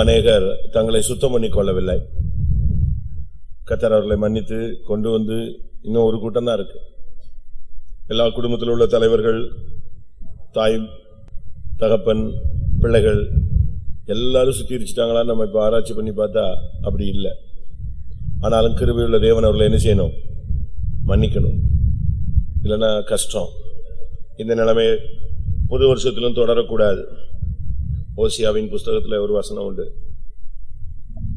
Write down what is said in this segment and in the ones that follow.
அநேகர் தங்களை சுத்தம் பண்ணி கொள்ளவில்லை. கத்தர் அவர்களை மன்னித்து கொண்டு வந்து இன்னும் ஒரு கூட்டம் தான் இருக்கு. எல்லா குடும்பத்தில் உள்ள தலைவர்கள் தாய் தகப்பன் பிள்ளைகள் எல்லாரும் சுத்திரிச்சிட்டாங்களா நம்ம இப்ப ஆராய்ச்சி பண்ணி பார்த்தா அப்படி இல்லை. ஆனாலும் கிருபையுள்ள தேவன் அவர்களை என்ன செய்யணும்? மன்னிக்கணும். இல்லைன்னா கஷ்டம். இந்த நிலைமை புது வருஷத்திலும் தொடரக்கூடாது. ஓசியாவின் புஸ்தகத்துல ஒரு வசனம் உண்டு.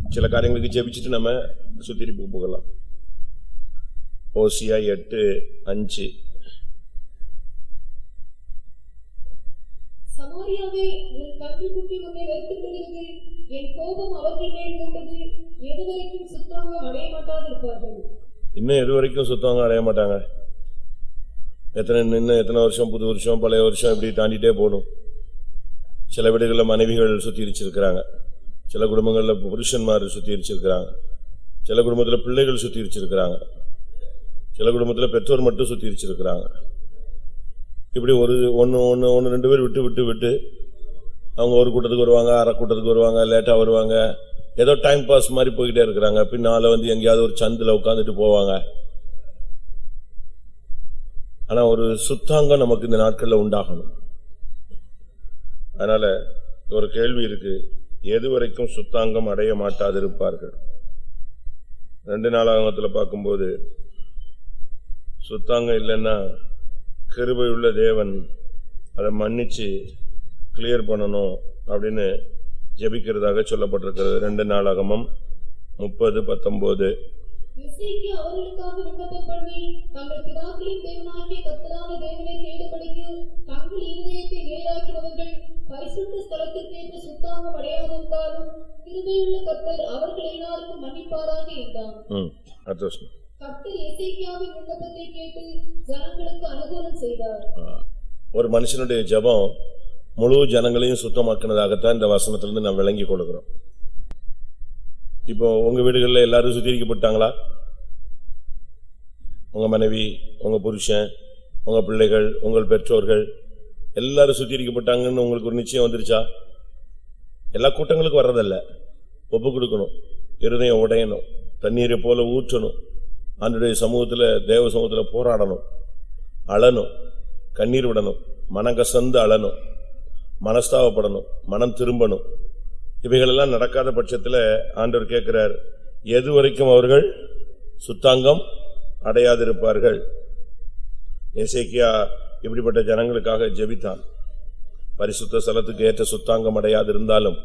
சில காரியங்களுக்கு ஜெபிச்சுட்டு நம்ம சுத்திரிப்பு போகலாம். ஓசியா எட்டு அஞ்சு. சமாரியாவே உன் கன்றுக்குட்டி உன்னை வைத்துக் கொள்கிறது என் கோபம் அவர்கள் மேல் மூண்டது. எதுவரைக்கும் சுத்தமாக இன்னும் அடைய மாட்டாங்க. எத்தனை இன்னும் எத்தனை வருஷம் புது வருஷம் பழைய வருஷம் இப்படி தாண்டிட்டே போகணும். சில வீடுகளில் மனைவிகள் சுத்திகரிச்சிருக்கிறாங்க சில குடும்பங்களில் புருஷன்மார் சுத்திகரிச்சிருக்கிறாங்க சில குடும்பத்தில் பிள்ளைகள் சுத்திகரிச்சிருக்கிறாங்க சில குடும்பத்தில் பெற்றோர் மட்டும் சுத்திகரிச்சிருக்கிறாங்க இப்படி ஒரு ஒன்று ஒன்று ஒன்று ரெண்டு பேர் விட்டு விட்டு விட்டு அவங்க ஒரு கூட்டத்துக்கு வருவாங்க அரை கூட்டத்துக்கு வருவாங்க லேட்டாக வருவாங்க. ஏதோ டைம் பாஸ் மாதிரி போய்கிட்டே இருக்கிறாங்க. பின்னால வந்து எங்கேயாவது ஒரு சந்தில் உட்காந்துட்டு போவாங்க. ஆனால் ஒரு சுத்தாங்கம் நமக்கு இந்த நாட்களில் உண்டாகணும். அதனால ஒரு கேள்வி இருக்கு. எது வரைக்கும் சுத்தாங்கம் அடைய மாட்டாதிருப்பார்கள்? ரெண்டு நாளாகத்தில் பார்க்கும்போது சுத்தாங்கம் இல்லைன்னா கிருபையுள்ள தேவன் அதை மன்னிச்சு கிளியர் பண்ணணும் அப்படின்னு ஜெபிக்கிறதாக சொல்லப்பட்டிருக்கிறது. ரெண்டு நாளாகமும் முப்பது பத்தொம்போது. இசைக்கு அவர்களுக்காக விண்ணப்பம் பண்ணி தங்கள் பிதாக்களின் தேவனாகிய கர்த்தரான தேவனை தேடும்படிக்கு தங்கள் இருதயத்தை நேராக்கினவர்கள் பரிசுத்த ஸ்தலத்திற்கேற்ற சுத்தாகம் அடையாதிருந்தாலும் கிருபையுள்ள கர்த்தர் அவர்கள் எல்லாருக்கும் மன்னிப்பாராக இருந்தான் ம் அடுத்த வருஷம் கர்த்தர் எசேக்கியாவின் விண்ணப்பத்தை கேட்டு ஜனங்களுக்கு அனுகூலம் செய்தார். ஒரு மனுஷனுடைய ஜெபம் முழு ஜனங்களையும் சுத்தமாக்குனதாகத்தான் இந்த வசனத்திலிருந்து நாம் விளங்கி கொடுக்கிறோம் இப்போ உங்க வீடுகளில் எல்லாரும் சுத்திகரிக்கப்பட்டாங்களா? உங்கள் மனைவி உங்கள் புருஷன் உங்கள் பிள்ளைகள் உங்கள் பெற்றோர்கள் எல்லாரும் சுத்திகரிக்கப்பட்டாங்கன்னு உங்களுக்கு ஒரு நிச்சயம் வந்துருச்சா? எல்லா கூட்டங்களுக்கும் வர்றதல்ல. ஒப்பு கொடுக்கணும். இருதயம் உடையணும். தண்ணீரை போல ஊற்றணும். அன்றைய சமூகத்தில் தேவ சமூகத்தில் போராடணும். அழணும். கண்ணீர் விடணும். மனங்கசந்து அழணும். மனஸ்தாவப்படணும் மனம் திரும்பணும். இவைகளெல்லாம் நடக்காத பட்சத்தில் ஆண்டவர் கேட்கிறார் எது வரைக்கும் அவர்கள் சுத்தாங்கம் அடையாதிருப்பார்கள். எசேக்கியா இப்படிப்பட்ட ஜனங்களுக்காக ஜெபித்தான். பரிசுத்த ஸ்தலத்துக்கு ஏற்ற சுத்தாங்கம் அடையாதிருந்தாலும்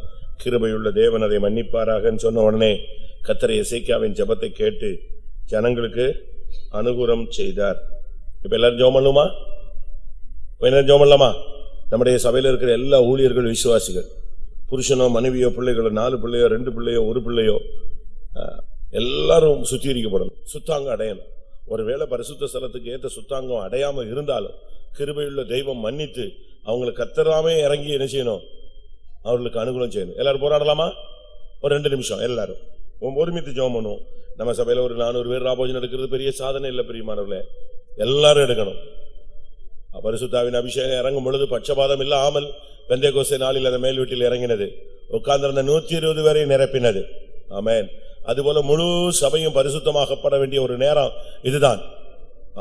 கிருபையுள்ள தேவன் அதை மன்னிப்பாராகன்னு சொன்ன உடனே கத்தரை இசைக்கியாவின் ஜெபத்தை கேட்டு ஜனங்களுக்கு அனுகூலம் செய்தார். இப்ப எல்லாரும் ஜோமல்லுமா பண்ணுமா? என்ன ஜெபம் பண்ணலாமா? நம்முடைய சபையில் இருக்கிற எல்லா ஊழியர்கள் விசுவாசிகள் புருஷனோ மனைவியோ பிள்ளைகளோ நாலு பிள்ளையோ ரெண்டு பிள்ளையோ ஒரு பிள்ளையோ எல்லாரும் சுத்திகரிக்கப்படணும். சுத்தாங்கம் அடையணும். ஒருவேளை பரிசுத்த ஸ்தலத்துக்கு ஏற்ற சுத்தாங்கம் அடையாம இருந்தாலும் கிருபையுள்ள தெய்வம் மன்னித்து அவங்களை கத்தராமே இறங்கி என்ன செய்யணும்? அவர்களுக்கு அனுகூலம் செய்யணும். எல்லாரும் போராடலாமா? ஒரு ரெண்டு நிமிஷம் எல்லாரும். ஒருமித்து ஜோம் பண்ணுவோம். நம்ம சபையில் ஒரு நானூறு பேர் ராபோஜன் எடுக்கிறது பெரிய சாதனை இல்லை பிரியமானவர்களே. எல்லாரும் எடுக்கணும். பரிசுத்தாவின் அபிஷேகம் இறங்கும் பொழுது பட்சபாதம் இல்லாமல் வெந்தய கோசை நாளில் அந்த மேல் வீட்டில் இறங்கினது. உட்கார்ந்திருந்த நூத்தி இருபது வரை நிரப்பினது. ஆமேன். அதுபோல முழு சபையும் பரிசுத்தமாகப்பட வேண்டிய ஒரு நேரம் இதுதான்.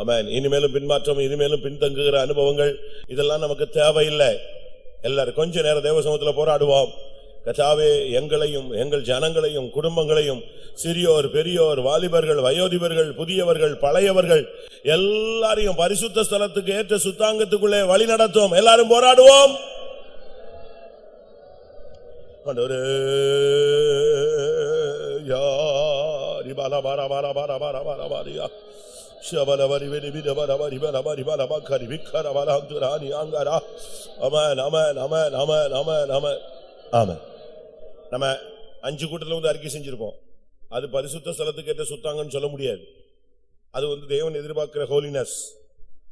ஆமேன். இனிமேலும் பின்மாற்றம் இனிமேலும் பின்தங்குகிற அனுபவங்கள் இதெல்லாம் நமக்கு தேவையில்லை. எல்லாரும் கொஞ்ச நேரம் தேவசமத்தில் போராடுவோம். கச்சாவே எங்களையும் எங்கள் ஜனங்களையும் குடும்பங்களையும் சிறியோர் பெரியோர் வாலிபர்கள் வயோதிபர்கள் புதியவர்கள் பழையவர்கள் எல்லாரையும் பரிசுத்த ஸ்தலத்துக்கு ஏற்ற சுத்தாங்கத்துக்குள்ளே வழி நடத்துவோம் எல்லாரும் போராடுவோம். வர வரி வர வரி வர மக்கரி விக்கர வர அந்துராணி அங்கரா. அமேன், அமேன், அமேன், அமேன், அமேன், அமேன். ஆமென். நம்ம அஞ்சு கூட்டத்தில் வந்து அறிக்கை செஞ்சிருப்போம். அது பரிசுத்த ஸ்தலத்துக்கு ஏற்ற சுத்தாங்கன்னு சொல்ல முடியாது. அது வந்து தேவன் எதிர்பார்க்கிற ஹோலினஸ்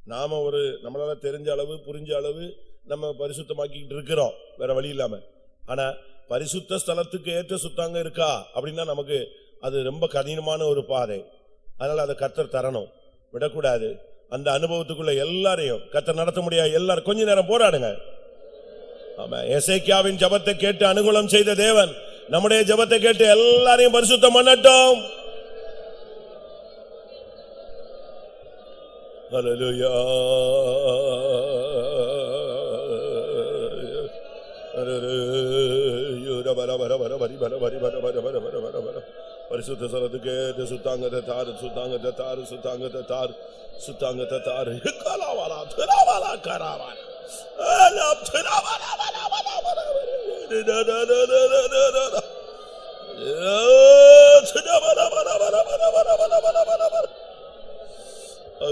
நாம் ஒரு நம்மளால் தெரிஞ்ச அளவு புரிஞ்ச அளவு நம்ம பரிசுத்தமாக்கிக்கிட்டு இருக்கிறோம். வேற வழி இல்லாமல் ஆனால் பரிசுத்த ஸ்தலத்துக்கு ஏற்ற சுத்தாங்க இருக்கா? அப்படின்னா நமக்கு அது ரொம்ப கடினமான ஒரு பாதை. அதனால அதை கத்தர் தரணும். விடக்கூடாது. அந்த அனுபவத்துக்குள்ள எல்லாரையும் கத்தர் நடத்த முடியாது எல்லாரும் கொஞ்ச நேரம் போராடுங்க. ஆமா எசேக்கியாவின் ஜபத்தை கேட்டு அனுகூலம் செய்த தேவன் நம்முடைய ஜெபத்தை கேட்டு எல்லாரையும் பரிசுத்தம் பண்ணட்டும். ஹalleluya. പരിശുദ്ധ സ്ഥലത്തേക്ക് സുത്താങ്ക താറ് സുത്താങ്ക താറ് സുത്താങ്ക താറ് സുത്താങ്ക താറ് ഏ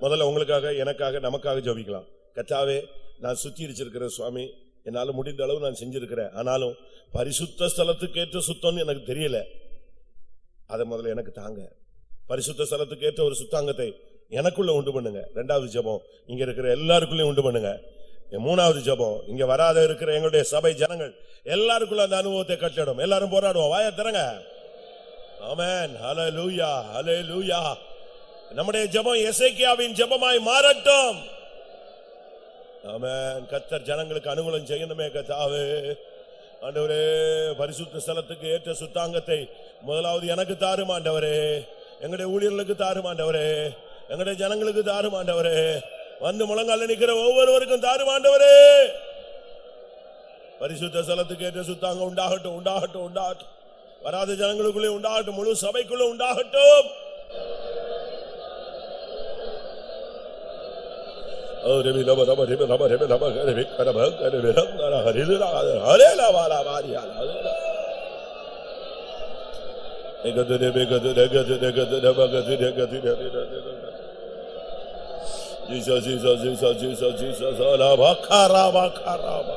முதல்ல உங்களுக்காக எனக்காக நமக்காக ஜபிக்கலாம். கத்தாவே நான் சுத்திரிச்சிருக்கிற சுவாமி என்னால முடிந்த அளவு நான் செஞ்சிருக்கிறேன். ஆனாலும் பரிசுத்த ஸ்தலத்துக்கு ஏற்ற சுத்தம்னு எனக்கு தெரியல. அதை முதல்ல எனக்கு தாங்க. பரிசுத்த ஸ்தலத்துக்கு ஏற்ற ஒரு சுத்தாங்கத்தை எனக்குள்ள உண்டு பண்ணுங்க. ரெண்டாவது ஜெபம் இங்க இருக்கிற எல்லாருக்குள்ளயும் உண்டு பண்ணுங்க. மூணாவது ஜெபம் இங்க வராத இருக்கிற எங்களுடைய சபை ஜனங்கள் எல்லாருக்குள்ள அந்த அனுபவத்தை கட்டிடும் எல்லாரும் போராடுவோம். வாய திறங்க. ஆமென். ஹalleluya ஹalleluya. நம்முடைய ஜெபம் எசைக்கியாவின் ஜெபமாய் மாறட்டும். ஆமென். கத்தர் ஜனங்களுக்கு அனுகூலம் செய்யணுமே கத்தாவு. ஆண்டவரே பரிசுத்த ஸ்தலத்துக்கு ஏற்ற சுத்தாங்கத்தை முதலாவது எனக்கு தாரும் ஆண்டவரே. எங்களுடைய ஊழியர்களுக்கு தாரும் ஆண்டவரே. எங்களுடைய ஜனங்களுக்கு தாரும் ஆண்டவரே. வந்து முழங்கால நிக்கிற ஒவ்வொருவருக்கும் தாரும் ஆண்டவரே. பரிசுத்த ஸ்தலத்துக்கு ஏற்ற சுத்தாங்க உண்டாகட்டும் உண்டாகட்டும் உண்டாகட்டும். வராத ஜனங்களுக்குள்ளே உண்டாகட்டும் முழு சபைக்குள்ளே உண்டாகட்டும் ரவி நம நம ரிம நம ரிம நம ரவி கரம கரவி ரங்கர ஹரிதுரா ஹரே லவாரா மாரியா நெகது நெகது நெகது நெகது நமகது நெகது Jesus Jesus Jesus Jesus Jesus Rama கராமா கராமா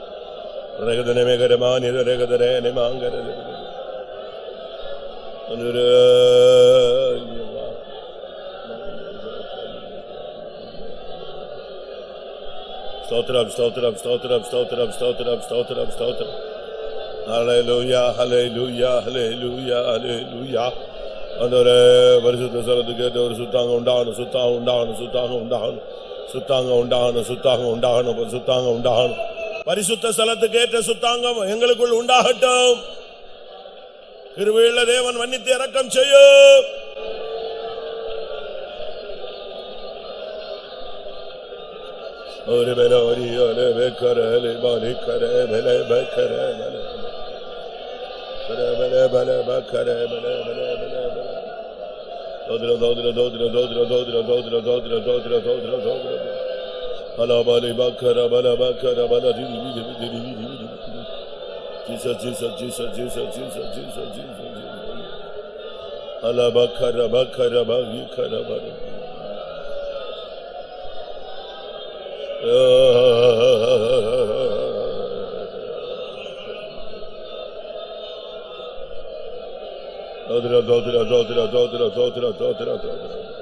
ஸ்தோத்திரம் ஸ்தோத்திரம் ஸ்தோத்திரம் ஸ்தோத்திரம் ஸ்தோத்திரம் ஸ்தோத்திரம் ஸ்தோத்திரம் ஹலே லூயா ஹலே லூயா ஹலே லூயா ஹலே லூயா அந்த ஒரு வருஷத்து சொல்றதுக்கு ஒரு சுத்தாங்க உண்டாகணும் சுத்தாங்க உண்டாகணும் சுத்தாங்க உண்டாகணும் சுத்தாங்க உண்டாகணும் சுத்தாக உண்டாகணும் சுத்தாங்க உண்டாகணும் பரிசுத்த ஸ்தலத்துக்கு ஏற்ற சுத்தாங்கம் எங்களுக்குள் உண்டாகட்டும். கிருபையுள்ள தேவன் மன்னித்து இறக்கம் செய்யும். ஒரு பெல ஒரு ஒரு வெக்கர லிபானி கர பெல பக்கர பல பல பல பல பக்கர பல பல பல பல தோதிர தோதிர தோதிர தோதிர தோதிர தோதிர தோதிர தோதிர தோதிர தோதிர Kalabale bakara bala bakara bala diri diri diri diri diri Jesus Jesus Jesus Jesus Jesus Jesus Jesus Ala bakara bakara bakara bakara Dodra ah. dodra dodra dodra dodra dodra dodra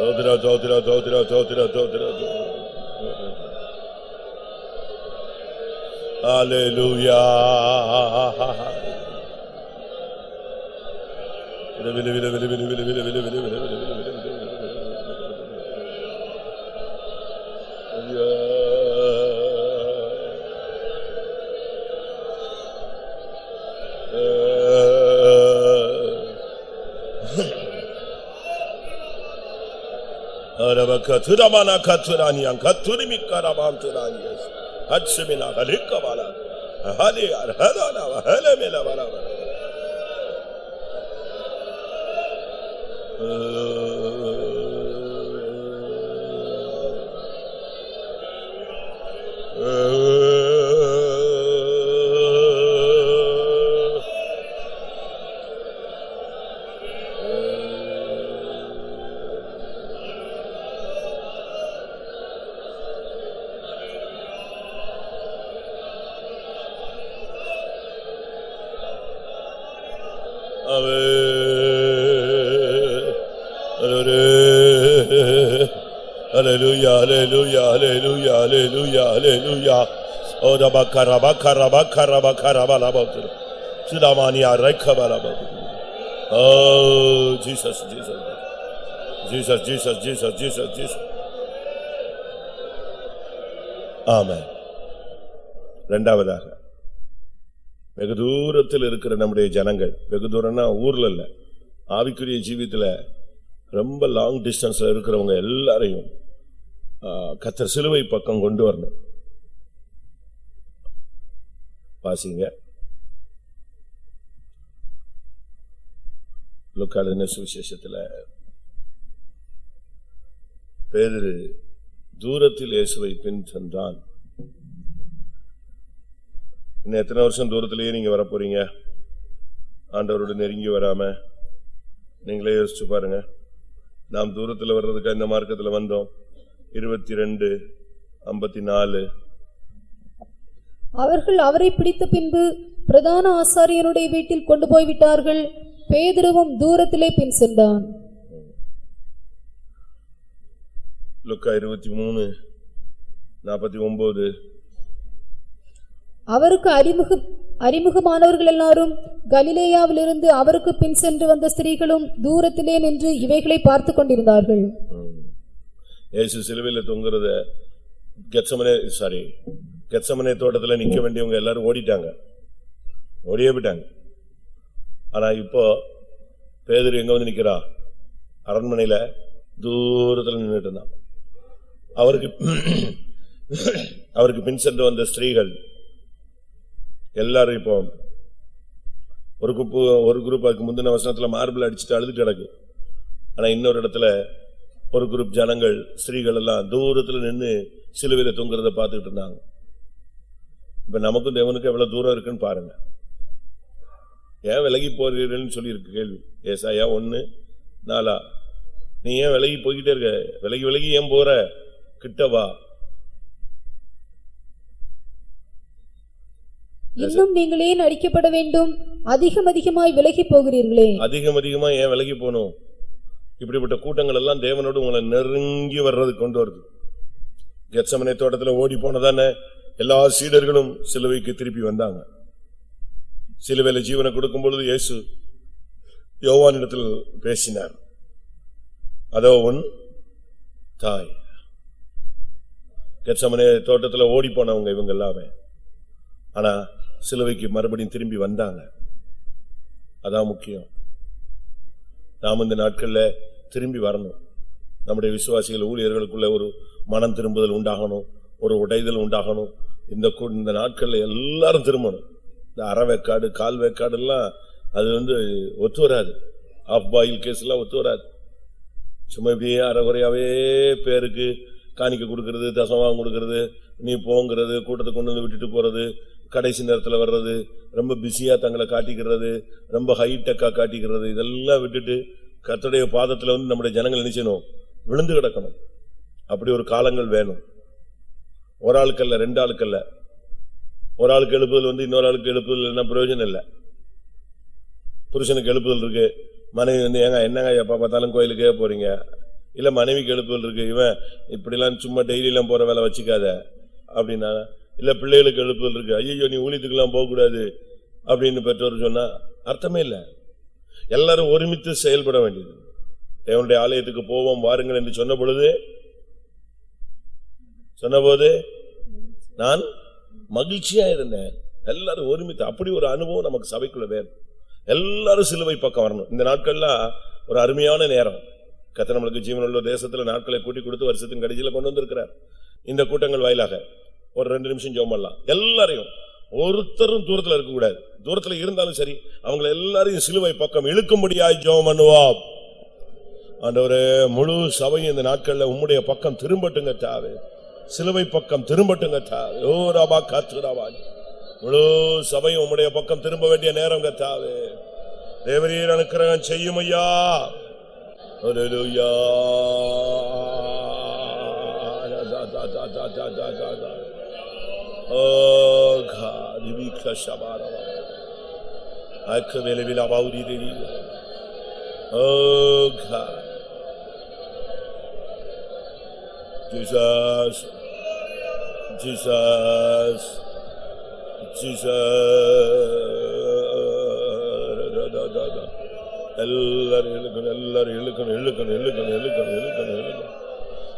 Dodra dodra dodra dodra dodra Hallelujah. Bile bile bile bile bile bile bile bile bile bile bile bile Uh... Araba katıra bana katıraniyan, katır mi karabantıraniyes. Hatsı mina halikka bana. Hadi yar, helala ve hele mila bana. Oh. Hallelujah, hallelujah, hallelujah, hallelujah, hallelujah. Oh, rabaka, rabaka, rabaka, rabaka, rabalabotu. Sudamania, rekabalabotu. Oh, Jesus, Jesus. Jesus, Jesus, Jesus, Jesus, Jesus. ஆமென். ரெண்டாவதாக வெகு தூரத்தில் இருக்கிற நம்முடைய ஜனங்கள் வெகு தூரம்னா ஊர்ல இல்லை ஆவிக்குரிய ஜீவியத்துல ரொம்ப லாங் டிஸ்டன்ஸ்ல இருக்கிறவங்க எல்லாரையும் கத்தர் சிலுவை பக்கம் கொண்டு வரணும். வாசிங்க. லுக்காளின சுவிசேஷத்துல பேதுரு தூரத்தில் இயேசுவை பின் சென்றான். இன்னும் எத்தனை வருஷம் தூரத்திலேயே நீங்க வர போறீங்க ஆண்டவரோட நெருங்கி வராம. நீங்களே யோசிச்சு பாருங்க. நாம் தூரத்துல வர்றதுக்கு இந்த மார்க்கத்துல வந்தோம். இருபத்தி ரெண்டு ஐம்பத்தி நாலு அவர்கள் அவரை பிடித்த பின்பு பிரதான ஆசாரியனுடைய வீட்டில் கொண்டு போய் விட்டார்கள் பேதுருவும் தூரத்திலே பின் சென்றான். லுக்கா இருபத்தி மூணு நாற்பத்தி ஒன்பது அவருக்கு அறிமுகம் அறிமுகமானவர்கள் எல்லாரும் கலிலேயாவிலிருந்து அவருக்கு பின் சென்று வந்த ஸ்திரீகளும் தூரத்திலே நின்று இவைகளை பார்த்து கொண்டிருந்தார்கள். இயேசு சிலுவையில் தொங்குறத கெச்சமனே சாரி கெச்சமனே தோட்டத்தில் நிற்க வேண்டியவங்க எல்லாரும் ஓடிட்டாங்க. ஓடியே போயிட்டாங்க. ஆனால் இப்போ பேதர் எங்கே வந்து நிற்கிறா அரண்மனையில் தூரத்தில் நின்றுட்டு இருந்தான். அவருக்கு அவருக்கு பின் சென்று வந்த ஸ்திரீகள் எல்லாரும் இப்போ ஒரு குப்பு ஒரு குரூப் அதுக்கு முந்தின வசனத்தில் மார்பிள் அடிச்சுட்டு அழுதுட்டு கிடக்கு ஆனால் இன்னொரு இடத்துல ஒரு குரூப் ஜனங்கள் ஸ்திரீகள் எல்லாம் தூரத்துல நின்னு சிலுவையில தொங்குறத பார்த்துட்டு இருந்தாங்க. இப்ப நமக்கும் தேவனுக்கும் எவ்வளவு தூரம் இருக்குன்னு பாருங்க. ஏன் விலகி போறீர்கள்னு சொல்லி இருக்கு கேள்வி. ஏசாயா ஒண்ணு நாலா. நீ ஏன் விலகி போய்கிட்டே இருக்க? விலகி விலகி ஏன் போற? கிட்ட வா. இன்னும் நீங்கள் ஏன் அடிக்கப்பட வேண்டும்? அதிகம் அதிகமாய் விலகி போகிறீர்களே. அதிகம் அதிகமா ஏன் விலகி போகணும்? இப்படிப்பட்ட கூட்டங்கள் எல்லாம் தேவனோடு உங்களை நெருங்கி வர்றது கொண்டு வருது. கெச்சமனை தோட்டத்தில் ஓடி போனதானே எல்லா சீடர்களும் சிலுவைக்கு திருப்பி வந்தாங்க. சிலுவையில் ஜீவனை கொடுக்கும் பொழுது இயேசு யோவானிடத்தில் பேசினார். அதோ உன் தாய். கெச்சமனை தோட்டத்தில் ஓடி போனவங்க இவங்க எல்லாமே. ஆனா சிலுவைக்கு மறுபடியும் திரும்பி வந்தாங்க. அதான் முக்கியம். நாம் இந்த நாட்களில் திரும்பி வரணும். நம்முடைய விசுவாசிகள் ஊழியர்களுக்குள்ள ஒரு மனம் திரும்புதல் உண்டாகணும். ஒரு உடைதல் உண்டாகணும். இந்த கூ- இந்த நாட்களில் எல்லாரும் திரும்பணும். இந்த அரை வேக்காடு கால் வேக்காடுலாம் அது வந்து ஒத்து வராது. ஆஃப் பாயில் கேஸ்லாம் ஒத்து வராது. சும்மா இப்படியே அரைகுறையாவே பேருக்கு காணிக்க கொடுக்கறது தசமாக கொடுக்கறது நீ போங்கிறது கூட்டத்தை கொண்டு வந்து விட்டுட்டு போறது கடைசி நேரத்தில் வர்றது ரொம்ப பிஸியாக தங்களை காட்டிக்கிறது ரொம்ப ஹைடெக்காக காட்டிக்கிறது இதெல்லாம் விட்டுட்டு கத்தடைய பாதத்தில் வந்து நம்முடைய ஜனங்கள் நினைச்சணும் விழுந்து கிடக்கணும். அப்படி ஒரு காலங்கள் வேணும். ஒரு ஆளுக்கல்ல ரெண்டு ஆளுக்கல்ல ஒரு ஆளுக்கு எழுப்புதல் வந்து இன்னொரு ஆளுக்கு எழுப்புதல் என்ன பிரயோஜனம் இல்லை. புருஷனுக்கு எழுப்புதல் இருக்கு. மனைவி வந்து ஏங்க என்னங்க எப்ப பார்த்தாலும் கோயிலுக்கே போறீங்க? இல்ல மனைவிக்கு எழுப்புதல் இருக்கு. இவன் இப்படிலாம் சும்மா டெய்லியெல்லாம் போகிற போற வேலை வச்சுக்காத. அப்படின்னா இல்ல பிள்ளைகளுக்கு எழுப்புதல் இருக்கு. ஐயோ நீ ஊழியத்துக்கெல்லாம் போகக்கூடாது. அப்படின்னு பெற்றோர் சொன்னா அர்த்தமே இல்லை. எல்லாரும் ஒருமித்து செயல்பட வேண்டியது. தேவனுடைய ஆலயத்துக்கு போவோம் வாருங்கள் என்று சொன்ன பொழுது சொன்னபோது நான் மகிழ்ச்சியா இருந்தேன். எல்லாரும் ஒருமித்து அப்படி ஒரு அனுபவம் நமக்கு சபைக்குள்ள வேணும் எல்லாரும் சிலுவை பக்கம் வரணும். இந்த நாட்கள்லாம் ஒரு அருமையான நேரம். கத்த நம்மளுக்கு ஜீவனுள்ள தேசத்துல நாட்களை கூட்டி கொடுத்து வருஷத்தின் கடைசியில கொண்டு வந்திருக்கிறார். இந்த கூட்டங்கள் வாயிலாக ஒரு ரெண்டு நிமிஷம் ஜோம் பண்ணலாம். எல்லாரையும் ஒருத்தரும் தூரத்தில் இருக்கக்கூடாது தூரத்தில் இருந்தாலும் சரி அவங்க எல்லாரையும் சிலுவை பக்கம் இழுக்கும்படியாய் ஜெபம் பண்ணுவோம். ஆண்டவரே முழு சபையும் இந்த நாட்கள்ல உம்முடைய பக்கம் திரும்பட்டுங்க தாவே. சிலுவை பக்கம் திரும்பட்டுங்க தாவே. ஓ ராபா காத்துராபா முழு சபையும் உம்முடைய பக்கம் திரும்ப வேண்டிய நேரம் கத்தாவே தேவரீர் அனுக்கிரகம் செய்யும் ஐயா. Hallelujah. आख मेले बिला बाउरी देवी Oh God. Jesus. Jesus. Jesus. எல்லாரும் இழுக்கணும் எல்லாரும் இழுக்கணும் இழுக்கணும் இழுக்கணும் இழுக்கணும் இழுக்கணும்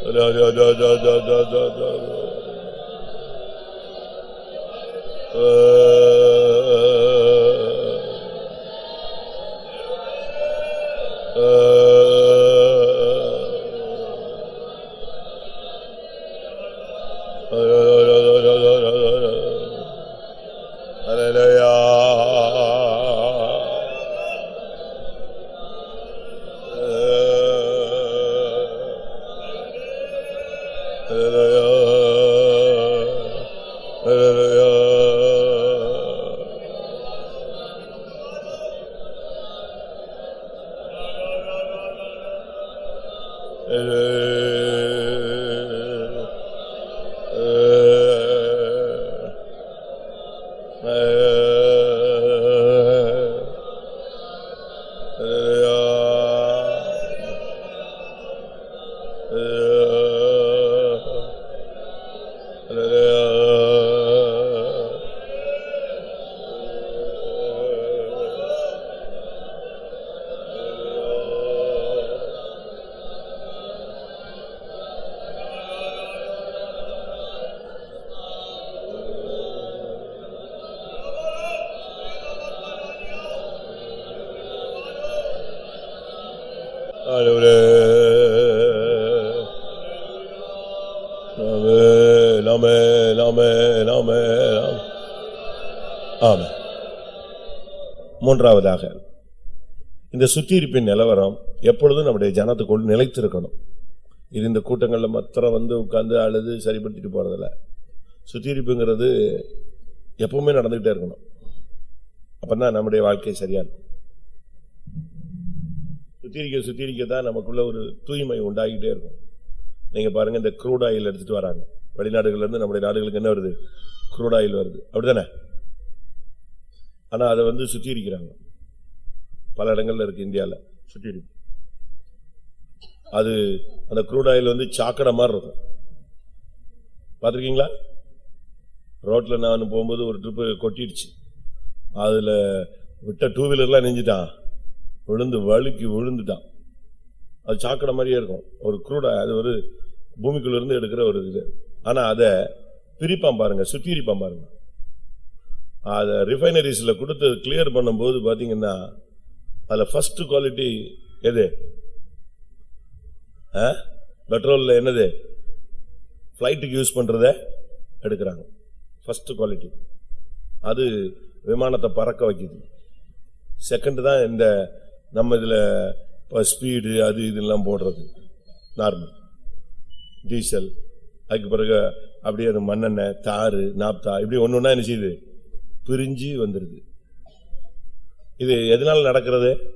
我来来来呀 할렐루야 할렐루야 சுத்தியிருப்பின் நிலவரம் எப்பொழுதும் நம்முடைய ஜனத்துக்குள் நிலைத்திருக்கணும். இது இந்த கூட்டங்களில் மாத்திரம் வந்து உட்காந்து அழுது சரிப்படுத்திட்டு போறதில்ல. சுத்தியிருப்புங்கிறது எப்பவுமே நடந்துகிட்டே இருக்கணும். அப்பதான் நம்முடைய வாழ்க்கை சரியா இருக்கும் சுத்திரிக்க சுத்திரிக்க தான் நமக்குள்ள ஒரு தூய்மை உண்டாகிட்டே இருக்கும். நீங்க பாருங்க இந்த க்ரூட் ஆயில் எடுத்துட்டு வராங்க. வெளிநாடுகள்ல இருந்து நம்முடைய நாடுகளுக்கு என்ன வருது? க்ரூட் ஆயில் வருது. அப்படிதானே ஆனா அதை வந்து சுத்திரிக்கிறாங்க பல இடங்கள்ல இருக்கு இந்தியாவில் சுற்றி அது அந்த க்ரூட் ஆயில் வந்து சாக்கடை மாதிரி இருக்கும். பார்த்துருக்கீங்களா? ரோட்ல நான் போகும்போது ஒரு ட்ரிப்பு கொட்டிடுச்சு. அதுல விட்ட டூ வீலர்லாம் நெஞ்சிட்டான் விழுந்து வழுக்கி விழுந்துட்டான். அது சாக்கடை மாதிரியே இருக்கும். ஒரு குரூட அது ஒரு பூமிக்குள்ள இருந்து எடுக்கிற ஒரு இது. ஆனா அதை பிரிப்பான் பாருங்க சுத்திரிப்பான் பாருங்க. அதை ரிஃபைனரிஸ்ல கொடுத்து கிளியர் பண்ணும்போது பார்த்தீங்கன்னா அதுல ஃபர்ஸ்ட் குவாலிட்டி எது? பெட்ரோல்ல என்னது? ஃப்ளைட்டுக்கு யூஸ் பண்றத எடுக்கிறாங்க. ஃபர்ஸ்ட் குவாலிட்டி அது விமானத்தை பறக்க வைக்குது. செகண்ட் தான் இந்த நம்ம இதுல ஸ்பீடு அது இதெல்லாம் போடுறது. நார்மல் டீசல் அதுக்கு பிறகு அப்படியே அது மண்ணெண்ணெய் தாறு நாப்தா இப்படி ஒன்று ஒன்றா என்ன செய்யுது? பிரிஞ்சு வந்துடுது இது எதனால நடக்கிறது?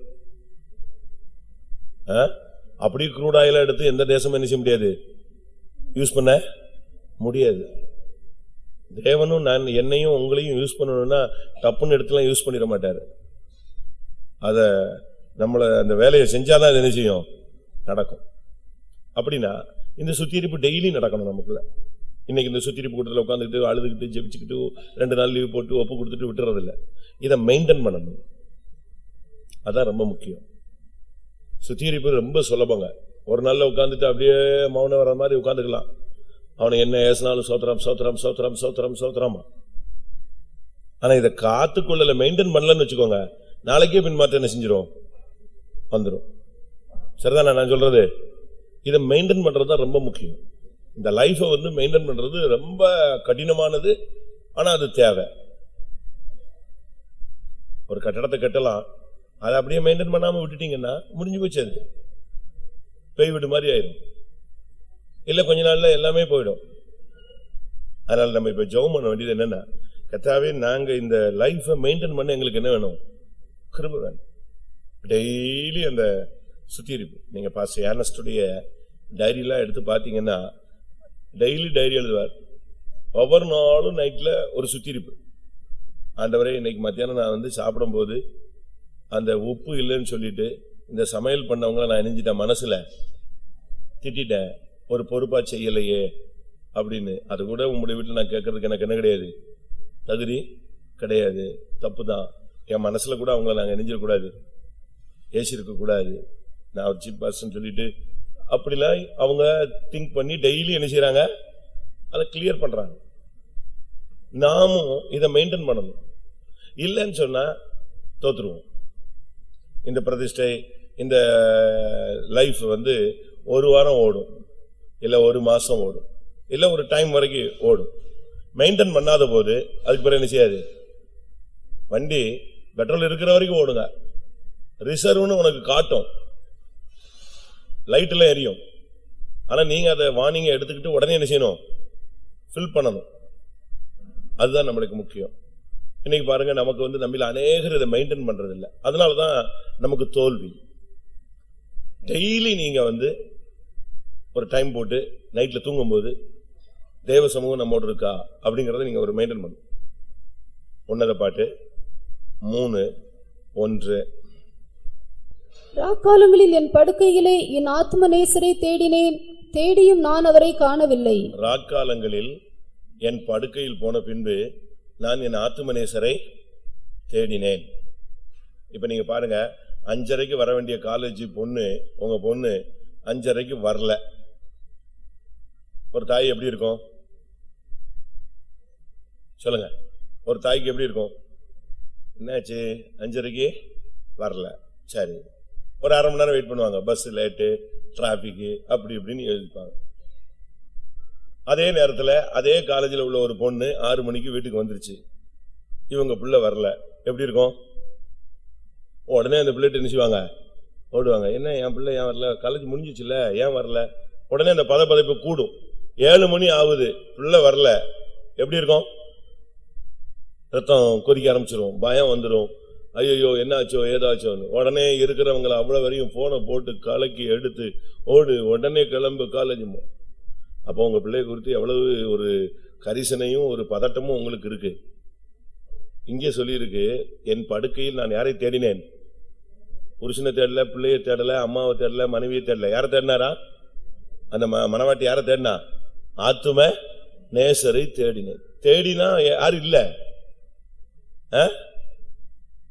ஆ? குரூட் ஆயில எடுத்து எந்த தேசமும் என்ன செய்ய முடியாது? யூஸ் பண்ண முடியாது. தேவனும் நான் என்னையும் உங்களையும் யூஸ் பண்ணணும்னா தப்புன்னு எடுத்துலாம் யூஸ் பண்ணிட மாட்டாரு. அதை நம்மளை அந்த வேலையை செஞ்சாதான் அது என்ன செய்யும்? நடக்கும். அப்படின்னா இந்த சுத்திருப்பு டெய்லி நடக்கணும் நமக்குள்ள. இன்னைக்கு இந்த சுத்திருப்பு கூட்டத்தில் உட்காந்துக்கிட்டு அழுதுகிட்டு ஜெபிச்சுக்கிட்டு ரெண்டு நாள் லீவ் போட்டு ஒப்பு கொடுத்துட்டு விட்டுறது இதை மெயின்டைன் பண்ணணும். அதான் ரொம்ப முக்கியம். சுத்திகரிப்பு ரொம்ப சுலபங்க ஒரு நாளில் உட்காந்துட்டு அப்படியே மௌனம் வர மாதிரி உட்காந்துக்கலாம் அவனை என்ன ஏசினாலும் சோத்திரம் சோத்திரம் சோத்திரம் சோத்திரம் சோத்திரமா? ஆனா இதை காத்துக்கொள்ளல மெயின்டைன் பண்ணலன்னு வச்சுக்கோங்க. நாளைக்கே பின்மாற்றம் என்ன செஞ்சிடும் வந்துடும் சரிதானே நான் சொல்றது? இதை மெயின்டைன் பண்றது ரொம்ப முக்கியம். இந்த லைஃபை வந்து மெயின்டைன் பண்றது ரொம்ப கடினமானது ஆனா அது தேவை. ஒரு கட்டடத்தை கட்டலாம். அதை அப்படியே மெயின்டைன் பண்ணாம விட்டுட்டீங்கன்னா முடிஞ்சு போச்சு அது. பெய் வீடு மாதிரி ஆயிரும். இல்ல கொஞ்ச நாள்ல எல்லாமே போயிடும். அதனால நம்ம இப்ப ஜெபம் பண்ண வேண்டியது என்னன்னா கத்தாவே நாங்க இந்த லைஃப மெயின்டைன் பண்ண எங்களுக்கு என்ன வேணும்? கிருப வேணும். டெய்லி அந்த சுத்திரிப்பு நீங்க பாஸ் ஏர்னஸ்டுடைய டைரிலாம் எடுத்து பாத்தீங்கன்னா டெய்லி டைரி எழுதுவார். ஒவ்வொரு நாளும் நைட்ல ஒரு சுத்திரிப்பு ஆண்டவரே இன்னைக்கு மத்தியானம் நான் வந்து சாப்பிடும்போது அந்த உப்பு இல்லைன்னு சொல்லிட்டு இந்த சமையல் பண்ணவங்கள நான் இணைஞ்சிட்டேன் மனசுல. திட்டிட்டேன். ஒரு பொறுப்பா செய்யலையே அப்படின்னு. அது கூட உங்களுடைய வீட்டில் நான் கேட்கறதுக்கு எனக்கு என்ன கிடையாது? தகுதி கிடையாது. தப்பு தான் என் மனசுல கூட அவங்கள நாங்கள் இணைஞ்சிடக்கூடாது. ஏசிருக்க நான் ஒரு சீப் பர்சன் சொல்லிட்டு அப்படிலாம் அவங்க திங்க் பண்ணி டெய்லி என்ன செய்கிறாங்க அதை கிளியர் பண்றாங்க. நாமும் இதை மெயின்டைன் பண்ணணும். இல்லைன்னு சொன்னா தோத்துருவோம். இந்த பிரதிஷ்டை இந்த லைஃப் வந்து ஒரு வாரம் ஓடும் இல்லை ஒரு மாதம் ஓடும் இல்லை ஒரு டைம் வரைக்கும் ஓடும். மெயின்டைன் பண்ணாத போது அதுக்கு பிறகு என்ன செய்யாது? வண்டி பெட்ரோல் இருக்கிற வரைக்கும் ஓடுங்க. ரிசர்வ்னு உனக்கு காட்டும். லைட்டெல்லாம் எரியும். ஆனால் நீங்கள் அதை வார்னிங்கை எடுத்துக்கிட்டு உடனே என்ன செய்யணும்? ஃபில் பண்ணணும். அதுதான் நம்மளுக்கு முக்கியம். இன்னைக்கு பாருங்க நமக்கு வந்து நம்மள அநேகர் இதை மெயின்டைன் பண்றது அதனால தான் நமக்கு தோல்வி. டெய்லி நீங்க வந்து ஒரு டைம் போட்டு நைட்ல தூங்கும்போது தேவ சமூகம் நம்மோடு இருக்கா? அப்படிங்கறத நீங்க ஒரு மெயின்டைன் பண்ணணும். உன்னத பாட்டு. மூணு ஒன்று. ராக்காலங்களில் என் படுக்கையிலே என் ஆத்ம நேசரை தேடினேன். தேடியும் நான் அவரை காணவில்லை. ராக்காலங்களில் என் படுக்கையில் போன பின்பு நான் என் ஆத்துமநேசரை தேடினேன். இப்ப நீங்க பாருங்க அஞ்சரைக்கு வர வேண்டிய காலேஜ் பொண்ணு உங்க பொண்ணு அஞ்சரைக்கு வரல. ஒரு தாய் எப்படி இருக்கும்? சொல்லுங்க. ஒரு தாய்க்கு எப்படி இருக்கும்? என்னாச்சு? அஞ்சரைக்கு வரல. சரி. ஒரு அரை மணி நேரம் வெயிட் பண்ணுவாங்க. பஸ் லேட்டு டிராபிக் அப்படி இப்படின்னு எழுதிப்பாங்க. அதே நேரத்தில் அதே காலேஜில் உள்ள ஒரு பொண்ணு ஆறு மணிக்கு வீட்டுக்கு வந்துருச்சு. இவங்க பிள்ளை வரல. எப்படி இருக்கும்? உடனே அந்த பிள்ளை நினைச்சுவாங்க ஓடுவாங்க என்ன என் பிள்ளை ஏன் வரல? காலேஜ் முடிஞ்சிச்சுல ஏன் வரல? உடனே அந்த பதப்பதைப்பு கூடும். ஏழு மணி ஆகுது. பிள்ளை வரல. எப்படி இருக்கும்? ரத்தம் கொதிக்க ஆரம்பிச்சிடும் பயம் வந்துடும் ஐயோ என்னாச்சோ ஏதாச்சோன்னு. உடனே இருக்கிறவங்கள அவ்வளோ வரையும் போனை போட்டு கலக்கி எடுத்து ஓடு உடனே கிளம்பு காலேஜ் அப்போ உங்கள் பிள்ளைய குறித்து எவ்வளவு ஒரு கரிசனையும் ஒரு பதட்டமும் உங்களுக்கு இருக்குது இங்கே சொல்லியிருக்கு என் படுக்கையில் நான் யாரை தேடினேன்? புருஷனை தேடல பிள்ளைய தேடல அம்மாவை தேடல மனைவியை தேடல. யாரை தேடினாரா? அந்த ம- யாரை தேடினா? ஆத்தும நேசரை தேடினேன். தேடினா யாரு இல்ல. ஆ?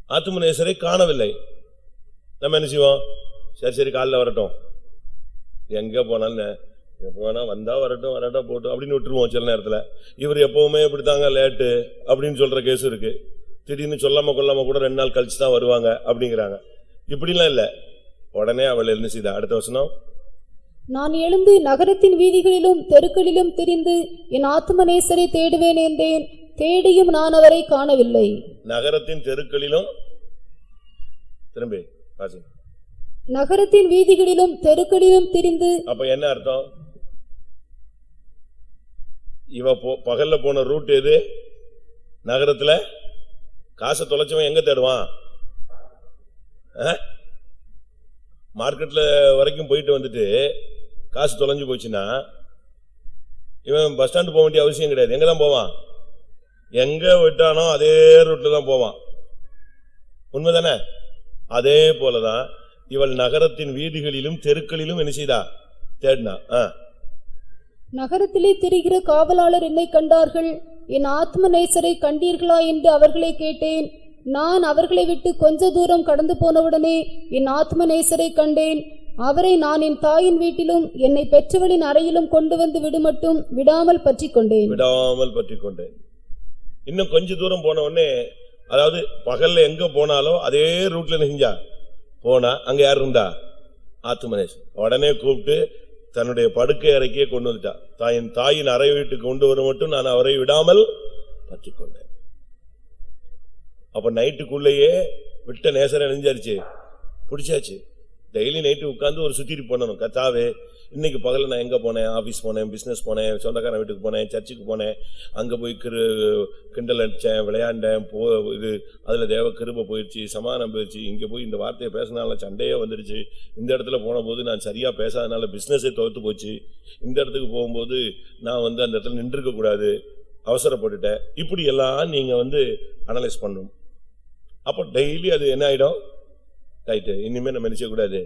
ஆத்தும நேசரை காணவில்லை. நம்ம என்ன செய்வோம்? சரி சரி காலைல வரட்டும். எங்க போனாலும் எப்ப வேணா வந்தா வரட்டும் வரட்டும் போட்டும் அப்படின்னு விட்டுருவோம் சில நேரத்துல. இவர் எப்பவுமே இப்படித்தாங்க லேட்டு அப்படின்னு சொல்ற கேஸ் இருக்கு. திடீர்னு சொல்லாம கொள்ளாம கூட ரெண்டு நாள் கழிச்சு தான் வருவாங்க அப்படிங்கிறாங்க. இப்படிலாம் இல்ல. உடனே அவள் என்ன செய்தா அடுத்த வசனம். நான் எழுந்து நகரத்தின் வீதிகளிலும் தெருக்களிலும் திரிந்து என் ஆத்ம நேசரை தேடுவேன் என்றேன். தேடியும் நான் அவரை காணவில்லை. நகரத்தின் தெருக்களிலும் திரும்பி. நகரத்தின் வீதிகளிலும் தெருக்களிலும் திரிந்து அப்ப என்ன அர்த்தம்? இவ போ- பகல்ல போன ரூட் எது? நகரத்துல? காசை தொலைச்சவன் எங்க தேடுவான்? ஆ? மார்க்கெட்ல வரைக்கும் போயிட்டு வந்துட்டு காசு தொலைஞ்சு போச்சுன்னா இவன் பஸ் ஸ்டாண்டு போக வேண்டிய அவசியம் கிடையாது. எங்க தான் போவான்? எங்க விட்டானோ அதே ரூட்ல தான் போவான். உண்மைதானே? அதே போலதான் இவள் நகரத்தின் வீதிகளிலும் தெருக்களிலும் என்ன செய்தா? தேடினா. ஆ. நகரத்திலே திரிகிற காவலாளர் என்னை கண்டார்கள். என் ஆத்ம நேசரை கண்டீர்களா என்று அவர்களை கேட்டேன். நான் அவர்களை விட்டு கொஞ்ச தூரம் கடந்து போனவுடனே என் ஆத்ம நேசரை கண்டேன். அவரை நான் என் தாயின் வீட்டிலும் என்னை பெற்றவளின் அறையிலும் கொண்டு வந்து விடுமட்டும் விடாமல் பற்றி கொண்டேன். விடாமல் பற்றி கொண்டேன். இன்னும் கொஞ்ச தூரம் போன உடனே அதாவது பகல்ல எங்க போனாலும் அதே ரூட்ல நெஞ்சா போனா அங்க யார் இருந்தா? ஆத்துமனேஷ் உடனே கூப்பிட்டு தன்னுடைய படுக்கை அறைக்கே கொண்டு வந்துட்டா. தாயின் தாயின் அறை வீட்டுக்கு கொண்டு வர மட்டும் நான் அவரை விடாமல் பற்றிக்கொண்டேன். அப்ப நைட்டுக்குள்ளேயே விட்ட நேசரை நெஞ்சாருச்சு. பிடிச்சாச்சு. டெய்லி நைட்டு உட்காந்து ஒரு சுத்திரி பண்ணணும் கத்தாவே இன்னைக்கு பகலில் நான் எங்கே போனேன்? ஆஃபீஸ் போனேன் பிஸ்னஸ் போனேன் சொந்தக்காரன் வீட்டுக்கு போனேன் சர்ச்சுக்கு போனேன். அங்கே போய் கிரு கிண்டல் அடித்தேன் விளையாண்டேன் போ இது அதில் தேவ கிருப போயிடுச்சு சமாதானம் போயிடுச்சு இங்கே போய் இந்த வார்த்தையை பேசினால சண்டையே வந்துடுச்சு இந்த இடத்துல போன போது நான் சரியாக பேசாதனால பிஸ்னஸே தோத்து போச்சு. இந்த இடத்துக்கு போகும்போது நான் வந்து அந்த இடத்துல நின்றுருக்கக்கூடாது அவசரப்பட்டுட்டேன். இப்படி எல்லாம் நீங்கள் வந்து அனலைஸ் பண்ணணும். அப்போ டெய்லி அது என்ன ஆகிடும் ரைட்டு இனிமேல் நம்ம நினைச்சக்கூடாது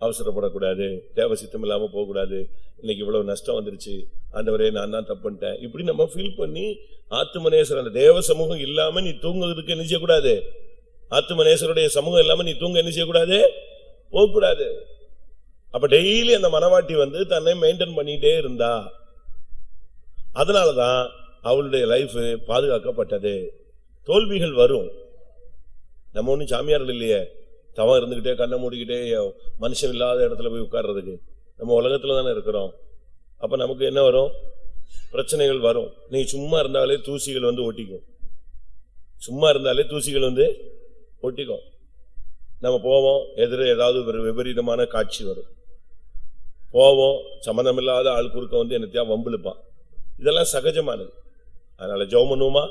அவசரப்படக்கூடாது தேவ சித்தம் இல்லாம போகக்கூடாது. இன்னைக்கு இவ்வளவு நஷ்டம் வந்துருச்சு. ஆண்டவரே நான் தான் தப்பு பண்ணிட்டேன். இப்படி நம்ம ஃபீல் பண்ணி ஆத்மநேசர் அந்த தேவ சமூகம் இல்லாம நீ தூங்குறதுக்கு என்ன செய்யக்கூடாது? ஆத்மநேசருடைய சமூகம் இல்லாம நீ தூங்க என்ன செய்யக்கூடாது? போகக்கூடாது. அப்ப டெய்லி அந்த மனவாட்டி வந்து தன்னை மெயின்டைன் பண்ணிட்டே இருந்தா அதனாலதான் அவளுடைய லைஃப் பாதுகாக்கப்பட்டது. தோல்விகள் வரும். நம்ம ஒன்றும் சாமியார்கள் இல்லையே. தவம் இருந்துகிட்டே கண்ணை மூடிக்கிட்டே மனுஷன் இல்லாத இடத்துல போய் உட்கார்றதுக்கு. நம்ம உலகத்துல தானே இருக்கிறோம். அப்ப நமக்கு என்ன வரும்? பிரச்சனைகள் வரும். நீ சும்மா இருந்தாலே தூசிகள் வந்து ஒட்டிக்கும். சும்மா இருந்தாலே தூசிகள் வந்து ஒட்டிக்கும். நம்ம போவோம் எதிர ஏதாவது ஒரு விபரீதமான காட்சி வரும். போவோம் சம்மந்தமில்லாத ஆள் குறுக்க வந்து என்னத்தையா வம்பிழுப்பான். இதெல்லாம் சகஜமானது. அதனால ஜெபம் பண்ணுவோமா?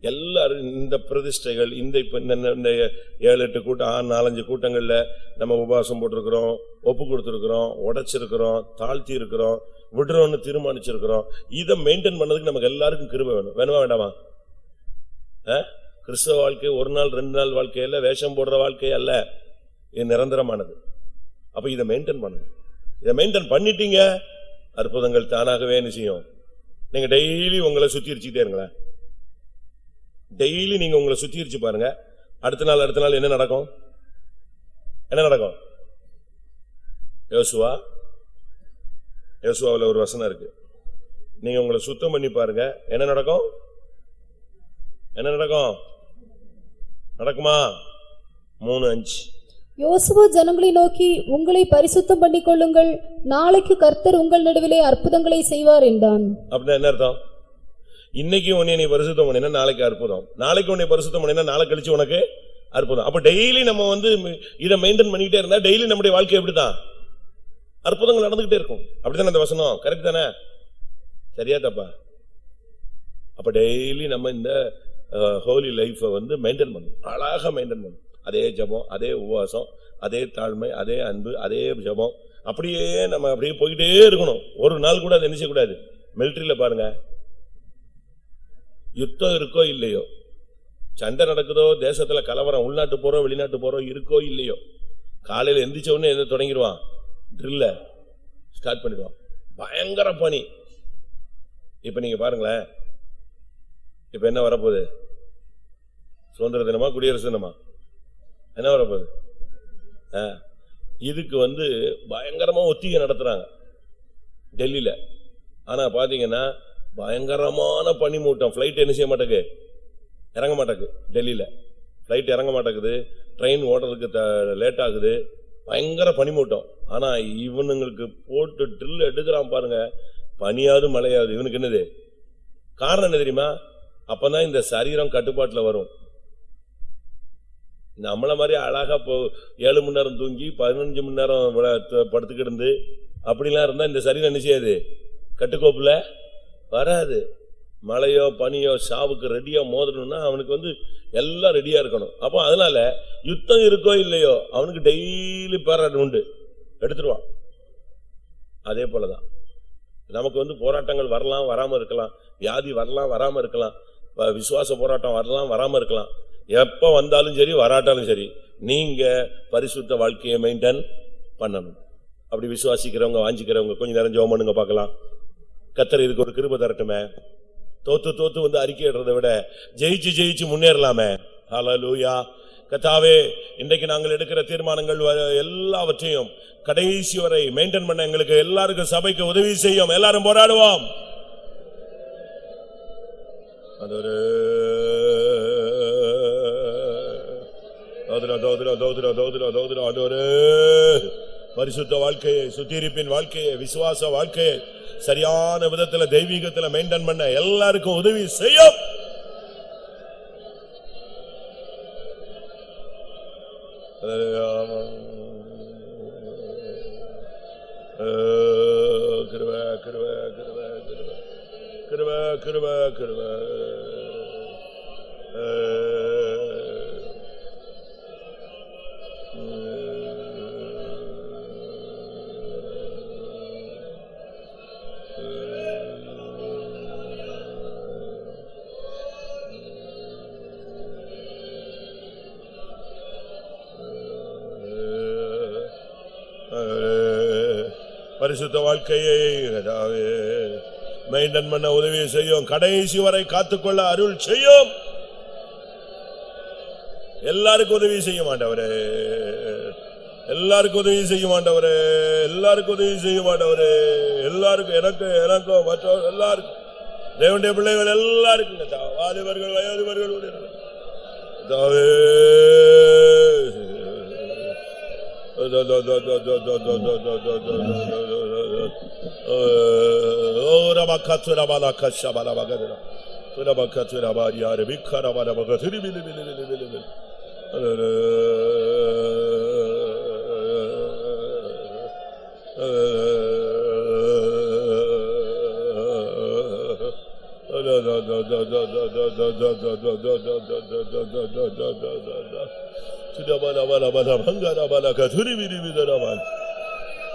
எல்லாரும் இந்த பிரதிஷ்டைகள் இந்த இப்போ இந்த- இந்த ஏழு எட்டு கூட்டம் ஆறு நாலஞ்சு கூட்டங்கள்ல நம்ம உபவாசம் போட்டிருக்கிறோம் ஒப்பு கொடுத்துருக்குறோம் உடைச்சிருக்கிறோம் தாழ்த்தி இருக்கிறோம் விடுறோம்னு தீர்மானிச்சிருக்கிறோம். இதை மெயின்டைன் பண்ணதுக்கு நமக்கு எல்லாருக்கும் கிருப வேணும். வேணுமா வேண்டாமா? ஆ? கிறிஸ்தவ வாழ்க்கை ஒரு நாள் ரெண்டு நாள் வாழ்க்கையில வேஷம் போடுற வாழ்க்கை அல்ல. இது நிரந்தரமானது. அப்ப இதை மெயின்டைன் பண்ணணும் இதை மெயின்டைன் பண்ணிட்டீங்க அற்புதங்கள் தானாகவே என்ன செய்யும்? நீங்க டெய்லி உங்களை சுத்திரிச்சுட்டே இருங்களேன். டெய்லி நீங்க உங்களை சுத்திரிச்சு பாருங்க. அடுத்த நாள் அடுத்த நாள் என்ன நடக்கும்? என்ன நடக்கும்? யோசுவா யோசுவாவில் ஒரு வசனம் இருக்கு. நீங்க உங்களை சுத்தம் பண்ணி பாருங்க. என்ன நடக்கும்? என்ன நடக்கும்? நடக்குமா? மூணு அஞ்சு. யோசுவா ஜனங்களை நோக்கி உங்களை பரிசுத்தம் பண்ணிக் கொள்ளுங்கள் நாளைக்கு கர்த்தர் உங்கள் நடுவிலே அற்புதங்களை செய்வார் என்றான். அப்படின்னா என்ன அர்த்தம்? இன்னைக்கு உன்னை நீ பரிசுத்தம் பண்ணினா நாளைக்கு அற்புதம். நாளைக்கு உன்னை பரிசுத்தம் பண்ணினா நாளை கழிச்சு உனக்கு அற்புதம். அப்ப டெய்லி நம்ம வந்து இதை மெயின்டைன் பண்ணிக்கிட்டே இருந்தா டெய்லி நம்முடைய வாழ்க்கை எப்படிதான் அற்புதங்கள் நடந்துகிட்டே இருக்கும். அப்படித்தானே அந்த வசனம்? கரெக்ட் தானே? சரியா தப்பா? அப்ப டெய்லி நம்ம இந்த ஹோலி லைஃப வந்து மெயின்டைன் பண்ணணும். அழகாக மெயின்டைன் பண்ணணும். அதே ஜெபம் அதே உபவாசம் அதே தாழ்மை அதே அன்பு அதே ஜெபம். அப்படியே நம்ம அப்படியே போயிட்டே இருக்கணும். ஒரு நாள் கூட அதை என்ன செய்யக்கூடாது மிலிட்டரியில பாருங்க. யுத்தம் இருக்கோ இல்லையோ? சண்டை நடக்குதோ தேசத்துல கலவரம் உள்நாட்டு போறோம் வெளிநாட்டு போறோம் இருக்கோ இல்லையோ? காலையில எந்திரிச்ச உடனே என்ன தொடங்கிடுவான்? ட்ரில்ல ஸ்டார்ட் பண்ணிடுவான். பயங்கர பணி. இப்ப நீங்க பாருங்களேன். இப்ப என்ன வரப்போகுது? சுதந்திர தினமா குடியரசு தினமா? என்ன வரப்போகுது? ஆ, இதுக்கு வந்து பயங்கரமா ஒத்திகை நடத்துறாங்க. டெல்லியில. ஆனா பாத்தீங்கன்னா பயங்கரமான பனிமூட்டம். ஃப்ளைட் என்ன செய்ய மாட்டேங்குது? இறங்க மாட்டேங்குது டெல்லியில. ஃப்ளைட் இறங்க மாட்டேங்குது ட்ரெயின் ஓடுறதுக்கு லேட் ஆகுது. பயங்கர பனிமூட்டம். ஆனா இவனுங்களுக்கு போட்டு ட்ரில் எடுக்கிறான் பாருங்க. பனியாவது மழையாவது இவனுக்கு என்னது? காரணம் என்ன தெரியுமா? அப்பதான் இந்த சரீரம் கட்டுப்பாட்டுல வரும். நம்மள மாதிரி அழகா இப்போ ஏழு மணி நேரம் தூங்கி பதினஞ்சு மணி நேரம் விள- படுத்துக்கிட்டு இருந்து அப்படிலாம் இருந்தா இந்த சரீரம் என்ன செய்யாது? கட்டுக்கோப்புல வராது. மழையோ பனியோ சாவுக்கு ரெடியாக மோதணும்னா அவனுக்கு வந்து எல்லாம் ரெடியா இருக்கணும். அப்போ அதனால யுத்தம் இருக்கோ இல்லையோ அவனுக்கு டெய்லி போராட்டம் உண்டு. எடுத்துருவான். அதே போலதான். நமக்கு வந்து போராட்டங்கள் வரலாம் வராம இருக்கலாம். வியாதி வரலாம் வராம இருக்கலாம். விசுவாச போராட்டம் வரலாம் வராம இருக்கலாம். எப்ப வந்தாலும் சரி வராட்டாலும் சரி நீங்க பரிசுத்த வாழ்க்கையை மெயின்டைன் பண்ணணும். அப்படி விசுவாசிக்கிறவங்க வாஞ்சிக்கிறவங்க கொஞ்சம் நேரம் பண்ணுங்க பார்க்கலாம். கத்தர் இதுக்கு ஒரு கிருப தரட்டுமே. தோத்து தோத்து வந்து அறிக்கையிடுறதை விட ஜெயிச்சு ஜெயிச்சு முன்னேறலாமே. ஹalleluya கத்தாவே இன்றைக்கு நாங்கள் எடுக்கிற தீர்மானங்கள் வ- எல்லாவற்றையும் கடைசி வரை மெயின்டைன் பண்ண எங்களுக்கு எல்லாருக்கும் சபைக்கு உதவி செய்யும். எல்லாரும் போராடுவோம். அது ஒரு தோதுரா தோதுரா தோதுரா தோதுரா தோதுரா அது ஒரு பரிசுத்த வாழ்க்கையை சுத்திரிப்பின் வாழ்க்கையை விசுவாச வாழ்க்கையை சரியான விதத்துல தெய்வீகத்துல மெயின்டைன் பண்ண எல்லாருக்கும் உதவி செய்யும். கிருவ oh, கிருவ கிருவ கிருவ கிருவ கிருவ கிருவ பரிசுத்த வாழ்க்கையை மெயின்டைன் பண்ண உதவி செய்யும் கடைசி வரை காத்துக்கொள்ள அருள் செய்யும் எல்லாருக்கும் உதவி செய்ய மாட்டவரே எல்லாருக்கும் உதவி செய்ய மாட்டவரே எல்லாருக்கும் உதவி செய்ய மாட்டவரே எல்லாருக்கும் எனக்கு எனக்கும் மற்ற எல்லாருக்கும் தேவனுடைய பிள்ளைகள் எல்லாருக்கும் கர்த்தா. வாலிபர்கள் வயோதிபர்கள் Ee, Ora bakatura balaka şabala bakara. Tura bakatura bar yare bir karavana bakaturi bili bili bili bili bili.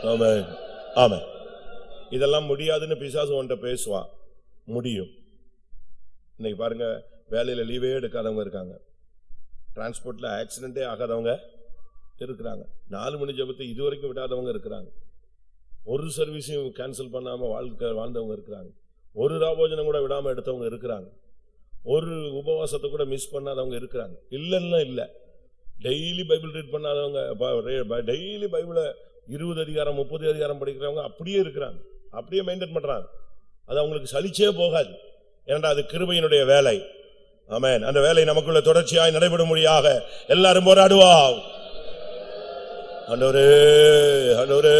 Amen. Amen. இதெல்லாம் முடியாதுன்னு பிசாசு உன்ட்ட பேசுவான். முடியும். இன்னைக்கு பாருங்க வேலையில லீவே எடுக்காதவங்க இருக்காங்க. டிரான்ஸ்போர்ட்ல ஆக்சிடென்டே ஆகாதவங்க இருக்கிறாங்க. நாலு மணி ஜபத்தை இதுவரைக்கும் விடாதவங்க இருக்கிறாங்க. ஒரு சர்வீஸையும் கேன்சல் பண்ணாம வாழ்க்கை வாழ்ந்தவங்க இருக்கிறாங்க. ஒரு ராபோஜனம் கூட விடாம எடுத்தவங்க இருக்கிறாங்க. ஒரு உபவாசத்தை கூட மிஸ் பண்ணாதவங்க இருக்கிறாங்க. இல்லைன்னா இல்லை. டெய்லி பைபிள் ரீட் பண்ணாதவங்க டெய்லி பைபிளை இருபது அதிகாரம் முப்பது அதிகாரம் படிக்கிறவங்க அப்படியே இருக்கிறாங்க. அப்படியே மெயின்டைன் பண்றாங்க. அது அவங்களுக்கு சலிச்சே போகாது. ஏன்னா அது கிருபையினுடைய வேலை. ஆமேன். அந்த வேலை நமக்குள்ள தொடர்ச்சியாய் நடைபெறும்படியாக எல்லாரும் போராடுவோம். ஆண்டவரே ஆண்டவரே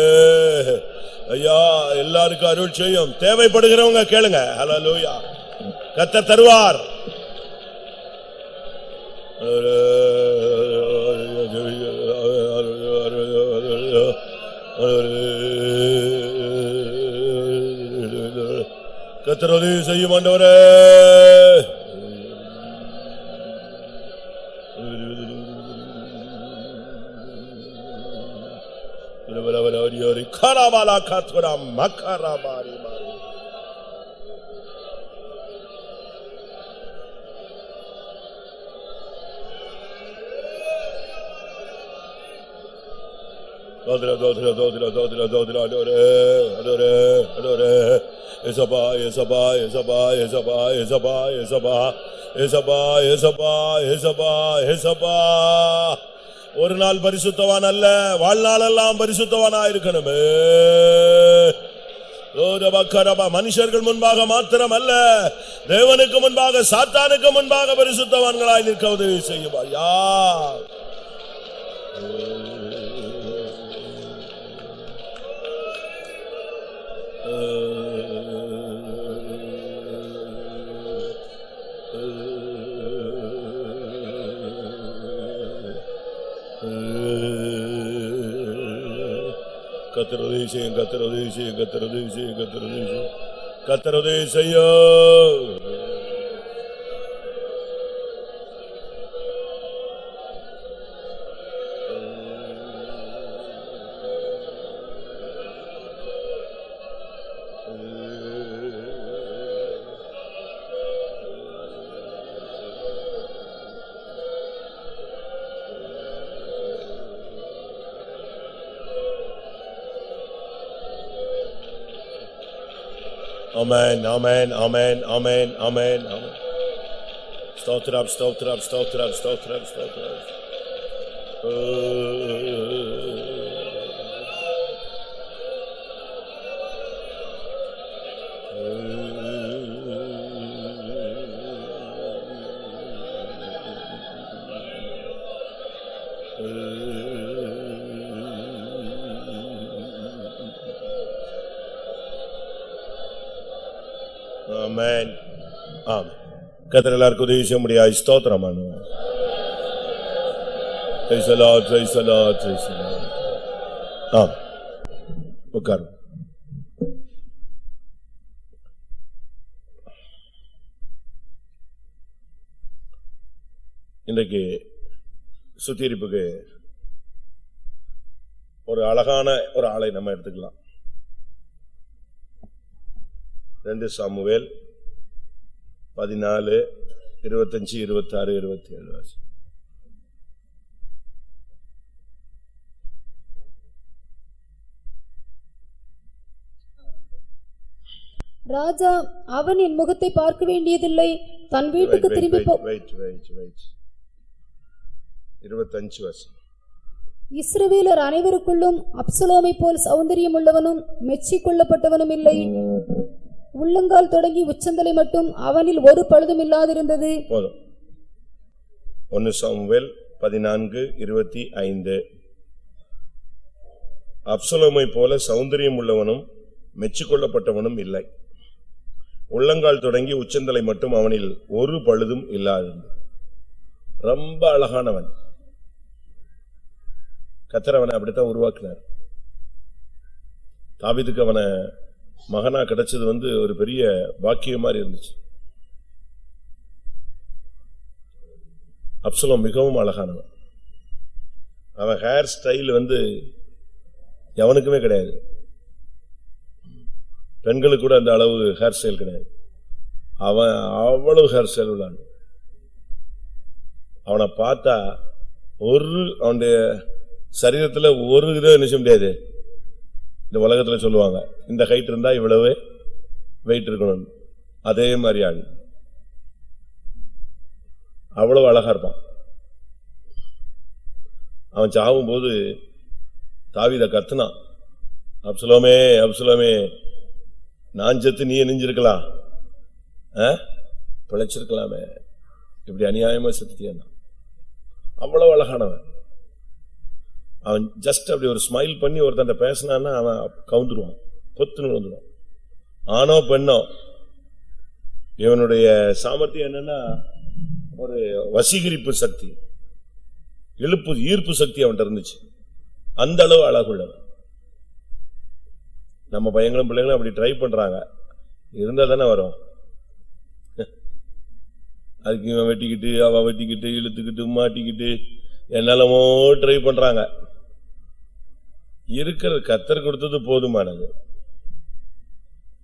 ஐயா எல்லாருக்கும் அருள் செய்யும். தேவைப்படுகிறவங்க கேளுங்க. ஹலோ லூயா கத்த தருவார் கர்த்தர் கத்தரோடு செய்யும் ஆண்டவரே கராபாலா காத்துரா மக்காரா மாரிமா ஒரு நாள் பரிசுத்தவான் அல்ல வாழ்நாளெல்லாம் பரிசுத்தவானா இருக்கணுமே. மனுஷர்கள் முன்பாக மாத்திரம் அல்ல தேவனுக்கு முன்பாக சாத்தானுக்கு முன்பாக பரிசுத்தவான்களாய் நிற்க உதவி செய்யுமா யா te lo dicen, que te lo dicen, que te lo dicen. ஆமேன் ஆமேன் ஆமேன் ஆமேன் ஆமேன் ஆமேன் ஸ்தோத்ராப் ஸ்தோத்ராப் ஸ்தோத்ராப் ஸ்தோத்ராப் ஸ்தோத்ராப் ஓ கத்திர எல்லாருக்கும் உதவி செய்ய முடியாது. ஸ்தோத்திரம் பண்ணுவோம். ஆ உட்காரு இன்றைக்கு சுத்திகரிப்புக்கு ஒரு அழகான ஒரு ஆளை நம்ம எடுத்துக்கலாம். ரெண்டு சாமுவேல் பதினாலு இருபத்தஞ்சு இருபத்தாறு இருபத்தி ஏழு வருஷம் ராஜா அவன் என் முகத்தை பார்க்க வேண்டியதில்லை. தன் வீட்டுக்கு திரும்பி இருபத்தஞ்சு வருஷம் இஸ்ரவேலர் அனைவருக்குள்ளும் அப்சலோமை போல் சௌந்தரியம் உள்ளவனும் மெச்சிக் கொள்ளப்பட்டவனும் இல்லை உள்ளங்கால் தொடங்கி உச்சந்தலை மட்டும் அவனில் ஒரு பழுதும் இல்லாதிருந்தது. போதும். ஒன்னு சாமுவேல் பதினான்கு இருபத்தி ஐந்து. அப்சலோமை போல சௌந்தரியம் உள்ளவனும் மெச்சிக்கொள்ளப்பட்டவனும் இல்லை. உள்ளங்கால் தொடங்கி உச்சந்தலை மட்டும் அவனில் ஒரு பழுதும் இல்லாதிருந்தது. ரொம்ப அழகானவன். கத்தர் அவனை அப்படித்தான் உருவாக்கினார். தாவீதுக்கு அவனை மகனா கிடைச்சது வந்து ஒரு பெரிய பாக்கியம் மாதிரி இருந்துச்சு. அப்சலம் மிகவும் அழகானவன். அவன் ஹேர் ஸ்டைல் வந்து எவனுக்குமே கிடையாது. பெண்களுக்கு கூட அந்த அளவு ஹேர் ஸ்டைல் கிடையாது. அவன் அவ்வளவு ஹேர் ஸ்டைல் உள்ளான் அவனை பார்த்தா ஒரு அவனுடைய சரீரத்துல ஒரு இதை நினைச்ச முடியாது. இந்த உலகத்துல சொல்லுவாங்க இந்த ஹைட் இருந்தா இவ்வளவு வெயிட் இருக்கணும். அதே மாதிரி ஆள். அவ்வளவு அழகா இருப்பான். அவன் சாகும்போது தாவித கத்துனான் அப்சலோமே அப்சலோமே நான் செத்து நீ நெஞ்சிருக்கலாம் பிழைச்சிருக்கலாமே. இப்படி அநியாயமா செத்துட்டியா அவ்வளவு அழகானவன். அவன் ஜஸ்ட் அப்படி ஒரு ஸ்மைல் பண்ணி ஒருத்தன் பேசினான்னா அவன் கவுந்துருவான் பொத்துன்னு வந்துடுவான் ஆனோ பெண்ணோ இவனுடைய சாமர்த்தியம் என்னன்னா ஒரு வசீகரிப்பு சக்தி இழுப்பு ஈர்ப்பு சக்தி அவன்கிட்ட இருந்துச்சு. அந்த அளவு அழகுள்ளவன். நம்ம பையங்களும் பிள்ளைங்களும் அப்படி ட்ரை பண்றாங்க. இருந்தா தானே வரும். அதுக்கு இவன் வெட்டிக்கிட்டு அவ வெட்டிக்கிட்டு இழுத்துக்கிட்டு மாட்டிக்கிட்டு என்னெல்லாமோ ட்ரை பண்றாங்க. இருக்கிற கத்தர் கொடுத்தது போதுமானது.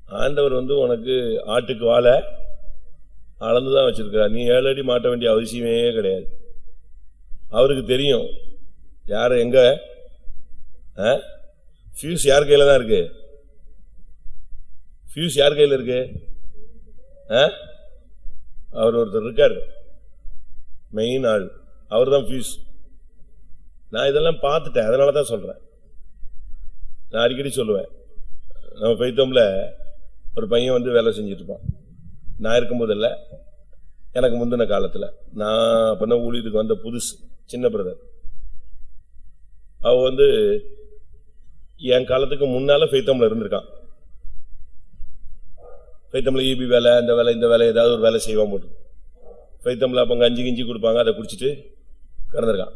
ஆண்டவர் வந்து உனக்கு ஆட்டுக்கு வாழை அளந்துதான் வச்சிருக்கிறார். நீ ஏழு அடி மாட்ட வேண்டிய அவசியமே கிடையாது. அவருக்கு தெரியும். யார் எங்க? ஃபியூஸ் யார் கையில தான் இருக்கு? ஃபியூஸ் யார் கையில் இருக்கு? ஆ? அவர் ஒருத்தர் இருக்கார். மெயின் ஆள். அவர் தான் ஃபியூஸ் நான் இதெல்லாம் பார்த்துட்டேன். அதனால தான் சொல்றேன். நான் அடிக்கடி சொல்லுவேன். நம்ம பைத்தோம்ல ஒரு பையன் வந்து வேலை செஞ்சுட்டு இருப்பான் நான் இருக்கும்போது இல்லை எனக்கு முந்தின காலத்தில். நான் பண்ண ஊழியத்துக்கு வந்த புதுசு சின்ன பிரதர். அவ வந்து என் காலத்துக்கு முன்னால ஃபைத்தம்ல இருந்திருக்கான். ஃபைத்தம்ல ஈபி வேலை இந்த வேலை இந்த வேலை ஏதாவது ஒரு வேலை செய்வான் போட்டு. ஃபைத்தம்ல அப்போ கஞ்சி கிஞ்சி கொடுப்பாங்க அதை குடிச்சிட்டு கிடந்திருக்கான்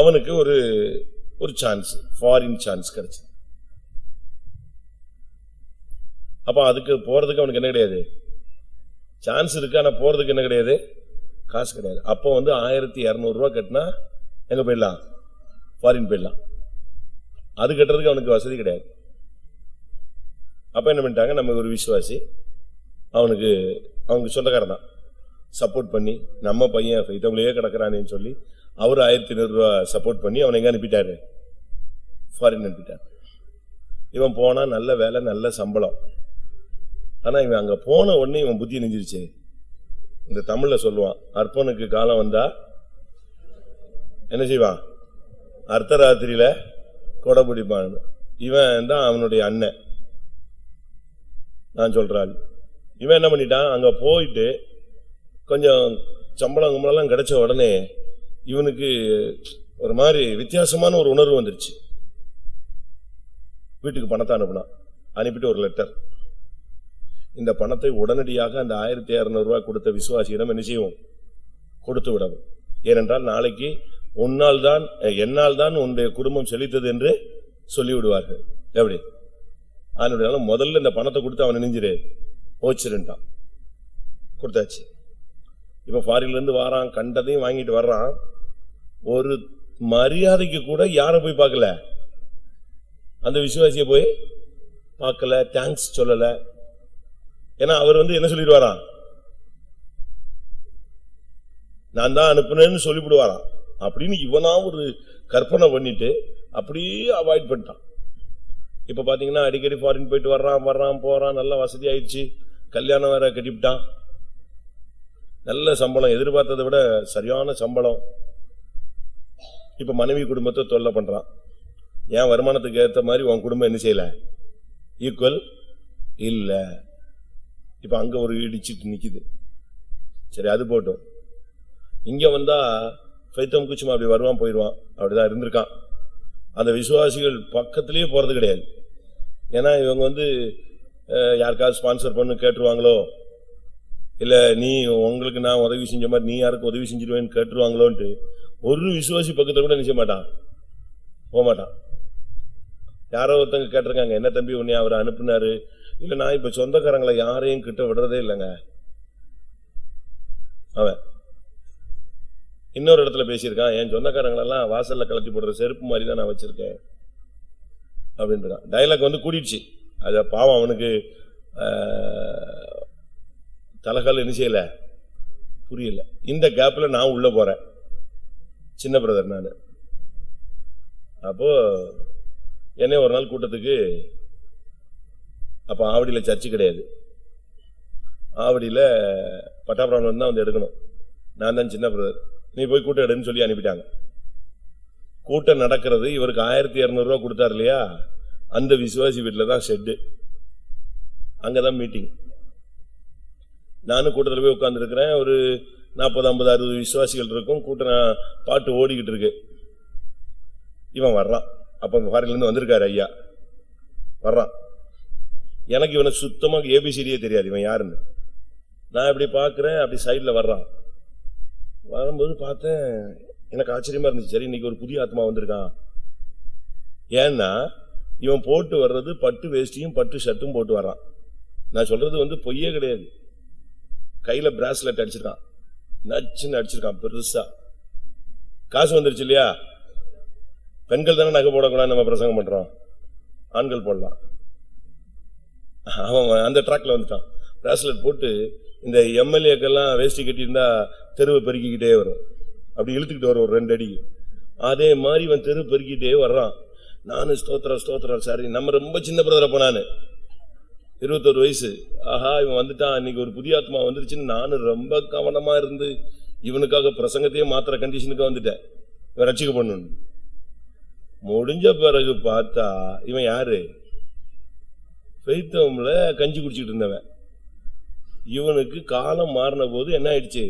அவனுக்கு ஒரு ஒரு சான்ஸ் ஃபாரின் சான்ஸ் கிடைச்சது. அப்ப அதுக்கு போறதுக்கு அவனுக்கு என்ன கிடையாது? சான்ஸ் இருக்கு ஆனா போறதுக்கு என்ன கிடையாது? காசு கிடையாது. அப்போ வந்து ஆயிரத்தி இருநூறு ரூபாய் கட்டினா எங்க போயிடலாம்? ஃபாரின் போயிடலாம். அது கட்டுறதுக்கு அவனுக்கு வசதி கிடையாது. அப்ப என்ன பண்ணிட்டாங்க? நம்ம ஒரு விசுவாசி அவனுக்கு அவனுக்கு சொந்தக்காரன் தான். சப்போர்ட் பண்ணி நம்ம பையன் இதவங்களையே கிடக்குறானேன்னு சொல்லி அவர் ஆயிரத்தி ஐநூறு ரூபாய் சப்போர்ட் பண்ணி அவனை எங்க அனுப்பிட்டாரு? ஃபாரின் அனுப்பிட்டார் இவன் போனா நல்ல வேலை நல்ல சம்பளம். ஆனா இவன் அங்க போன உடனே இவன் புத்தி நெஞ்சிருச்சு. இந்த தமிழ்ல சொல்லுவான் அர்ப்பனுக்கு காலம் வந்தா என்ன செய்வான்? அர்த்தராத்திரியில கொடை பிடிப்பான். இவன் தான் அவனுடைய அண்ணன். நான் சொல்றாள் இவன் என்ன பண்ணிட்டான்? அங்க போயிட்டு கொஞ்சம் சம்பளம் கும்பளம் கிடைச்ச உடனே இவனுக்கு ஒரு மாதிரி வித்தியாசமான ஒரு உணர்வு வந்துருச்சு. வீட்டுக்கு பணத்தை அனுப்பினான் அனுப்பிட்டு ஒரு லெட்டர் இந்த பணத்தை உடனடியாக அந்த ஆயிரத்தி இரநூறு ரூபாய் கொடுத்த விசுவாசியிடம் என்ன செய்வோம்? கொடுத்து விடவும். ஏனென்றால் நாளைக்கு உன்னால் தான் என்னால் தான் உன்னுடைய குடும்பம் செழித்தது என்று சொல்லிவிடுவார்கள். எப்படி? அதனுடைய முதல்ல இந்த பணத்தை கொடுத்து அவன் நெஞ்சிரு ஓச்சிருந்தான் கொடுத்தாச்சு. இப்ப ஃபாரின்ல இருந்து வாரான் கண்டதையும் வாங்கிட்டு வர்றான். ஒரு மரியாதைக்கு கூட யாரும் போய் பார்க்கல. அந்த விசுவாசிய போய் பார்க்கல தேங்க்ஸ் சொல்லல. ஏன்னா அவர் வந்து என்ன சொல்லிட்டு நான் தான் அனுப்புனேன்னு சொல்லிவிடுவாராம். அப்படின்னு இவனா ஒரு கற்பனை பண்ணிட்டு அப்படியே அவாய்ட் பண்ணிட்டான். இப்ப பாத்தீங்கன்னா அடிக்கடி ஃபாரின் போயிட்டு வர்றான் வர்றான் போறான் நல்ல வசதி ஆயிடுச்சு கல்யாணம் வேற கட்டிவிட்டான். நல்ல சம்பளம் எதிர்பார்த்ததை விட சரியான சம்பளம். இப்ப மனைவி குடும்பத்தை தொல்லை பண்றான். என் வருமானத்துக்கு ஏற்ற மாதிரி உன் குடும்பம் என்ன செய்யல? ஈக்குவல் இல்ல. இப்ப அங்க ஒரு இடிச்சிட்டு நிக்குது. சரி அது போட்டும். இங்க வந்தா சைத்தம் குச்சிமா அப்படி வருவான் போயிடுவான். அப்படிதான் இருந்திருக்கான். அந்த விசுவாசிகள் பக்கத்திலேயே போறது கிடையாது. ஏன்னா இவங்க வந்து யாருக்காவது ஸ்பான்சர் பண்ணு கேட்டுருவாங்களோ? இல்ல நீ உங்களுக்கு நான் உதவி செஞ்ச மாதிரி நீ யாருக்கு உதவி செஞ்சிருவேன்னு கேட்டுருவாங்களோன்ட்டு ஒரு விசுவாசி பக்கத்துல கூட நினைச்ச மாட்டான்? போக மாட்டான். யாரோ ஒருத்தங்க கேட்டிருக்காங்க என்ன தம்பி உன்னை அவர் அனுப்புனாரு? இல்ல நான் இப்ப சொந்தக்காரங்களை யாரையும் கிட்ட விடுறதே இல்லைங்க. அவன் இன்னொரு இடத்துல பேசியிருக்கான் என் சொந்தக்காரங்களெல்லாம் வாசல்ல கலத்தி போடுற செருப்பு மாதிரி தான் நான் வச்சிருக்கேன். அப்படின்றான். டயலாக் வந்து கூடிடுச்சு. அத பாவம் அவனுக்கு ஆஹ், தலகால் என்ன செய்யல? புரியல. இந்த கேப்ல நான் உள்ள போறேன். சின்ன பிரதர் நான். அப்போ என்னை ஒரு நாள் கூட்டத்துக்கு அப்போ ஆவடியில் சர்ச்சு கிடையாது. ஆவடியில் பட்டாபுரம் தான் வந்து எடுக்கணும். நான் தான் சின்ன பிரதர் நீ போய் கூட்டம் எடுன்னு சொல்லி அனுப்பிட்டாங்க. கூட்டம் நடக்கிறது இவருக்கு ஆயிரத்தி இரநூறுவா கொடுத்தாரு இல்லையா? அந்த விசுவாசி வீட்டில் தான் ஷெட்டு அங்கே தான் மீட்டிங் நானும் கூட்டத்தில் போய் உட்காந்துருக்கிறேன் ஒரு நாற்பது ஐம்பது அறுபது விசுவாசிகள் இருக்கும். கூட்டம் பாட்டு ஓடிக்கிட்டு இருக்கு. இவன் வர்றான். அப்ப அந்த ஃபாரின்லேருந்து வந்திருக்காரு ஐயா. வர்றான். எனக்கு இவனை சுத்தமாக ஏபிசிடியே தெரியாது இவன் யாருன்னு. நான் இப்படி பார்க்குறேன் அப்படி சைடில் வர்றான். வரும்போது பார்த்தேன் எனக்கு ஆச்சரியமாக இருந்துச்சு. சரி இன்னைக்கு ஒரு புதிய ஆத்மா வந்திருக்கான். ஏன்னா இவன் போட்டு வர்றது பட்டு வேஷ்டியும் பட்டு ஷர்ட்டும் போட்டு வர்றான். நான் சொல்றது வந்து பொய்யே கிடையாது. கையில் பிராஸ்லெட் அடிச்சிருக்கான். நச்சுன்னு அடிச்சிருக்கான் பெருசா. காசு வந்துருச்சு இல்லையா? பெண்கள் தானே நகை போடக்கூடாது நம்ம பிரசங்கம் பண்றோம். ஆண்கள் போடலாம். அவன் அந்த ட்ராக்ல வந்துட்டான். பிராஸ்லெட் போட்டு இந்த எம்எல்ஏக்கெல்லாம் வேஷ்டி கட்டியிருந்தா தெருவை பெருக்கிக்கிட்டே வரும். அப்படி இழுத்துக்கிட்டு வரும் ஒரு ரெண்டு அடி. அதே மாதிரி இவன் தெரு பெருக்கிட்டே வர்றான். நானு ஸ்தோத்திரம் ஸ்தோத்திரம் சாரி. நம்ம ரொம்ப சின்ன பிரதரை அப்ப இருபத்தோரு இருபத்தொரு வயசு. ஆஹா இவன் வந்துட்டான். இன்னைக்கு ஒரு புதிய ஆத்மா வந்துருச்சுன்னு நானும் ரொம்ப கவனமா இருந்து இவனுக்காக பிரசங்கத்தையே மாத்திர கண்டிஷனுக்கு வந்துட்டேன். இவன் ரட்சிக்க பண்ணணும் முடிஞ்ச பிறகு பார்த்தா இவன் யாரு? பெய்த்தவம்ல கஞ்சி குடிச்சிட்டு இருந்தவன். இவனுக்கு காலம் மாறின போது என்ன ஆயிடுச்சு?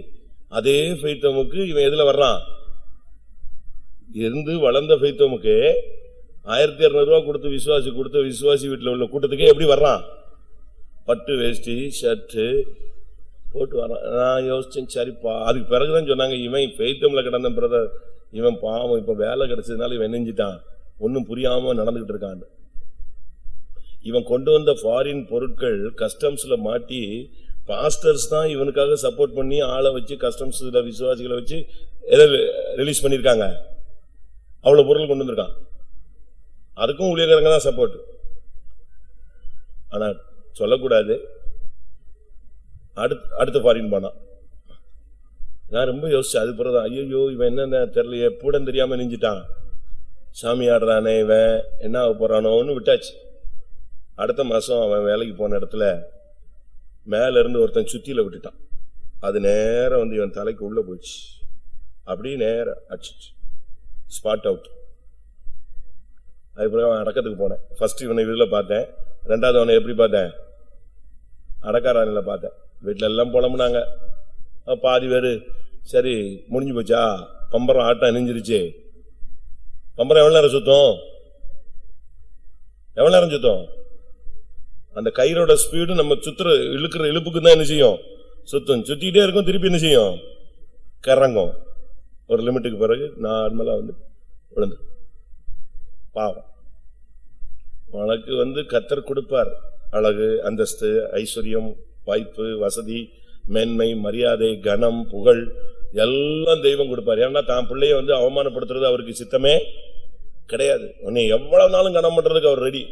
அதே பெய்த்தவமுக்கு இவன் எதுல வர்றான்? இருந்து வளர்ந்த பெய்த்தவமுக்கு ஆயிரத்தி இருநூறு ரூபாய் கொடுத்து விசுவாசி கொடுத்த விசுவாசி வீட்டில் உள்ள கூட்டத்துக்கே எப்படி வர்றான்? பட்டு வேஷ்டி ஷர்ட்டு போட்டு வரான் நான் யோசிச்சேன் சரிப்பா. அதுக்கு பிறகுதான் சொன்னாங்க இவன் பெய்த்தம்ல கிடந்த பிரதர் இவன் பாவம் இப்ப வேலை கிடைச்சதுனால இவன் நெஞ்சிட்டான். ஒன்னும் புரியாம நடந்துகிட்டு இருக்கான். இவன் கொண்டு வந்த ஃபாரின் பொருட்கள் கஸ்டம்ஸ்ல மாட்டி பாஸ்டர்ஸ் தான் இவனுக்காக சப்போர்ட் பண்ணி ஆளை வச்சு கஸ்டம்ஸ்ல விசுவாசிகளை வச்சு ரிலீஸ் பண்ணிருக்காங்க அவ்வளவு பொருள் கொண்டு வந்திருக்கான். அதுக்கும் ஊழியக்காரங்க தான் சப்போர்ட் ஆனா சொல்லக்கூடாது. அடுத்து அடுத்த ஃபாரின் போனான் நான் ரொம்ப யோசிச்சேன். அது பிறகுதான் ஐயோ இவன் என்னென்ன தெரியலையே பூடம் தெரியாமல் நெஞ்சிட்டான் சாமி ஆடுறானே இவன் என்ன ஆக போகிறானோன்னு விட்டாச்சு. அடுத்த மாதம் அவன் வேலைக்கு போன இடத்துல மேலேருந்து ஒருத்தன் சுத்தியில் விட்டுட்டான். அது நேரம் வந்து இவன் தலைக்கு உள்ளே போச்சு. அப்படியே நேரம் அடிச்சிச்சு. ஸ்பாட் அவுட் அதுக்கப்புறம் அவன் அடக்கத்துக்கு போனேன். ஃபர்ஸ்ட் இவனை இதில் பார்த்தேன். ரெண்டாவது அவனை எப்படி பார்த்தேன்? அடக்காரானில் பார்த்தேன். வீட்டுல எல்லாம் புலம்புனாங்க. பாதி பேர் சரி முடிஞ்சு போச்சா? பம்பரம் ஆட்டம் நெஞ்சிருச்சு பம்பரம் எவ்வளவு நேரம் சுத்தம்? எவ்வளவு நேரம் சுத்தம்? அந்த கயிறோட ஸ்பீடு நம்ம சுத்துற இழுக்கிற இழுப்புக்கு தான் என்ன செய்யும்? சுத்தம். சுத்திக்கிட்டே இருக்கும் திருப்பி என்ன செய்யும்? கறங்கும். ஒரு லிமிட்டுக்கு பிறகு நார்மலா வந்து விழுந்து. பாவம். உனக்கு வந்து கத்தர் கொடுப்பார். அழகு அந்தஸ்து ஐஸ்வர்யம் வாய்ப்பு வசதி மேன்மை மரியாதை கனம் புகழ் எல்லாம் தெய்வம் கொடுப்பார். ஏன்னா தான் பிள்ளைய வந்து அவமானப்படுத்துறது அவருக்கு சித்தமே கிடையாது. உன்னை எவ்வளவு நாளும் கனம் பண்றதுக்கு அவர் ரெடி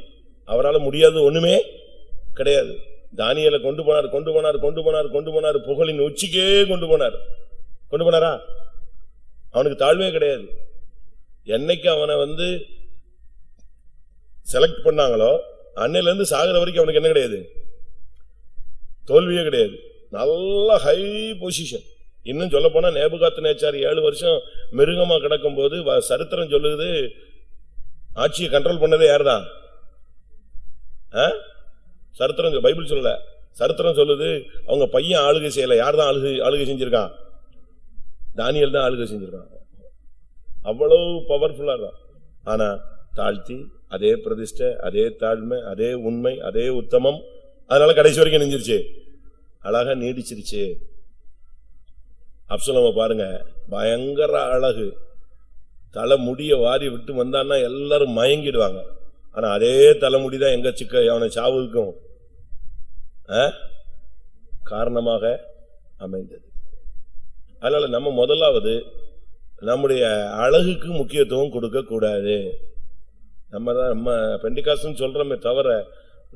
அவரால் முடியாது ஒண்ணுமே கிடையாது. தானியலை கொண்டு போனார் கொண்டு போனார் கொண்டு போனார் கொண்டு போனார். புகழின் உச்சிக்கே கொண்டு போனார். கொண்டு போனாரா? அவனுக்கு தாழ்வே கிடையாது. என்னைக்கு அவனை வந்து செலக்ட் பண்ணாங்களோ அன்னையில இருந்து சாகுற வரைக்கும் அவனுக்கு என்ன கிடையாது? தோல்வியே கிடையாது. நல்ல ஹை பொசிஷன் இன்னும் சொல்ல போனா நேபுகாத்து நேச்சார் ஏழு வருஷம் மிருகமா கிடக்கும் போது வ- சரித்திரம் சொல்லுது. ஆட்சியை கண்ட்ரோல் பண்ணதே யார்தான் ஆ? சரித்திரம் பைபிள் சொல்லல. சரித்திரம் சொல்லுது அவங்க பையன் ஆளுகை செய்யல. யார்தான் ஆளுகை ஆளுகை செஞ்சிருக்கான்? தானியல் தான் ஆளுகை செஞ்சிருக்கான். அவ்வளவு பவர்ஃபுல்லா இருக்கும் ஆனா தாழ்த்தி அதே பிரதிஷ்டை அதே தாழ்மை அதே உண்மை அதே உத்தமம் அதனால கடைசி வரைக்கும் நெஞ்சிருச்சு அழகா நீடிச்சிருச்சு. அப்சலம பாருங்க பயங்கர அழகு. தலை முடிய வாரி விட்டு வந்தான்னா எல்லாரும் மயங்கிடுவாங்க. ஆனா அதே தலைமுடி தான் எங்க சிக்க அவனை சாவுக்கும். ஆ? காரணமாக அமைந்தது. அதனால நம்ம முதலாவது நம்முடைய அழகுக்கு முக்கியத்துவம் கொடுக்க கூடாது. நம்ம தான் நம்ம பெண்டிகாசுன்னு சொல்றோமே தவிர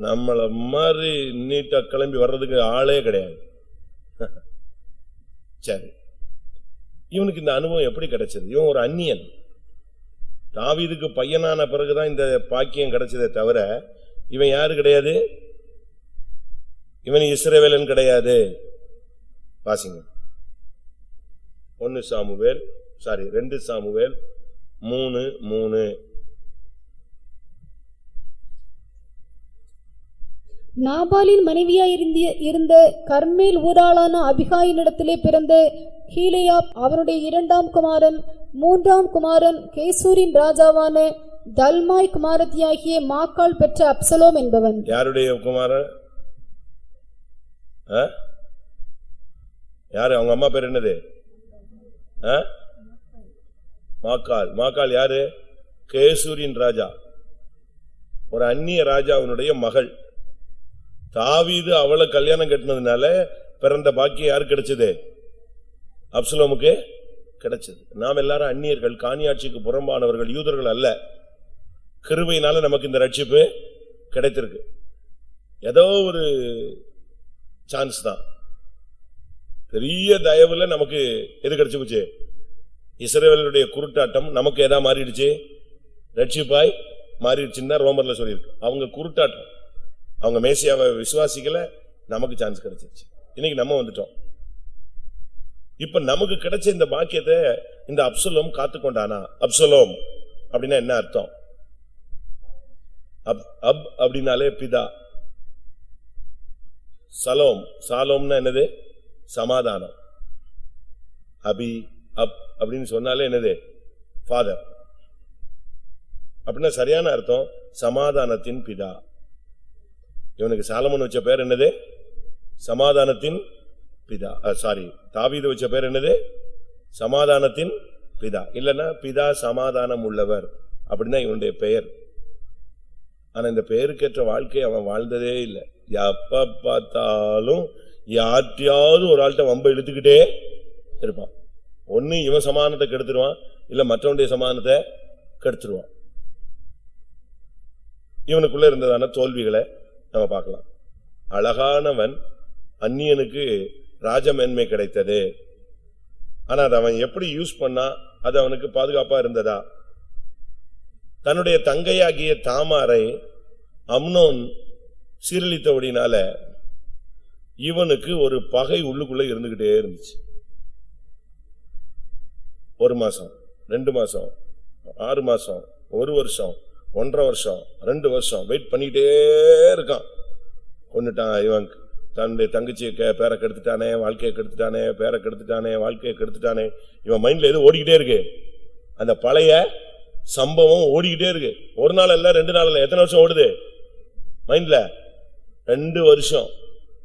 நம்மளை மாதிரி நீட்டா கிளம்பி வர்றதுக்கு ஆளே கிடையாது. சரி. இவனுக்கு இந்த அனுபவம் எப்படி கிடைச்சது? இவன் ஒரு அந்நியன். தாவீதுக்கு பையனான பிறகுதான் இந்த பாக்கியம் கிடைச்சதே தவிர இவன் யாரு கிடையாது? இவன் இஸ்ரேவேலன் கிடையாது. வாசிங்க. ஒன்னு சாமுவேல் சாரி ரெண்டு சாமுவேல் மூணு மூணு. நாபாலின் மனைவியாயிருந்த இருந்த கர்மேல் ஊராளான அபிகாயினிடத்திலே பிறந்த ஹீலையா அவனுடைய இரண்டாம் குமாரன் மூன்றாம் குமாரன் கேசூரின் ராஜாவான தல்மாய் குமாரத்தியாகிய மாக்கால் பெற்ற அப்சலோம் என்பவன். யாருடைய குமாரன் ஆ? யாரு? அவங்க அம்மா பேர் என்னது? ஆ? மாக்கால் யாரு? கேசூரின் ராஜா. ஒரு அந்நிய ராஜாவினுடைய மகள். தாவீது அவளை கல்யாணம் கட்டினதுனால பிறந்த பாக்கியம் யாரு கிடைச்சது? அப்சலோமுக்கு கிடைச்சது. நாம் எல்லாரும் அந்நியர்கள் காணியாட்சிக்கு புறம்பானவர்கள் யூதர்கள் அல்ல. கிருபையினால நமக்கு இந்த ரட்சிப்பு கிடைத்திருக்கு. ஏதோ ஒரு சான்ஸ் தான். பெரிய தயவுல நமக்கு எது கிடைச்சு போச்சு? இஸ்ரேவலுடைய குருட்டாட்டம் நமக்கு எதா மாறிடுச்சு? ரட்சிப்பாய் மாறிடுச்சுன்னு தான் ரோமர்ல சொல்லியிருக்கு. அவங்க குருட்டாட்டம். அவங்க மேசியாவை விசுவாசிக்கல நமக்கு சான்ஸ் கிடைச்சிருச்சு. இன்னைக்கு நம்ம வந்துட்டோம். இப்ப நமக்கு கிடைச்ச இந்த பாக்கியத்தை இந்த அப்சலோம் காத்துக்கொண்டானா? அப்சலோம் அப்படின்னா என்ன அர்த்தம்? அப் அப் அப்படின்னாலே பிதா. சலோம். சாலோம்னா என்னது? சமாதானம். அபி அப் அப்படின்னு சொன்னாலே என்னது? ஃபாதர் அப்படின்னா சரியான அர்த்தம் சமாதானத்தின் பிதா. இவனுக்கு சாலமன் வச்ச பேர் என்னது? சமாதானத்தின் பிதா சாரி தாவீது வச்ச பேர் என்னது? சமாதானத்தின் பிதா. இல்லைன்னா பிதா சமாதானம் உள்ளவர். அப்படின்னா இவனுடைய பெயர். ஆனா இந்த பெயருக்கேற்ற வாழ்க்கையை அவன் வாழ்ந்ததே இல்லை. எப்ப பார்த்தாலும் யார்ட்டையாவது ஒரு ஆள்கிட்ட வம்ப இழுத்துக்கிட்டே இருப்பான். ஒன்னு இவன் சமாதானத்தை கெடுத்துருவான் இல்ல மற்றவனுடைய சமாதானத்தை கெடுத்துருவான். இவனுக்குள்ள இருந்ததான தோல்விகளை நம்ம பார்க்கலாம். அழகானவன் அந்நியனுக்கு ராஜமேன்மை கிடைத்தது. ஆனா அதை அவன் எப்படி யூஸ் பண்ணா அது அவனுக்கு பாதுகாப்பா இருந்ததா? தன்னுடைய தங்கையாகிய தாமாரை அம்னோன் சீரழித்தபடினால இவனுக்கு ஒரு பகை உள்ளுக்குள்ள இருந்துகிட்டே இருந்துச்சு. ஒரு மாசம் ரெண்டு மாசம் ஆறு மாசம் ஒரு வருஷம் ஒன்றரை வருஷம் ரெண்டு வருஷம் வெயிட் பண்ணிக்கிட்டே இருக்கான். கொண்டுட்டான் இவன். தன்னுடைய தங்கச்சியை கே- பேரை கெடுத்துட்டானே வாழ்க்கையை கெடுத்துட்டானே பேரை கெடுத்துட்டானே வாழ்க்கையை கெடுத்துட்டானே. இவன் மைண்டில் எது ஓடிக்கிட்டே இருக்கு. அந்த பழைய சம்பவம் ஓடிக்கிட்டே இருக்கு. ஒரு நாள் இல்ல ரெண்டு நாள் இல்ல எத்தனை வருஷம் ஓடுது? மைண்டில் ரெண்டு வருஷம்.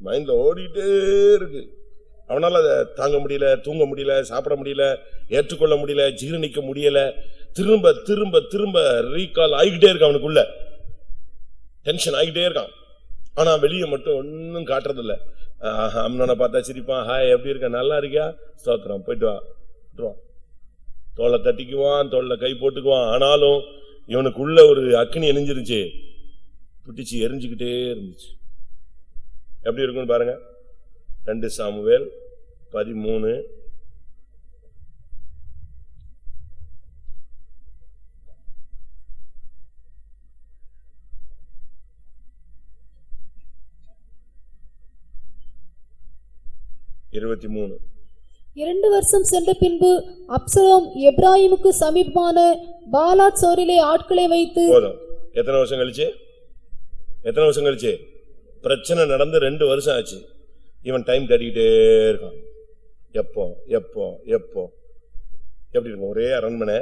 மைண்டில் ஓடிக்கிட்டே இருக்கு. அவனால் அதை தாங்க முடியல தூங்க முடியல சாப்பிட முடியல ஏற்றுக்கொள்ள முடியல ஜீரணிக்க முடியல. திரும்ப திரும்ப திரும்ப ரீகால் ஆகிக்கிட்டே இருக்கான் அவனுக்குள்ள. டென்ஷன் ஆகிட்டே இருக்கான். ஆனா வெளியே மட்டும் ஒன்னும் காட்டுறதில்ல. அம்னனை பார்த்தா சிரிப்பான் ஹாய் எப்படி இருக்க? நல்லா இருக்கியா? ஸ்தோத்திரம். போயிட்டு வா. விட்டுருவான் தோலை தட்டிக்குவான் தோல்ல கை போட்டுக்குவான். ஆனாலும் இவனுக்குள்ள ஒரு அக்னி எரிஞ்சிருச்சு. பிடிச்சு எரிஞ்சுக்கிட்டே இருந்துச்சு. எப்படி இருக்குன்னு பாருங்க. ரெண்டு சாமுவேல் பதிமூணு இருபத்தி மூணு. இரண்டு வருஷம் சென்ற பின்பு அப்சலோம் எப்ராயிமுக்கு சமீபமான பாலாத் சோரிலே ஆட்களை வைத்து போதும். எத்தனை வருஷம் கழிச்சு? எத்தனை வருஷம் கழிச்சு? பிரச்சனை நடந்து ரெண்டு வருஷம் ஆச்சு. இவன் டைம் தட்டிக்கிட்டே இருக்கான். எப்போ எப்போ எப்போ? எப்படி இருக்கும்? ஒரே அரண்மனை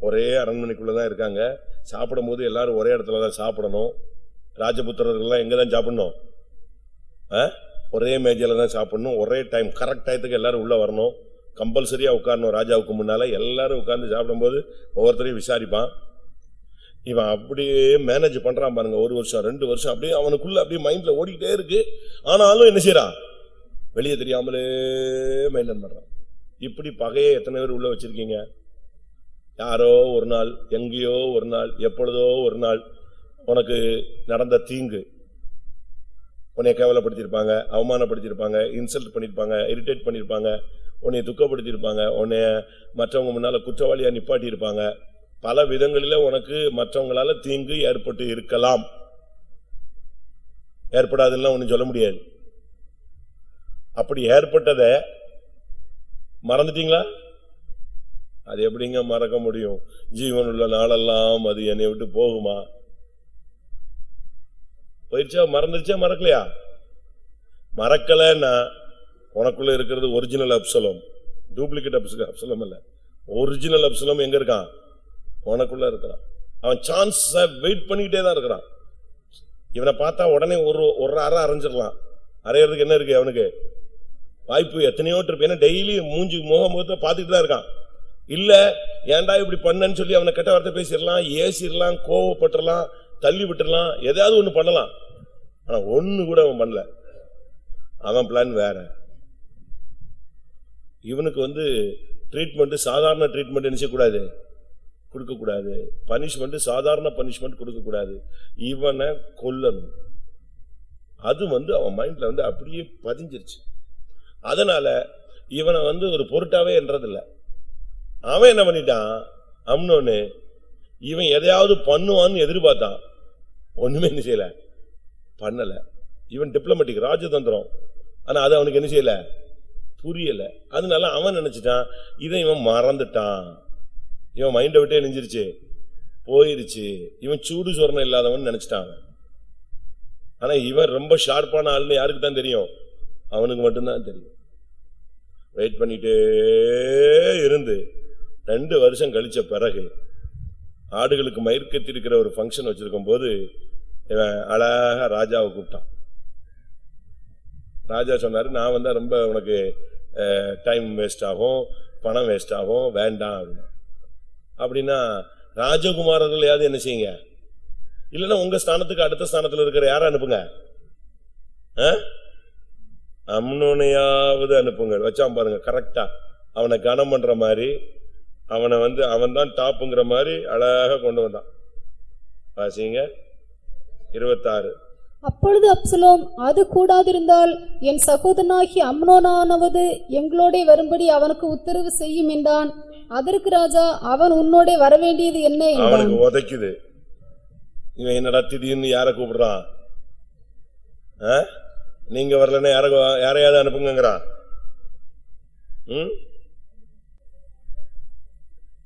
ஒரே அரண்மனைக்குள்ளதான் இருக்காங்க. சாப்பிடும்போது எல்லாரும் ஒரே இடத்துல தான் சாப்பிடணும். ராஜபுத்திரர்கள்லாம் எங்க தான் சாப்பிடணும்? ஆ? ஒரே மேஜையில் தான் சாப்பிடணும். ஒரே டைம் கரெக்ட் டயத்துக்கு எல்லாரும் உள்ளே வரணும். கம்பல்சரியாக உட்காரணும் ராஜாவுக்கு முன்னால். எல்லாரும் உட்காந்து சாப்பிடும்போது ஒவ்வொருத்தரையும் விசாரிப்பான். இவன் அப்படியே மேனேஜ் பண்ணுறான் பாருங்க. ஒரு வருஷம் ரெண்டு வருஷம் அப்படியே அவனுக்குள்ள அப்படியே மைண்டில் ஓடிக்கிட்டே இருக்கு. ஆனாலும் என்ன செய்யறான்? வெளியே தெரியாமலே மெயின்டைன் பண்ணுறான் இப்படி பகையை எத்தனை பேர் உள்ளே வச்சிருக்கீங்க? யாரோ ஒரு நாள் எங்கேயோ ஒரு நாள் எப்பொழுதோ ஒரு நாள் உனக்கு நடந்த தீங்கு. உன்னை கேவலப்படுத்தியிருப்பாங்க அவமானப்படுத்தியிருப்பாங்க இன்சல்ட் பண்ணியிருப்பாங்க இரிட்டேட் பண்ணியிருப்பாங்க உன்னை துக்கப்படுத்தியிருப்பாங்க உன்னை மற்றவங்க முன்னால குற்றவாளியாக நிப்பாட்டி இருப்பாங்க பல விதங்களில உனக்கு மற்றவங்களால தீங்கு ஏற்பட்டு இருக்கலாம். ஏற்படாதுன்னா ஒன்றும் சொல்ல முடியாது. அப்படி ஏற்பட்டத மறந்துட்டீங்களா? அது எப்படிங்க மறக்க முடியும்? ஜீவன் உள்ள நாளெல்லாம் அது என்னை விட்டு போகுமா? போயிடுச்சா? மறந்துருச்சா மறக்கலையா? மறக்கலைன்னா உனக்குள்ள இருக்கிறது ஒரிஜினல் அப்சலம். டூப்ளிகேட் அப்சலம் இல்ல. ஒரிஜினல் அப்சலம் எங்க இருக்கான்? உனக்குள்ள இருக்கிறான். அவன் சான்ஸ் வெயிட் பண்ணிக்கிட்டே தான் இருக்கிறான். இவனை பார்த்தா உடனே ஒரு ஒரு அறை அரைஞ்சிடலாம். அரைகிறதுக்கு என்ன இருக்கு அவனுக்கு? வாய்ப்பு எத்தனையோ ட்ரிப் ஏன்னா டெய்லி மூஞ்சி முகம் முகத்தை பார்த்துட்டு தான் இருக்கான். இல்ல ஏன்டா இப்படி பண்ணன்னு சொல்லி அவனை கெட்ட வார்த்தை பேசிடலாம் ஏசிடலாம் கோவப்பட்டுறலாம் தள்ளி விட்டுடலாம் எதாவது ஒன்று பண்ணலாம். ஆனால் ஒன்று கூட அவன் பண்ணல. அவன் பிளான் வேற. இவனுக்கு வந்து ட்ரீட்மெண்ட்டு சாதாரண ட்ரீட்மெண்ட் நினைச்ச கொடுக்கக்கூடாது பனிஷ்மெண்ட்டு சாதாரண பனிஷ்மெண்ட் கொடுக்கக்கூடாது இவனை கொல்லணும். அது வந்து அவன் மைண்டில் வந்து அப்படியே பதிஞ்சிருச்சு. அதனால இவனை வந்து ஒரு பொருட்டாவே என்றதில்லை. அவன் என்ன பண்ணிட்டான்? அம்னோன்னு இவன் எதையாவது பண்ணுவான்னு எதிர்பார்த்தான். ஒண்ணுமே என்ன செய்யல. பண்ணல. இவன் டிப்ளமேட்டிக் ராஜதந்திரம். ஆனா அது அவனுக்கு என்ன செய்யல? புரியல. அதனால அவன் நினைச்சிட்டான் இதை இவன் மறந்துட்டான். இவன் மைண்டை விட்டே நெஞ்சிருச்சு போயிருச்சு. இவன் சூடு சொரணம் இல்லாதவன் நினைச்சிட்டான் ஆனால் ஆனா இவன் ரொம்ப ஷார்ப்பான ஆள்னு யாருக்கு தான் தெரியும்? அவனுக்கு மட்டும்தான் தெரியும். வெயிட் பண்ணிட்டே இருந்து ரெண்டு வருஷம் கழிச்ச பிறகு ஆடுகளுக்கு மயிர்கத்திருக்கிற ஒரு ஃபங்க்ஷன் வச்சிருக்கும் போது இவன் அழகாக ராஜாவை கூப்பிட்டான். ராஜா சொன்னார் நான் வந்தால் ரொம்ப உனக்கு டைம் வேஸ்ட் ஆகும் பணம் வேஸ்ட் ஆகும் வேண்டாம் அப்படின்னா. அப்படின்னா ராஜகுமாரர்களையாவது என்ன செய்யுங்க? இல்லைன்னா உங்க ஸ்தானத்துக்கு அடுத்த ஸ்தானத்தில் இருக்கிற யாரை அனுப்புங்க? ஆ? அம்னோனையாவது அனுப்புங்க. வச்சான் பாருங்க கரெக்டா அவனை கனம் பண்ற மாதிரி அவனை வந்து அவன் தான் டாப்புங்கிற மாதிரி அழகாக கொண்டு வந்தான். வாசிங்க. இருபத்தாறு. அப்பொழுது அப்சலோம் அது கூடாதிருந்தால் என் சகோதரனாகி அம்னோனானவது எங்களோடே வரும்படி அவனுக்கு உத்தரவு செய்யும் என்றான். அதற்கு ராஜா அவன் உன்னோடே வரவேண்டியது என்ன? அவனுக்கு உதைக்குது. இவன் என்னடா திடீர்னு யார கூப்பிடுறான்? நீங்க வரலன்னா யார யாரையாவது அனுப்புங்கிறான் ம்?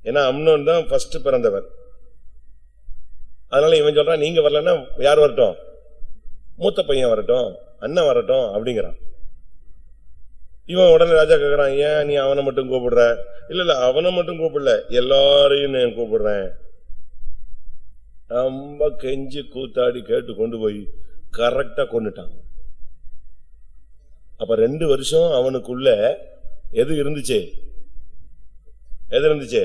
ஏன்னா அம்னோன் தான் ஃபர்ஸ்ட் பிறந்தவர் அதனால இவன் சொல்றான் நீங்க வரலன்னா யார் வரட்டும்? மூத்த பையன் வரட்டும் அண்ணன் வரட்டும் அப்படிங்கிறான். இவன் உடனே ராஜா கேக்குறான் ஏன் நீ அவனை மட்டும் கூப்பிடுற? இல்ல இல்ல அவனை மட்டும் கூப்பிடல எல்லாரையும் நான் கூப்பிடுறேன். ரொம்ப கெஞ்சி கூத்தாடி கேட்டு கொண்டு போய் கரெக்டா கொண்டுட்டான் அப்ப ரெண்டு வருஷம் அவனுக்குள்ள எது இருந்துச்சு? எது இருந்துச்சு?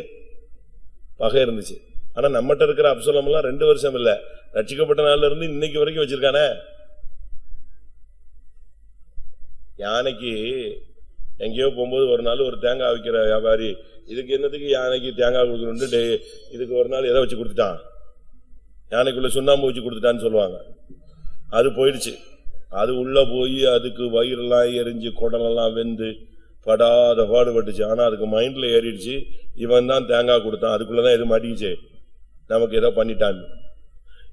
பகை இருந்துச்சு. ஆனா நம்மகிட்ட இருக்கிற அப்சலம் எல்லாம் ரெண்டு வருஷம் இல்ல. ரட்சிக்கப்பட்ட நாள்ல இருந்து இன்னைக்கு வரைக்கும் வச்சிருக்கானே? யானைக்கு எங்கேயோ போகும்போது ஒரு நாள் ஒரு தேங்காய் விற்கிற வியாபாரி இதுக்கு என்னத்துக்கு யானைக்கு தேங்காய் கொடுக்கணும்னு டே- இதுக்கு ஒரு நாள் எதை வச்சு கொடுத்துட்டான்? யானைக்குள்ள சுண்ணாம்பு வச்சு கொடுத்துட்டான்னு சொல்லுவாங்க. அது போயிடுச்சு. அது உள்ள போய் அதுக்கு வயிறெல்லாம் எரிஞ்சு குடலெல்லாம் வெந்து படாத பாடுபட்டுச்சு. ஆனா அதுக்கு மைண்ட்ல ஏறிடுச்சு. இவன் தான் தேங்காய் கொடுத்தான். அதுக்குள்ளதான் எது மாட்டிக்கிச்சு நமக்கு ஏதோ பண்ணிட்டான்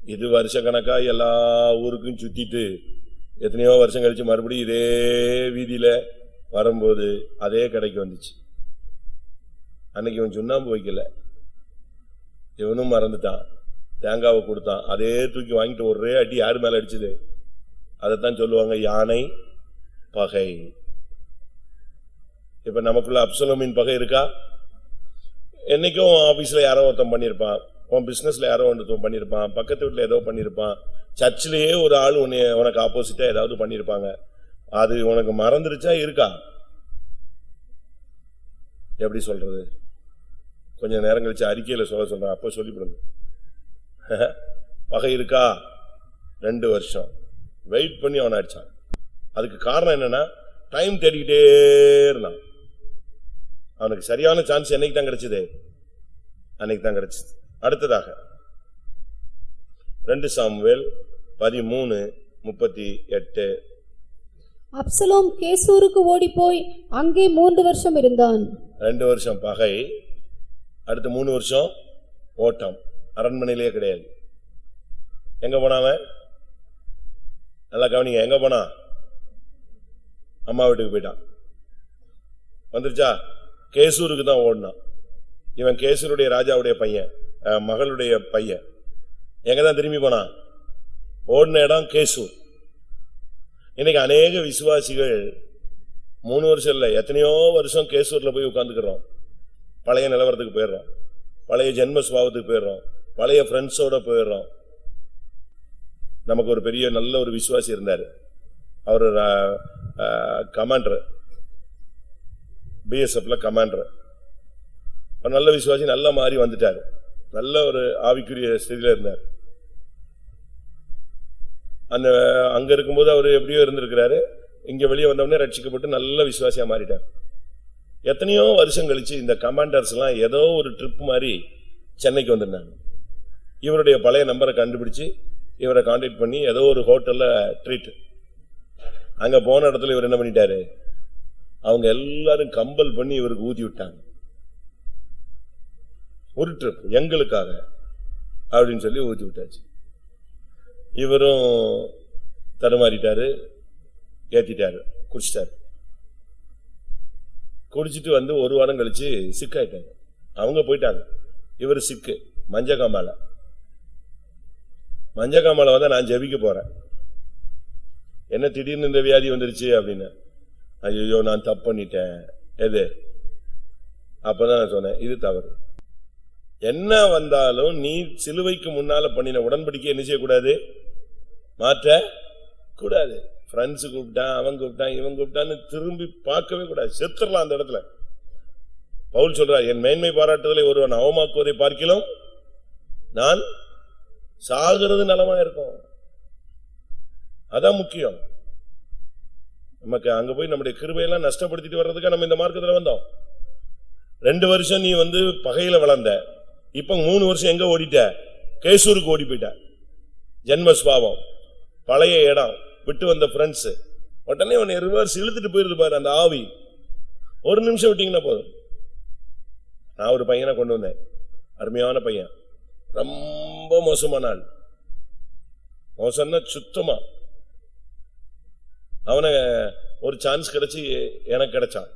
இது வருஷ கணக்கா எல்லா ஊருக்கும் சுத்திட்டு எத்தனையோ வருஷம் கழிச்சு மறுபடியும் இதே வீதியில வரும்போது அதே கடைக்கு வந்துச்சு. அன்னைக்கு இவன் சுண்ணாம்பு வைக்கல. இவனும் மறந்துட்டான். தேங்காவை கொடுத்தான். அதே தூக்கி வாங்கிட்டு ஒரே அடி யாரு மேல அடிச்சது. அதைத்தான் சொல்லுவாங்க யானை பகை. இப்ப நமக்குள்ள அப்சலமின் பகை இருக்கா? என்னைக்கும் ஆபீஸ்ல யாரோ ஒருத்தன் பண்ணிருப்பான் உன் பிசினஸ்ல யாரோ ஒன்று பண்ணிருப்பான். பக்கத்து வீட்டில் ஏதோ பண்ணிருப்பான். சர்ச்சிலேயே ஒரு ஆள் உன்னை உனக்கு ஆப்போசிட்டா ஏதாவது பண்ணிருப்பாங்க. அது உனக்கு மறந்துருச்சா இருக்கா? எப்படி சொல்றது? கொஞ்ச நேரம் கழிச்சு அறிக்கையில சொல்ல சொல்றேன். அப்போ சொல்லிவிடுங்க. பகை இருக்கா? ரெண்டு வருஷம். வெயிட் பண்ணி அவனை அடிச்சான். அதுக்கு காரணம் என்னன்னா டைம் தேடிக்கிட்டே இருந்தான். அவனுக்கு சரியான சான்ஸ் என்னைக்கு தான் கிடைச்சது? அன்னைக்கு தான் கிடைச்சது. அடுத்ததாக ரெண்டு சாமுவேல் பதிமூணு முப்பத்தி எட்டு. அப்சலோம் கேசூருக்கு ஓடிப்போய் அங்கே மூன்று வருஷம் இருந்தான். ரெண்டு வருஷம் பகை அடுத்து மூணு வருஷம் ஓட்டம். அரண்மனையிலேயே கிடையாது. எங்க போனாவன் நல்லா கவனிங்க எங்க போனா? அம்மா வீட்டுக்கு போயிட்டான். வந்துருச்சா? கேசூருக்கு தான் ஓடினான். இவன் கேசூருடைய ராஜாவுடைய பையன். மகளுடைய பையன். எங்க தான் திரும்பி போனான் ஓடின இடம் கேசூர். இன்னைக்கு அநேக விசுவாசிகள் மூணு வருஷம் இல்லை எத்தனையோ வருஷம் கேசூர்ல போய் உட்காந்துக்கிறோம் பழைய நிலவரத்துக்கு போயிடுறோம். பழைய ஜென்ம சுபாவத்துக்கு போயிடுறோம். பழைய ஃப்ரெண்ட்ஸோட போயிடுறோம். நமக்கு ஒரு பெரிய நல்ல ஒரு விசுவாசி இருந்தாரு. அவர் கமாண்டர் பிஎஸ்எஃப்ல கமாண்டர் நல்ல விசுவாசி நல்ல மாறி வந்துட்டாரு. நல்ல ஒரு ஆவிக்குரிய ஸ்திதியில இருந்தார். அந்த அங்க இருக்கும்போது அவர் எப்படியோ இருந்திருக்கிறாரு. இங்க வெளியே வந்தவொடனே ரட்சிக்கப்பட்டு நல்ல விசுவாசியா மாறிட்டார். எத்தனையோ வருஷம் கழிச்சு இந்த கமாண்டர்ஸ் எல்லாம் ஏதோ ஒரு ட்ரிப் மாதிரி சென்னைக்கு வந்திருந்தாங்க. இவருடைய பழைய நம்பரை கண்டுபிடிச்சு இவரை கான்டாக்ட் பண்ணி ஏதோ ஒரு ஹோட்டல்ல ட்ரீட் அங்க போன இடத்துல இவர் என்ன பண்ணிட்டாரு? அவங்க எல்லாரும் கம்பல் பண்ணி இவருக்கு ஊதி விட்டாங்க. ஒரு ட்ரிப் எங்களுக்காக அப்படின்னு சொல்லி ஊற்றி விட்டாச்சு. இவரும் தடுமாறிட்டாரு ஏற்றிட்டாரு குடிச்சிட்டாரு. குடிச்சிட்டு வந்து ஒரு வாரம் கழிச்சு சிக்காயிட்டாங்க அவங்க போயிட்டாங்க. இவர் சிக்கு மஞ்சகாமால. மஞ்சகாமால வந்து நான் ஜெபிக்க போறேன். என்ன திடீர்னு இந்த வியாதி வந்துருச்சு அப்படின்னு. ஐயோ நான் தப்பு பண்ணிட்டேன். எது? அப்பதான் நான் சொன்னேன் இது தவறு. என்ன வந்தாலும் நீ சிலுவைக்கு முன்னால பண்ணின உடன்படிக்கை என்ன செய்யக்கூடாது? மாற்ற கூடாது. ஃப்ரெண்ட்ஸ் கூப்பிட்டான் அவன் கூப்பிட்டான் இவன் கூப்பிட்டான்னு திரும்பி பார்க்கவே கூடாது. செத்துடலாம் அந்த இடத்துல. பவுல் சொல்றார் என் மேன்மை பாராட்டுதலை ஒருவன் அவமாக்குவதை பார்க்கிலும் நான் சாகிறது நலமா இருக்கும். அதான் முக்கியம். நமக்கு அங்க போய் நம்முடைய கிருபையெல்லாம் நஷ்டப்படுத்திட்டு வர்றதுக்கு நம்ம இந்த மார்க்கத்தில் வந்தோம். ரெண்டு வருஷம் நீ வந்து பகையில வளர்ந்த. இப்ப மூணு வருஷம் எங்க ஓடிட்ட? கேசூருக்கு ஓடி போயிட்ட. ஜென்மஸ்வாவம் பழைய இடம். விட்டு வந்த ஃப்ரெண்ட்ஸு உடனே உன்னை ரிவர்ஸ் இழுத்துட்டு போயிருது பாரு அந்த ஆவி. ஒரு நிமிஷம் விட்டீங்கன்னா போதும். நான் ஒரு பையனை கொண்டு வந்தேன். அருமையான பையன். ரொம்ப மோசமான ஆள். மோசம்னா சுத்தமா. அவனை ஒரு சான்ஸ் கிடைச்சி எனக்கு கிடைச்சான்.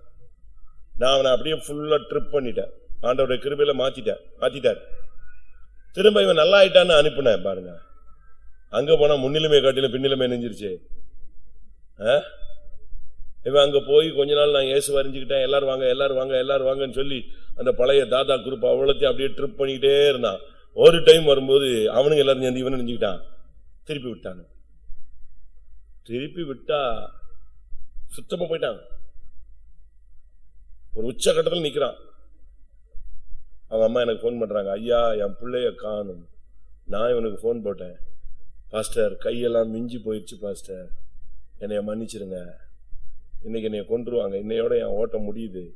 நான் அவனை அப்படியே ஃபுல்லா ட்ரிப் பண்ணிட்டேன். ஆண்டவருடைய கிருபையில மாத்திட்டார் மாத்திட்டார். திரும்ப இவன் நல்லா ஆயிட்டான்னு அனுப்பினேன் பாருங்க. அங்க போனா முன்னிலுமே காட்டிலும் பின்னிலுமே நெஞ்சிருச்சு ஆ? இவன் அங்க போய் கொஞ்ச நாள் நான் இயேசு வரைஞ்சுக்கிட்டேன் எல்லாரும் வாங்க எல்லாரும் வாங்க எல்லாரும் வாங்கன்னு சொல்லி அந்த பழைய தாதா குரூப் அவ்வளோத்தையும் அப்படியே ட்ரிப் பண்ணிக்கிட்டே இருந்தான். ஒரு டைம் வரும்போது அவனுங்க எல்லாரும் சேர்ந்து இவனை நெஞ்சுக்கிட்டான் திருப்பி விட்டாங்க திருப்பி விட்டா சுத்தமா போயிட்டாங்க ஒரு உச்சகட்டத்தில் நிக்கிறான். அவங்க அம்மா எனக்கு ஃபோன் பண்ணுறாங்க ஐயா என் பிள்ளைய காணும். நான் இவனுக்கு ஃபோன் போட்டேன். பாஸ்டர் கையெல்லாம் மிஞ்சி போயிடுச்சு பாஸ்டர் என்னைய மன்னிச்சிருங்க. இன்னைக்கு என்னைய கொண்டுருவாங்க இன்னையோட என் ஓட்டம் முடியுது.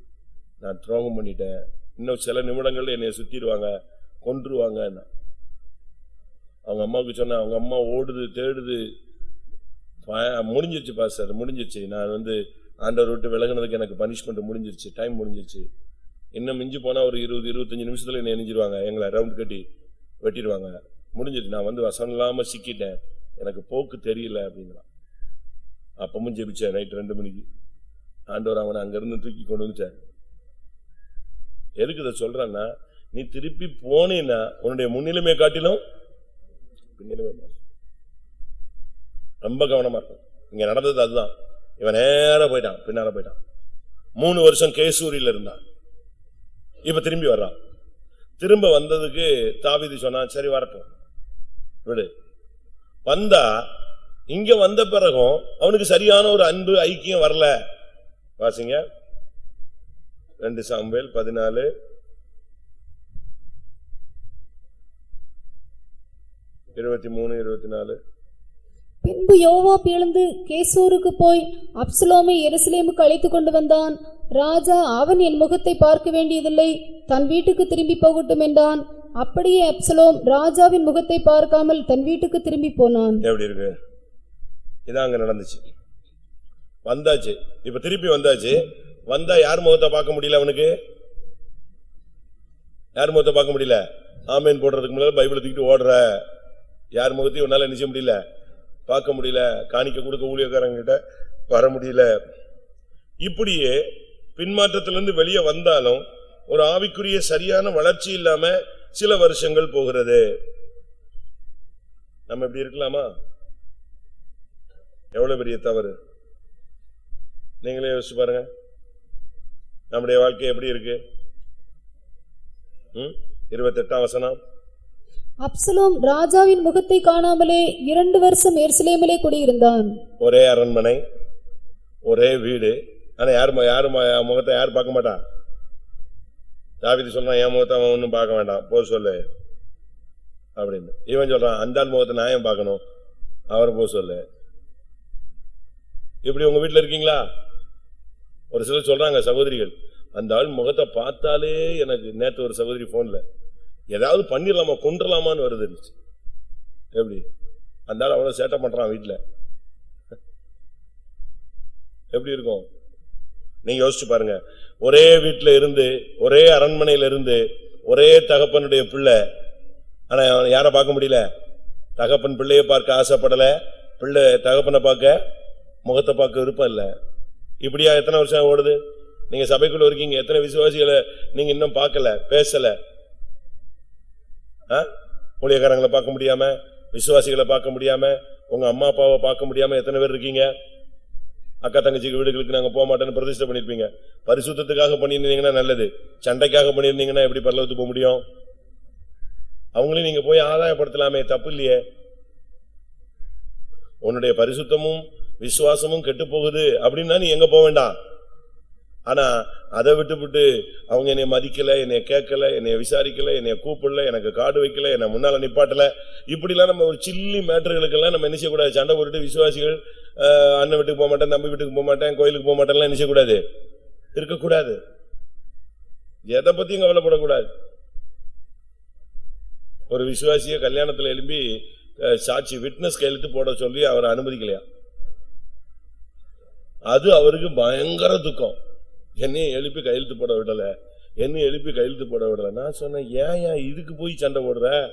நான் துரோகம் பண்ணிட்டேன். இன்னும் சில நிமிடங்கள்ல என்னைய சுத்திடுவாங்க கொன்றுருவாங்க அவங்க அம்மாவுக்கு சொன்னேன். அவங்க அம்மா ஓடுது தேடுது. முடிஞ்சிருச்சு பாஸ்டர் முடிஞ்சிருச்சு. நான் வந்து ஆண்டவர் விட்டு விலகுனதுக்கு எனக்கு பனிஷ்மெண்ட் முடிஞ்சிருச்சு. டைம் முடிஞ்சிருச்சு. இன்னும் மிஞ்சி போனால் ஒரு இருபது இருபத்தஞ்சு நிமிஷத்தில் என்ன எரிஞ்சிருவாங்க. எங்களை ரவுண்ட் கட்டி வெட்டிடுவாங்க முடிஞ்சிட்டு நான் வந்து வசனம் இல்லாமல் சிக்கிட்டேன். எனக்கு போக்கு தெரியல அப்படிங்கிறான். அப்பமும் ஜெபிச்சேன். நைட் ரெண்டு மணிக்கு. ஆண்டவர் அவனை அங்கேருந்து தூக்கி கொண்டு வந்துட்டார். எதுக்கு இதை சொல்கிறேன்னா நீ திருப்பி போனேன்னா உன்னுடைய முன்னிலுமையை காட்டிலும் பின்னிலைமை ரொம்ப கவனமாக இருக்கும் இங்கே நடந்தது அதுதான். இவன் நேராக போயிட்டான். பின்னால் போயிட்டான். மூணு வருஷம் கேசூரியில் இருந்தான். இப்ப திரும்பி வர்றான் திரும்ப வந்ததுக்கு தாவிதி சொன்னான் சரி வரட்டும். விடு. வந்தா இங்க வந்த பிறகும் அவனுக்கு சரியான ஒரு அன்பு ஐக்கியம் வரல. வாசிங்க. ரெண்டு சாம்பல் பதினாலு. இருபத்தி மூணு இருபத்தி நாலு. பின்பு யோவாப் எழுந்து கேசூருக்கு போய் அப்சலோமை எருசலேமுக்கு அழைத்து கொண்டு வந்தான். ராஜா அவன் என் முகத்தை பார்க்க வேண்டியதில்லை. தன் வீட்டுக்கு திரும்பி போகட்டும் என்றான். அப்படியே அப்சலோம் ராஜாவின் முகத்தை பார்க்காமல் தன் வீட்டுக்கு திரும்பி போனான். எப்படி இருக்கு? இதான் அங்க நடந்துச்சு. வந்தாச்சு. இப்ப திருப்பி வந்தாச்சு. வந்தா யார் முகத்தை பார்க்க முடியல அவனுக்கு? யார் முகத்தை பார்க்க முடியல? ஆமேன் போடுறதுக்கு முன்னால பைபிளை தூக்கிட்டு ஓடுற. யார் முகத்தையும் உன்னால என்ன முடியல. பார்க்க முடியல காணிக்க கொடுக்க ஊழியக்காரங்கிட்ட வர முடியல. இப்படியே பின்மாற்றத்திலிருந்து வெளியே வந்தாலும் ஒரு ஆவிக்குரிய சரியான வளர்ச்சி இல்லாம சில வருஷங்கள் போகிறது. நம்ம இப்படி இருக்கலாமா? எவ்வளவு பெரிய தவறு? நீங்களே யோசிச்சு பாருங்க. நம்முடைய வாழ்க்கை எப்படி இருக்கு? ம்? இருபத்தெட்டாம் வசனம். அப்சலோம் ராஜாவின் முகத்தை காணாமலே இரண்டு வருஷம் எருசலேமிலே குடியிருந்தான். ஒரே அரண்மனை ஒரே வீடு. ஆனா யாரும் யாரும் முகத்தை யாரும் பார்க்க மாட்டா? தாவிதி சொல்றான் என் முகத்தை அவன் ஒன்னும் பார்க்க வேண்டாம். போ சொல்லு. அப்படின்னு. இவன் சொல்றான் அந்த ஆள் முகத்தை நான் ஏன் பார்க்கணும்? அவரை போ சொல்லு. இப்படி உங்க வீட்டுல இருக்கீங்களா? ஒரு சிலர் சொல்றாங்க சகோதரிகள் அந்த ஆள் முகத்தை பார்த்தாலே எனக்கு நேற்று ஒரு சகோதரி போன்ல ஏதாவது பண்ணிடலாமா கொண்டுலாமான்னு வருது எப்படி? அந்த ஆள் அவ்வளவு சேட்டை பண்றான் வீட்டுல எப்படி இருக்கும்? நீங்க யோசிச்சு பாருங்க. ஒரே வீட்டுல இருந்து ஒரே அரண்மனையில இருந்து ஒரே தகப்பனுடைய பிள்ளை. ஆனா அவன் யார பார்க்க முடியல? தகப்பன் பிள்ளைய பார்க்க ஆசைப்படல. பிள்ளை தகப்பனை பார்க்க முகத்தை பார்க்க விருப்பம் இல்லை. இப்படியா எத்தனை வருஷம் ஓடுது? நீங்க சபைக்குள்ள இருக்கீங்க. எத்தனை விசுவாசிகளை நீங்க இன்னும் பார்க்கல பேசல? ஊழியக்காரங்களை பார்க்க முடியாம விசுவாசிகளை பார்க்க முடியாம உங்க அம்மா அப்பாவை பார்க்க முடியாம எத்தனை பேர் இருக்கீங்க? அக்கா தங்கச்சிக்கு வீடுகளுக்கு நாங்க போக மாட்டோம்னு பிரதிஷ்டை பண்ணிருப்பீங்க பரிசுத்தத்துக்காக பண்ணியிருந்தீங்கன்னா நல்லது. சண்டைக்காக பண்ணியிருந்தீங்கன்னா எப்படி பரலவத்துக்கு போக முடியும்? அவங்களையும் நீங்க போய் ஆதாயப்படுத்தலாமே தப்பு இல்லையே. உன்னுடைய பரிசுத்தமும் விசுவாசமும் கெட்டு போகுது அப்படின்னா நீ எங்க போக வேண்டாம். ஆனா அதை விட்டுவிட்டு அவங்க என்னை மதிக்கல என்னை கேட்கல என்னை விசாரிக்கல என்னை கூப்பிடல எனக்கு காடு வைக்கல என்னை முன்னால நிப்பாட்டல. இப்படிலாம் நம்ம ஒரு சில்லி மேட்டர்களுக்கெல்லாம் நம்ம என்ன செய்யக்கூடாது? சண்டை போட்டுட்டு விசுவாசிகள் அண்ணன் வீட்டுக்கு போக மாட்டேன் தம்பி வீட்டுக்கு போக மாட்டேன் கோயிலுக்கு போக மாட்டேன்லாம் என்ன செய்யக்கூடாது? இருக்கக்கூடாது. எதை பத்தியும் கவலைப்படக்கூடாது. ஒரு விசுவாசிய கல்யாணத்துல எழும்பி சாட்சி விட்னஸ் கையெழுத்து போட சொல்லி அவரை அனுமதிக்கலையா? அது அவருக்கு பயங்கர துக்கம். என்னையும் எழுப்பி கையெழுத்து போட விடல. என்னையும் எழுப்பி கையெழுத்து போட விடல. நான் சொன்னேன் ஏன் ஏன் இதுக்கு போய் சண்டை போடுற?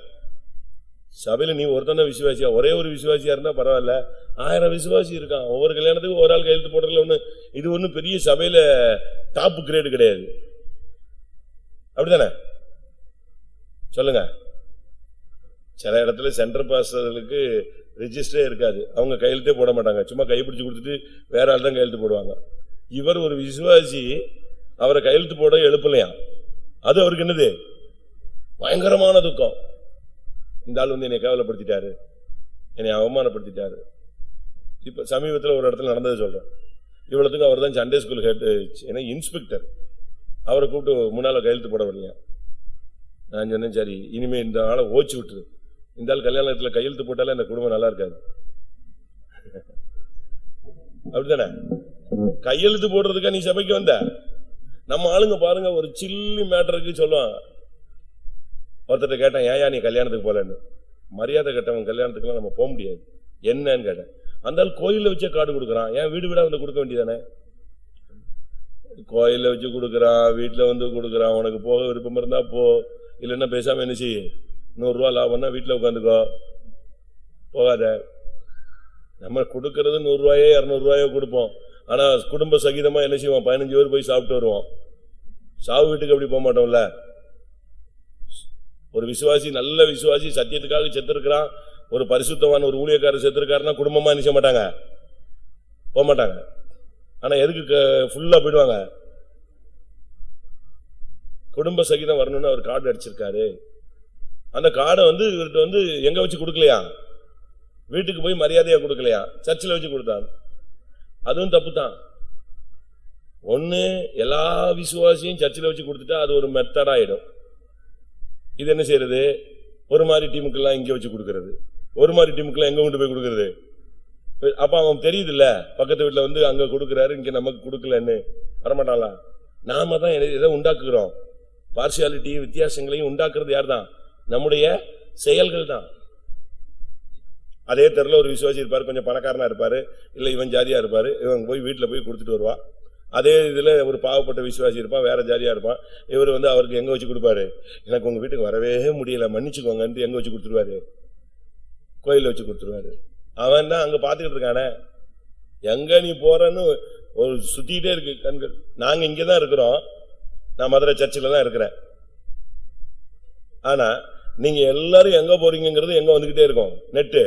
சபையில நீ ஒருத்தன விசுவாசியா? ஒரே ஒரு விசுவாசியா இருந்தா பரவாயில்ல. ஆயிரம் விசுவாசி இருக்கான். ஒவ்வொரு கல்யாணத்துக்கும் ஒரு ஆள் கையெழுத்து போடுறதுல ஒண்ணு இது ஒண்ணு பெரிய சபையில டாப் கிரேடு கிடையாது. அப்படிதானே சொல்லுங்க. சில இடத்துல சென்டர் பாஸ்டர்களுக்கு ரிஜிஸ்டரே இருக்காது. அவங்க கையெழுத்தே போட மாட்டாங்க. சும்மா கைப்பிடிச்சு கொடுத்துட்டு வேற ஆள் தான் கையெழுத்து போடுவாங்க. இவர் ஒரு விசுவாசி அவரை கையெழுத்து போட எழுப்பலையாம் அது அவருக்கு என்னது? பயங்கரமான துக்கம். இந்த ஆள் வந்து என்னை கேவலப்படுத்திட்டாரு. என்னை அவமானப்படுத்திட்டாரு. இப்ப சமீபத்தில் ஒரு இடத்துல நடந்தது சொல்றேன். இவ்வளவுக்கு அவர் தான் சண்டே ஸ்கூல் ஹெட் ஏன்னா இன்ஸ்பெக்டர் அவரை கூப்பிட்டு முன்னால கையெழுத்து போட வரலையா? நான் சொன்னேன் சரி இனிமே இந்த ஆளை ஓச்சு விட்டுரு. இந்த ஆள் கல்யாணத்துல கையெழுத்து போட்டாலே இந்த குடும்பம் நல்லா இருக்காது. அப்படித்தானே? கையெழுத்து போடுறதுக்கா நீ சபைக்கு வந்த? நம்ம ஆளுங்க பாருங்க ஒரு சில்லி மேட்டருக்கு சொல்லுவான். ஒருத்தர்ட்ட கேட்டேன் ஏயா நீ கல்யாணத்துக்கு போலன்னு. மரியாதை கட்டவன் கல்யாணத்துக்குலாம் நம்ம போக முடியாது. என்னன்னு கேட்டேன். அந்த கோயிலில் கோயில்ல வச்சே கார்டு கொடுக்குறான். ஏன் வீடு வீடா வந்து கொடுக்க வேண்டியதானே? கோயில்ல வச்சு கொடுக்குறான் வீட்டுல வந்து கொடுக்குறான். உனக்கு போக விருப்பம் இருந்தா போ. இல்லைன்னா பேசாம என்ன செய்ய? நூறு ரூபா லாபம்னா வீட்டுல உட்காந்துக்கோ. போகாத. நம்ம கொடுக்கறது நூறு ரூபாயோ கொடுப்போம். ஆனா குடும்ப சகிதமா என்ன செய்வோம் பதினஞ்சு பேர் போய் சாப்பிட்டு வருவோம் சாவு வீட்டுக்கு அப்படி போக மாட்டோம்ல? ஒரு விசுவாசி நல்ல விசுவாசி சத்தியத்துக்காக செத்துருக்கிறான். ஒரு பரிசுத்தமான ஒரு ஊழியக்காரர் செத்துருக்காருன்னா குடும்பமா நினைச்ச மாட்டாங்க? போக மாட்டாங்க. ஆனா எதுக்கு ஃபுல்லா போயிடுவாங்க? குடும்ப சகிதம் வரணும்னு அவர் கார்டு அடிச்சிருக்காரு. அந்த கார்டை வந்து இவர்கிட்ட வந்து எங்க வச்சு கொடுக்கலையா? வீட்டுக்கு போய் மரியாதையா கொடுக்கலையா? சர்ச்சில் வச்சு கொடுத்தாரு. அதுவும் தப்பு தான் ஒன்னு எல்லா விசுவாசியும் சர்ச்சில் வச்சு கொடுத்துட்டா அது ஒரு மெத்தடாகிடும் இது என்ன செய்யறது? ஒரு மாதிரி டீமுக்கெல்லாம் இங்கே வச்சு கொடுக்கறது. ஒரு மாதிரி டீமுக்கெல்லாம் எங்க கொண்டு போய் கொடுக்கறது? அப்ப அவன் தெரியுது இல்ல பக்கத்து வீட்டுல வந்து அங்க கொடுக்கறாரு இங்க நமக்கு கொடுக்கலன்னு. வரமாட்டாளா நாம தான் எதை- உண்டாக்குகிறோம்? பார்சியாலிட்டி வித்தியாசங்களையும் உண்டாக்குறது யார் தான் நம்முடைய செயல்கள் தான் அதே தெருல ஒரு விசுவாசி இருப்பார் கொஞ்சம் பணக்காரனா இருப்பாரு இல்ல இவன் ஜாதியா இருப்பாரு இவன் போய் வீட்டுல போய் கொடுத்துட்டு வருவான் அதே இதுல ஒரு பாவப்பட்ட விசுவாசி இருப்பான் வேற ஜாதியா இருப்பான் இவர் வந்து அவருக்கு எங்க வச்சு கொடுப்பாரு? எனக்கு உங்க வீட்டுக்கு வரவே முடியல மன்னிச்சுக்கோங்கன்ட்டு எங்க வச்சு கொடுத்துருவாரு? கோயிலில் வச்சு கொடுத்துருவாரு. அவன் தான் அங்க பாத்துக்கிட்டு இருக்கானே. எங்க நீ போறன்னு ஒரு சுத்திட்டே இருக்கு கண்கள். நாங்க இங்கதான் இருக்கிறோம். நான் மதுரை சர்ச்சில் தான் இருக்கிறேன். ஆனா நீங்க எல்லாரும் எங்க போறீங்கிறது எங்க வந்துகிட்டே இருக்கும்? நெட்டு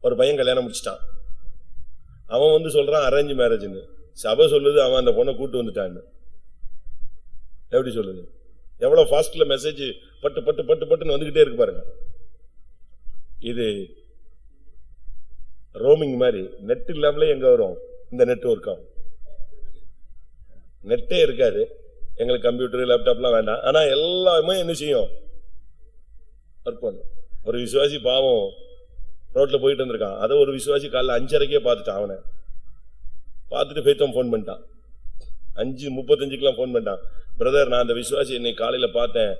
ஒரு பையன் கல்யாணம் முடிச்சிட்டான். அவன் வந்து சொல்றான் அரேஞ்ச் மேரேஜ்னு சபை சொல்லுது அவன் அந்த பொண்ணை கூட்டு வந்துட்டான்னு. எப்படி சொல்லுது? எவ்வளவு ஃபாஸ்ட்ல மெசேஜ் பட்டு பட்டு பட்டு பட்டுன்னு வந்துகிட்டே இருக்கு பாருங்க. இது ரோமிங் மாதிரி நெட் இல்லாமலே எங்க வரும்? இந்த நெட் ஒர்க் ஆகும் நெட்டே இருக்காது. எங்களுக்கு கம்ப்யூட்டர் லேப்டாப்லாம் வேண்டாம். ஆனா எல்லாமே என்ன செய்யும்? ஒர்க் பண்ணும் ஒரு விசுவாசி பாவம் ரோட்ல போயிட்டு வந்திருக்கான். அதை ஒரு விசுவாசி காலைல அஞ்சரைக்கே பார்த்துட்டான் அவனை. பார்த்துட்டு பேத்தம் ஃபோன் பண்ணிட்டான். அஞ்சு முப்பத்தஞ்சுக்கெல்லாம் ஃபோன் பண்ணிட்டான். பிரதர் நான் அந்த விசுவாசி இன்னைக்கு காலையில பார்த்தேன்.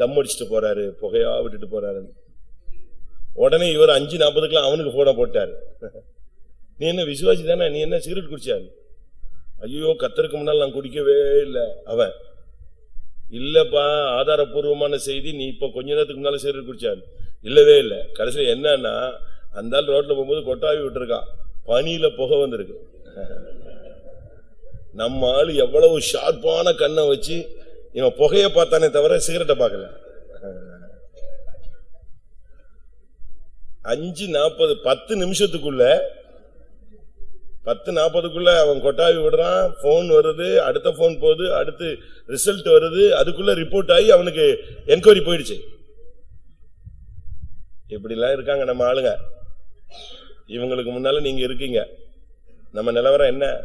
தம் அடிச்சுட்டு போறாரு புகையா விட்டுட்டு போறாரு. உடனே இவர் அஞ்சு நாற்பதுக்கெல்லாம் அவனுக்கு ஃபோனை போட்டாரு. நீ என்ன விசுவாசி தானே? நீ என்ன சிகரெட் குடிச்சாரு ஐயோ கத்தருக்கு முன்னால் நான் குடிக்கவே இல்லை. அவன் இல்லப்பா ஆதாரபூர்வமான செய்தி நீ இப்ப கொஞ்ச நேரத்துக்கு முன்னால சிகரெட் குடிச்சாரு. இல்லவே இல்லை. கடைசியில் என்னன்னா அந்த ஆள் ரோட்டில் போகும்போது கொட்டாவி விட்டுருக்கான். பனியில் புகை வந்திருக்கு. நம்ம ஆள் எவ்வளவு ஷார்ப்பான கண்ணை வச்சு இவன் புகையை பார்த்தானே தவிர சிகரெட்டை பார்க்கல. அஞ்சு நாற்பது பத்து நிமிஷத்துக்குள்ள பத்து நாற்பதுக்குள்ள அவன் கொட்டாவி விடுறான். போன் வருது அடுத்த போன் போகுது அடுத்து ரிசல்ட் வருது. அதுக்குள்ள ரிப்போர்ட் ஆகி அவனுக்கு என்கொயரி போயிடுச்சு. இப்படிலாம் இருக்காங்க நம்ம ஆளுங்க. இவங்களுக்கு முன்னால நீங்க இருக்கீங்க. நம்ம நிலவரம் என்ன?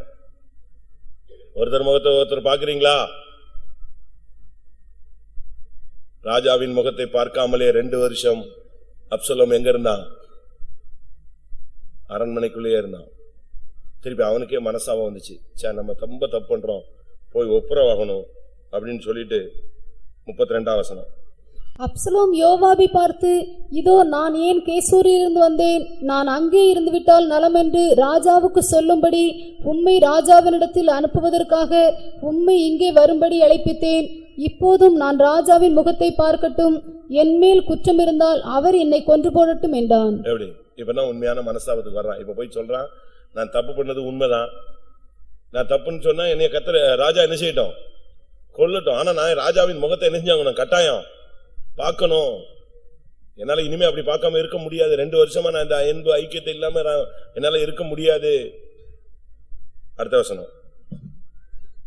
ஒருத்தர் முகத்தை ஒருத்தர் பாக்குறீங்களா ராஜாவின் முகத்தை பார்க்காமலே ரெண்டு வருஷம் அப்சலம் எங்க இருந்தான்? அரண்மனைக்குள்ளேயே இருந்தான். திருப்பி அவனுக்கே மனசாவும் வந்துச்சு. சே நம்ம ரொம்ப தப்பு பண்றோம். போய் ஒப்புரவாகணும் அப்படின்னு சொல்லிட்டு முப்பத்தி ரெண்டாம் வசனம். அப்சலோம் யோவாபை பார்த்து இதோ நான் ஏன் கேசூரிலிருந்து வந்தேன்? நான் அங்கே இருந்து விட்டால் நலம் என்று ராஜாவுக்கு சொல்லும்படி உம்மை ராஜாவினிடத்தில் அனுப்புவதற்காக உம்மை இங்கே வரும்படி அழைப்பித்தேன். இப்போதும் நான் ராஜாவின் முகத்தை பார்க்கட்டும். என் மேல் குற்றம் இருந்தால் அவர் என்னை கொன்று போடட்டும் என்றான். எப்படி? இப்பதான் உண்மையான மனஸ்தாபத்துக்கு வர்றான். இப்ப போய் சொல்றான் நான் தப்பு பண்ணது உண்மைதான். நான் தப்புன்னு சொன்னா என்னைய கத்திர ராஜா என்ன செய்யட்டும்? கொல்லட்டும். ஆனா நான் ராஜாவின் முகத்தை என்ன செஞ்சாங்க கட்டாயம். பார்க்கணும். என்னால இனிமே அப்படி பார்க்காம இருக்க முடியாது. ரெண்டு வருஷமா நான் இந்த அன்பு ஐக்கியத்தை இல்லாம என்னால இருக்க முடியாது. அடுத்த வசனம்.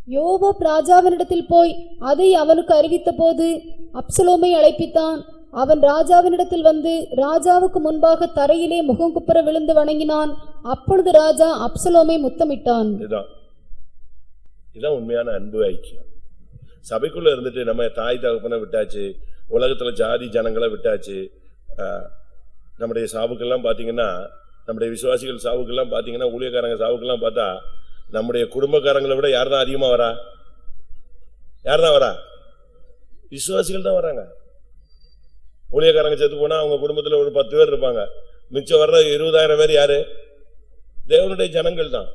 யோவாப் ராஜாவினிடத்தில் போய் அதை அவனுக்கு அறிவித்த போது அப்சலோமை அழைப்பித்தான். அவன் ராஜாவினிடத்தில் வந்து ராஜாவுக்கு முன்பாக தரையிலே முகங்குப்புற விழுந்து வணங்கினான். அப்பொழுது ராஜா அப்சலோமை முத்தமிட்டான். இதுதான் உண்மையான அன்பு ஐக்கியம். சபைக்குள்ள இருந்துட்டு நம்ம தாய் தகப்பனை விட்டாச்சு. உலகத்தில் ஜாதி ஜனங்களை விட்டாச்சு. நம்முடைய சாவுக்கெல்லாம் பார்த்தீங்கன்னா நம்முடைய விசுவாசிகள் சாவுக்கெல்லாம் பார்த்தீங்கன்னா ஊழியக்காரங்க சாவுக்கெல்லாம் பார்த்தா நம்முடைய குடும்பக்காரங்களை விட யார் தான் அதிகமாக வரா? யார் தான் வரா? விசுவாசிகள் தான் வராங்க. ஊழியக்காரங்க செத்து போனால் அவங்க குடும்பத்தில் ஒரு பத்து பேர் இருப்பாங்க. மிச்சம் வர்ற இருபதாயிரம் பேர் யாரு? தேவனுடைய ஜனங்கள் தான்.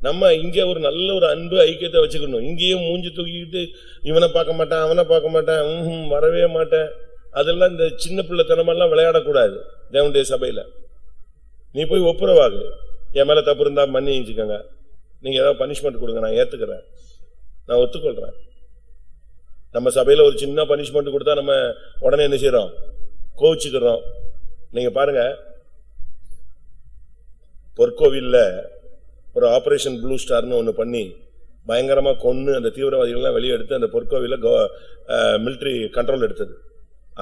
நம்ம இங்க ஒரு நல்ல ஒரு அன்பு ஐக்கியத்தை வச்சுக்கணும். இங்கேயும் மூஞ்சி தூக்கிக்கிட்டு இவனை பார்க்க மாட்டேன் அவனை பார்க்க மாட்டேன். வரவே மாட்டேன். அதெல்லாம் இந்த சின்ன பிள்ளைத்தனமெல்லாம் விளையாடக்கூடாது தேவனுடைய சபையில. நீ போய் ஒப்புரவாகு. என் மேல தப்பு இருந்தா மன்னிச்சுக்கோங்க நீங்க ஏதாவது பனிஷ்மெண்ட் கொடுங்க நான் ஏத்துக்கிறேன். நான் ஒத்துக்கொள்றேன். நம்ம சபையில ஒரு சின்ன பனிஷ்மெண்ட் கொடுத்தா நம்ம உடனே என்ன செய்யறோம் கோவிச்சுக்கிறோம். நீங்க பாருங்க பொற்கோவில்ல ஒரு ஆபரேஷன் ப்ளூ ஸ்டார்னு ஒன்று பண்ணி பயங்கரமாக கொன்று அந்த தீவிரவாதிகள்லாம் வெளியே எடுத்து அந்த பொற்கோவில மிலிட்டரி கண்ட்ரோல் எடுத்தது.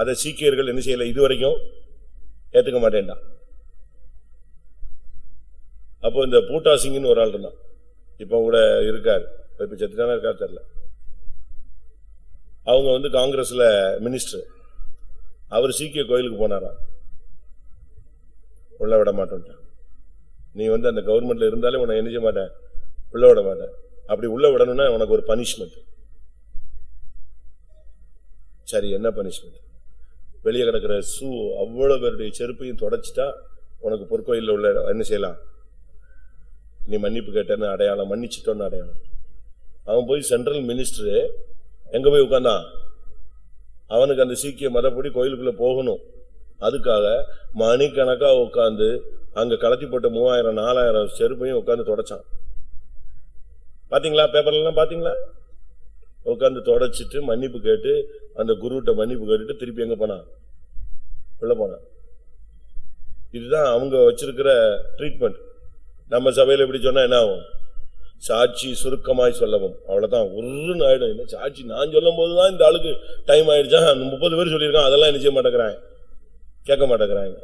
அதை சீக்கியர்கள் என்ன செய்யல? இதுவரைக்கும் ஏற்றுக்க மாட்டேன்டான் அப்போ இந்த பூட்டா சிங்னு ஒரு ஆள் இருந்தான். இப்போ கூட இருக்கார். இப்போ செத்துட்டானா இருக்கார் தெரில அவங்க வந்து காங்கிரஸ்ல மினிஸ்டர் அவர் சீக்கிய கோயிலுக்கு போனாராம். உள்ள விட மாட்டோம்ட்டான் நீ வந்து அந்த கவர்மெண்ட்ல இருந்தாலே உன்னை என்ன செய்ய மாட்டேன் உள்ள விட மாட்டேன். அப்படி உள்ள விடணும்னா உனக்கு ஒரு பனிஷ்மெண்ட் சரி என்ன பனிஷ்மெண்ட் வெளியே கிடக்கிற ஷூ அவ்வளவு பேருடைய செருப்பையும் தொடச்சிட்டா உனக்கு பொற்கோயில்ல உள்ள என்ன செய்யலாம்? நீ மன்னிப்பு கேட்டேன்னு அடையாளம் மன்னிச்சிட்டோன்னு அடையாளம். அவன் போய் சென்ட்ரல் மினிஸ்டரு எங்க போய் உட்கார்ந்தான்? அவனுக்கு அந்த சீக்கிய மதப்படி கோயிலுக்குள்ள போகணும். அதுக்காக மணிக்கணக்கா உட்கார்ந்து அங்க கலத்தி போட்ட மூவாயிரம் நாலாயிரம் செருப்பையும் உட்காந்து தொடச்சான். பாத்தீங்களா? பேப்பர்லாம் எல்லாம் பாத்தீங்களா? தொடச்சிட்டு மன்னிப்பு கேட்டு அந்த குருட்ட மன்னிப்பு கேட்டுட்டு திருப்பி எங்க போனான்? உள்ள போனான். இதுதான் அவங்க வச்சிருக்கிற ட்ரீட்மெண்ட் நம்ம சபையில் எப்படி சொன்னா என்ன ஆகும்? சாட்சி சுருக்கமாய் சொல்லவும். அவ்வளவுதான். ஒருன்னு ஆயிடும். என்ன சாட்சி? நான் சொல்லும் போதுதான் இந்த ஆளுக்கு டைம் ஆயிடுச்சா? முப்பது பேர் சொல்லியிருக்கான். அதெல்லாம் என்ன செய்ய மாட்டேங்கிறாங்க? கேட்க மாட்டேங்கிறாங்க.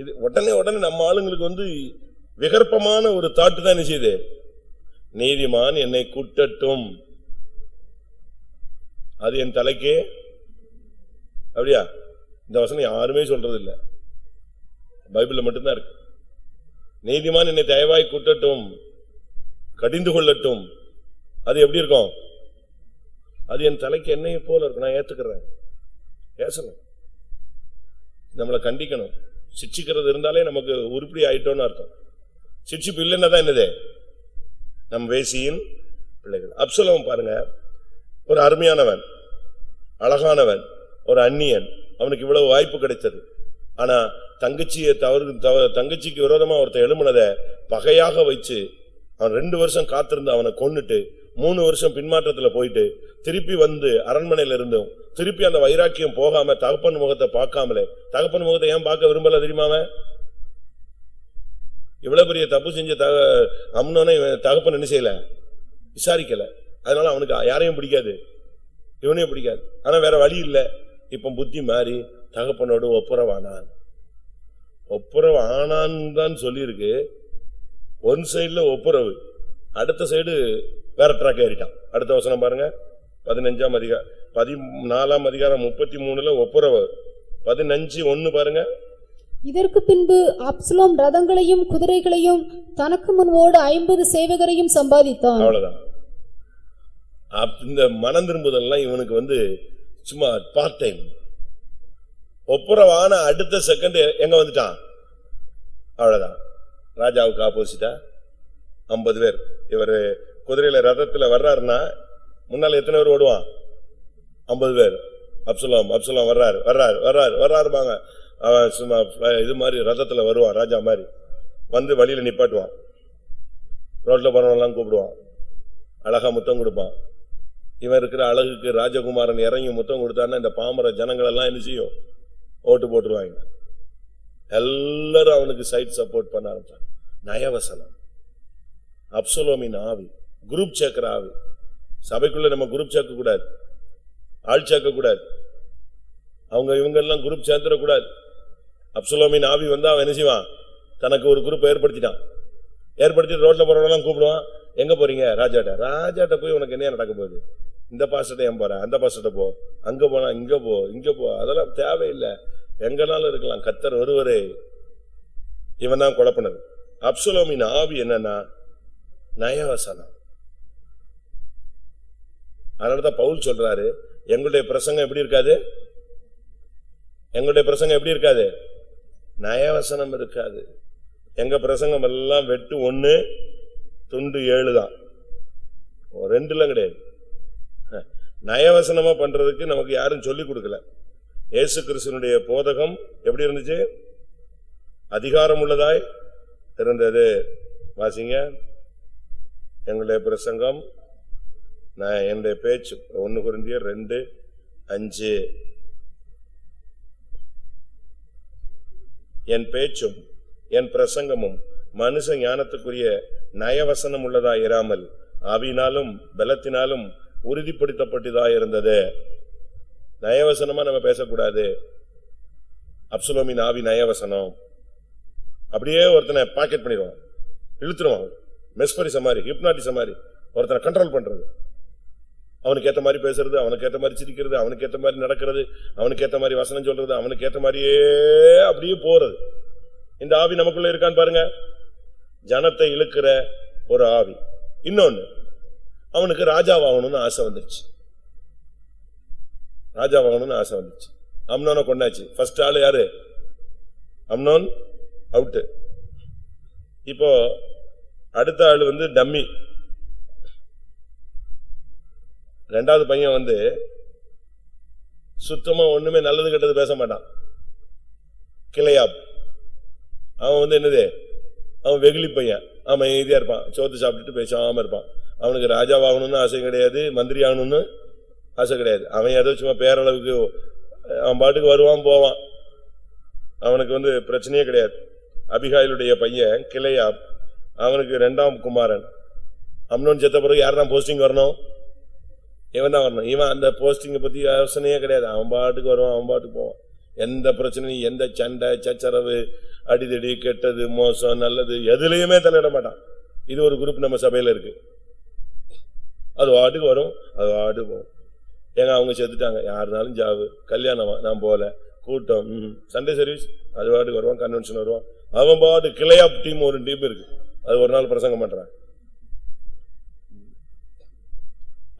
இது உடனே உடனே நம்ம ஆளுங்களுக்கு வந்து விகற்பமான ஒரு தாட்டு தான் என்ன செய்யுது? நீதிமான் என்னை கூட்டட்டும். அது என் தலைக்கே. அப்படியா? இந்த வசனம் யாருமே சொல்றது இல்லை பைபிள்ல மட்டும்தான் இருக்கு. நீதிமான் என்னை தயவாய் கூட்டட்டும் கடிந்து கொள்ளட்டும். அது எப்படி இருக்கும்? அது என் தலைக்கு என்னைய போல இருக்கும். நான் ஏத்துக்கிறேன். பேசணும். நம்மளை கண்டிக்கணும். சிட்சிக்கிறது இருந்தாலே நமக்கு உருப்படி ஆயிட்டோம்னு அர்த்தம். சிட்சிப்பு இல்லைன்னா தான் என்னது? நம் வேசியின் பிள்ளைகள். அப்சலோம் பாருங்க. ஒரு அருமையானவன் அழகானவன் ஒரு அந்நியன். அவனுக்கு இவ்வளவு வாய்ப்பு கிடைத்தது. ஆனா தங்கச்சியை தவறு தவ- தங்கச்சிக்கு விரோதமா ஒருத்தன் எழுமனதை பகையாக வச்சு அவன் ரெண்டு வருஷம் காத்திருந்து அவனை கொண்டுட்டு மூணு வருஷம் பின்மாற்றத்தில் போயிட்டு திருப்பி வந்து அரண்மனையில் இருந்தும் திருப்பி அந்த வைராக்கியம் போகாம தகப்பன் முகத்தை பார்க்காமலே தகப்பன் முகத்தை ஏன் பார்க்க விரும்பல தெரியுமா இவ்வளவு பெரிய தப்பு செஞ்ச தக அம்னோனே இவன் தகப்பன் என்ன செய்யல? விசாரிக்கல. அதனால அவனுக்கு யாரையும் பிடிக்காது. இவனையும் பிடிக்காது. ஆனா வேற வழி இல்லை. இப்ப புத்தி மாறி தகப்பனோடு ஒப்புரவானான். ஒப்புரவு ஆனான்னு தான் சொல்லியிருக்கு. ஒன் சைடில் ஒப்புரவு. அடுத்த சைடு வேற ட்ராக் ஏறிட்டான். அடுத்த வசனம் பாருங்க. பதினஞ்சாம் அதிகாரம் பதினாலாம் அதிகாரம் முப்பத்தி மூணுல ஒப்புரவு. பதினஞ்சு ஒன்னு பாருங்க. இதற்கு பின்பு அப்சலோம் ரதங்களையும் குதிரைகளையும் தனக்கு முன் ஓட ஐம்பது சேவகரையும் சம்பாதித்தான். அவ்வளவுதான். இந்த மனம் திரும்புதல்லாம் இவனுக்கு வந்து சும்மா பார்ட் டைம் ஒப்புரவான அடுத்த செகண்ட் எங்க வந்துட்டான்? அவ்வளவுதான். ராஜாவுக்கு ஆப்போசிட்டா ஐம்பது பேர். இவரு குதிரையில ரதத்துல வர்றாருன்னா முன்னால எத்தனை பேர் ஓடுவான்? ஐம்பது பேர். அப்சலாம் அப்சலாம் வர்றாரு வர்றாரு வர்றாரு வர்றாருப்பாங்க அவன் சும்மா இது மாதிரி ரதத்துல வருவான் ராஜா மாதிரி. வந்து வழியில நிப்பாட்டுவான். ரோட்ல போறவன்லாம் கூப்பிடுவான். அழகா முத்தம் கொடுப்பான். இவன் இருக்கிற அழகுக்கு ராஜகுமாரன் இறங்கி முத்தம் கொடுத்தான்னா இந்த பாமர ஜனங்கள் எல்லாம் என்ன செய்யும்? ஓட்டு போட்டுருவாங்க. எல்லாரும் அவனுக்கு சைட் சப்போர்ட் பண்ண ஆரம்பிச்சான் நயவசனம். அப்சலோமின் ஆவி. குரூப் சேர்க்கிற ஆவி சபைக்குள்ள நம்ம குரூப் சேர்க்க கூடாது ஆள் சேர்க்க கூடாது அவங்க இவங்க எல்லாம் குரூப் சேர்ந்துடக்கூடாது. அப்சுலோமின் ஆவி வந்தா அவன் என்ன செய்வான்? தனக்கு ஒரு குரூப் ஏற்படுத்திட்டான். ஏற்படுத்தி ரோட்ல போறவங்க கூப்பிடுவான். எங்க போறீங்க? ராஜாட்ட. ராஜாட்ட போய் உனக்கு என்ன நடக்க போகுது? இந்த பாஸ்டர்ட்ட ஏன் போற? அந்த பாஸ்டர்ட்ட போ. அங்க போனா இங்க போ இங்க போ. அதெல்லாம் தேவையில்லை. எங்கனாலும் இருக்கலாம். கத்தர் ஒருவரே. இவன் தான் குழப்பினது. அப்சுலோமின் ஆவி என்னன்னா நயவசனம். அதனாலதான் பவுல் சொல்றாரு எங்களுடைய பிரசங்கம் எப்படி இருக்காது? எங்களுடைய பிரசங்கம் எப்படி இருக்காது? நயவசனம் இருக்காது. எங்க பிரசங்கம் எல்லாம் வெட்டு ஒன்று துண்டு ஏழு தான். ஓ, ரெண்டுலாம் கிடையாது. நயவசனமா பண்றதுக்கு நமக்கு யாரும் சொல்லி கொடுக்கல. இயேசு கிறிஸ்துனுடைய போதகம் எப்படி இருந்துச்சு? அதிகாரம் உள்ளதாய் இருந்தது வாசிங்க. எங்களுடைய பிரசங்கம் நான் என்னுடைய பேச்சு ஒன்று குருந்தியர் ரெண்டு அஞ்சு. என் பேச்சும் என் பிரசங்கமும் மனுஷ ஞானத்துக்குரிய நயவசனம் உள்ளதா இராமல் ஆவினாலும் பலத்தினாலும் உறுதிப்படுத்தப்பட்டுதா இருந்தது. நயவசனமா நம்ம பேசக்கூடாது. அப்சுலோமின் ஆவி நயவசனம். அப்படியே ஒருத்தனை பாக்கெட் பண்ணிடுவான். இழுத்துருவான் மெஸ்பரிச மாதிரி ஹிப்னாட்டிச மாதிரி ஒருத்தனை கண்ட்ரோல் பண்றது. அவனுக்கு ஏற்ற மாதிரி பேசுறது அவனுக்கு ஏற்ற மாதிரி சிரிக்கிறது அவனுக்கு ஏற்ற மாதிரி நடக்கிறது அவனுக்கு ஏற்ற மாதிரி வசனம் சொல்றது அவனுக்கு ஏற்ற மாதிரியே அப்படியே போறது. இந்த ஆவி நமக்குள்ள இருக்கான்னு பாருங்க. ஜனத்தை இழுக்கிற ஒரு ஆவி. இன்னொன்னு அவனுக்கு ராஜாவாகணும்னு ஆசை வந்துருச்சு. ராஜாவாகணும்னு ஆசை வந்துருச்சு. அம்னோனை கொண்டாச்சு ஃபர்ஸ்ட் ஆள் யாரு? Amnon out. இப்போ அடுத்த ஆள் வந்து டம்மி. ரெண்டாவது பையன் வந்து சுத்தமா ஒண்ணுமே நல்லது கெட்டது பேச மாட்டான். கிளையாப். அவன் வந்து என்னது? அவன் வெகுளி பையன். அவன் அமைதியா இருப்பான். சோத்து சாப்பிட்டுட்டு பேசாம இருப்பான். அவனுக்கு ராஜாவாகணும்னு ஆசை கிடையாது மந்திரி ஆகணும்னு ஆசை கிடையாது. அவன் ஏதோ சும்மா பேரளவுக்கு அவன் பாட்டுக்கு வருவான் போவான். அவனுக்கு வந்து பிரச்சனையே கிடையாது. அபிகாயிலுடைய பையன் கிளையாப். அவனுக்கு ரெண்டாம் குமாரன். அம்னோன் செத்த பிறகு யார் தான் போஸ்டிங் வரணும்? இவன் தான் வரணும். இவன் அந்த போஸ்டிங்கை பற்றி யோசனையே கிடையாது. அவன் பாட்டுக்கு வருவான் அவன் பாட்டுக்கு போவான். எந்த பிரச்சனையும் எந்த சண்டை சச்சரவு அடிதடி கெட்டது மோசம் நல்லது எதுலையுமே தலையிட மாட்டான். இது ஒரு குரூப் நம்ம சபையில் இருக்கு. அது வாட்டுக்கு வரும் அது வாட்டுக்கு போகும். ஏங்க அவங்க செத்துட்டாங்க. யாருனாலும் ஜாவு. கல்யாணமா நான் போகல. கூட்டம் ம், சண்டே சர்வீஸ் அது வாட்டுக்கு வருவான் கன்வென்ஷன் வருவான். அவன் பாட்டு கிளையாப் டீம் ஒரு டீம் இருக்கு. அது ஒரு நாள் பிரசங்கம் பண்ணுறான்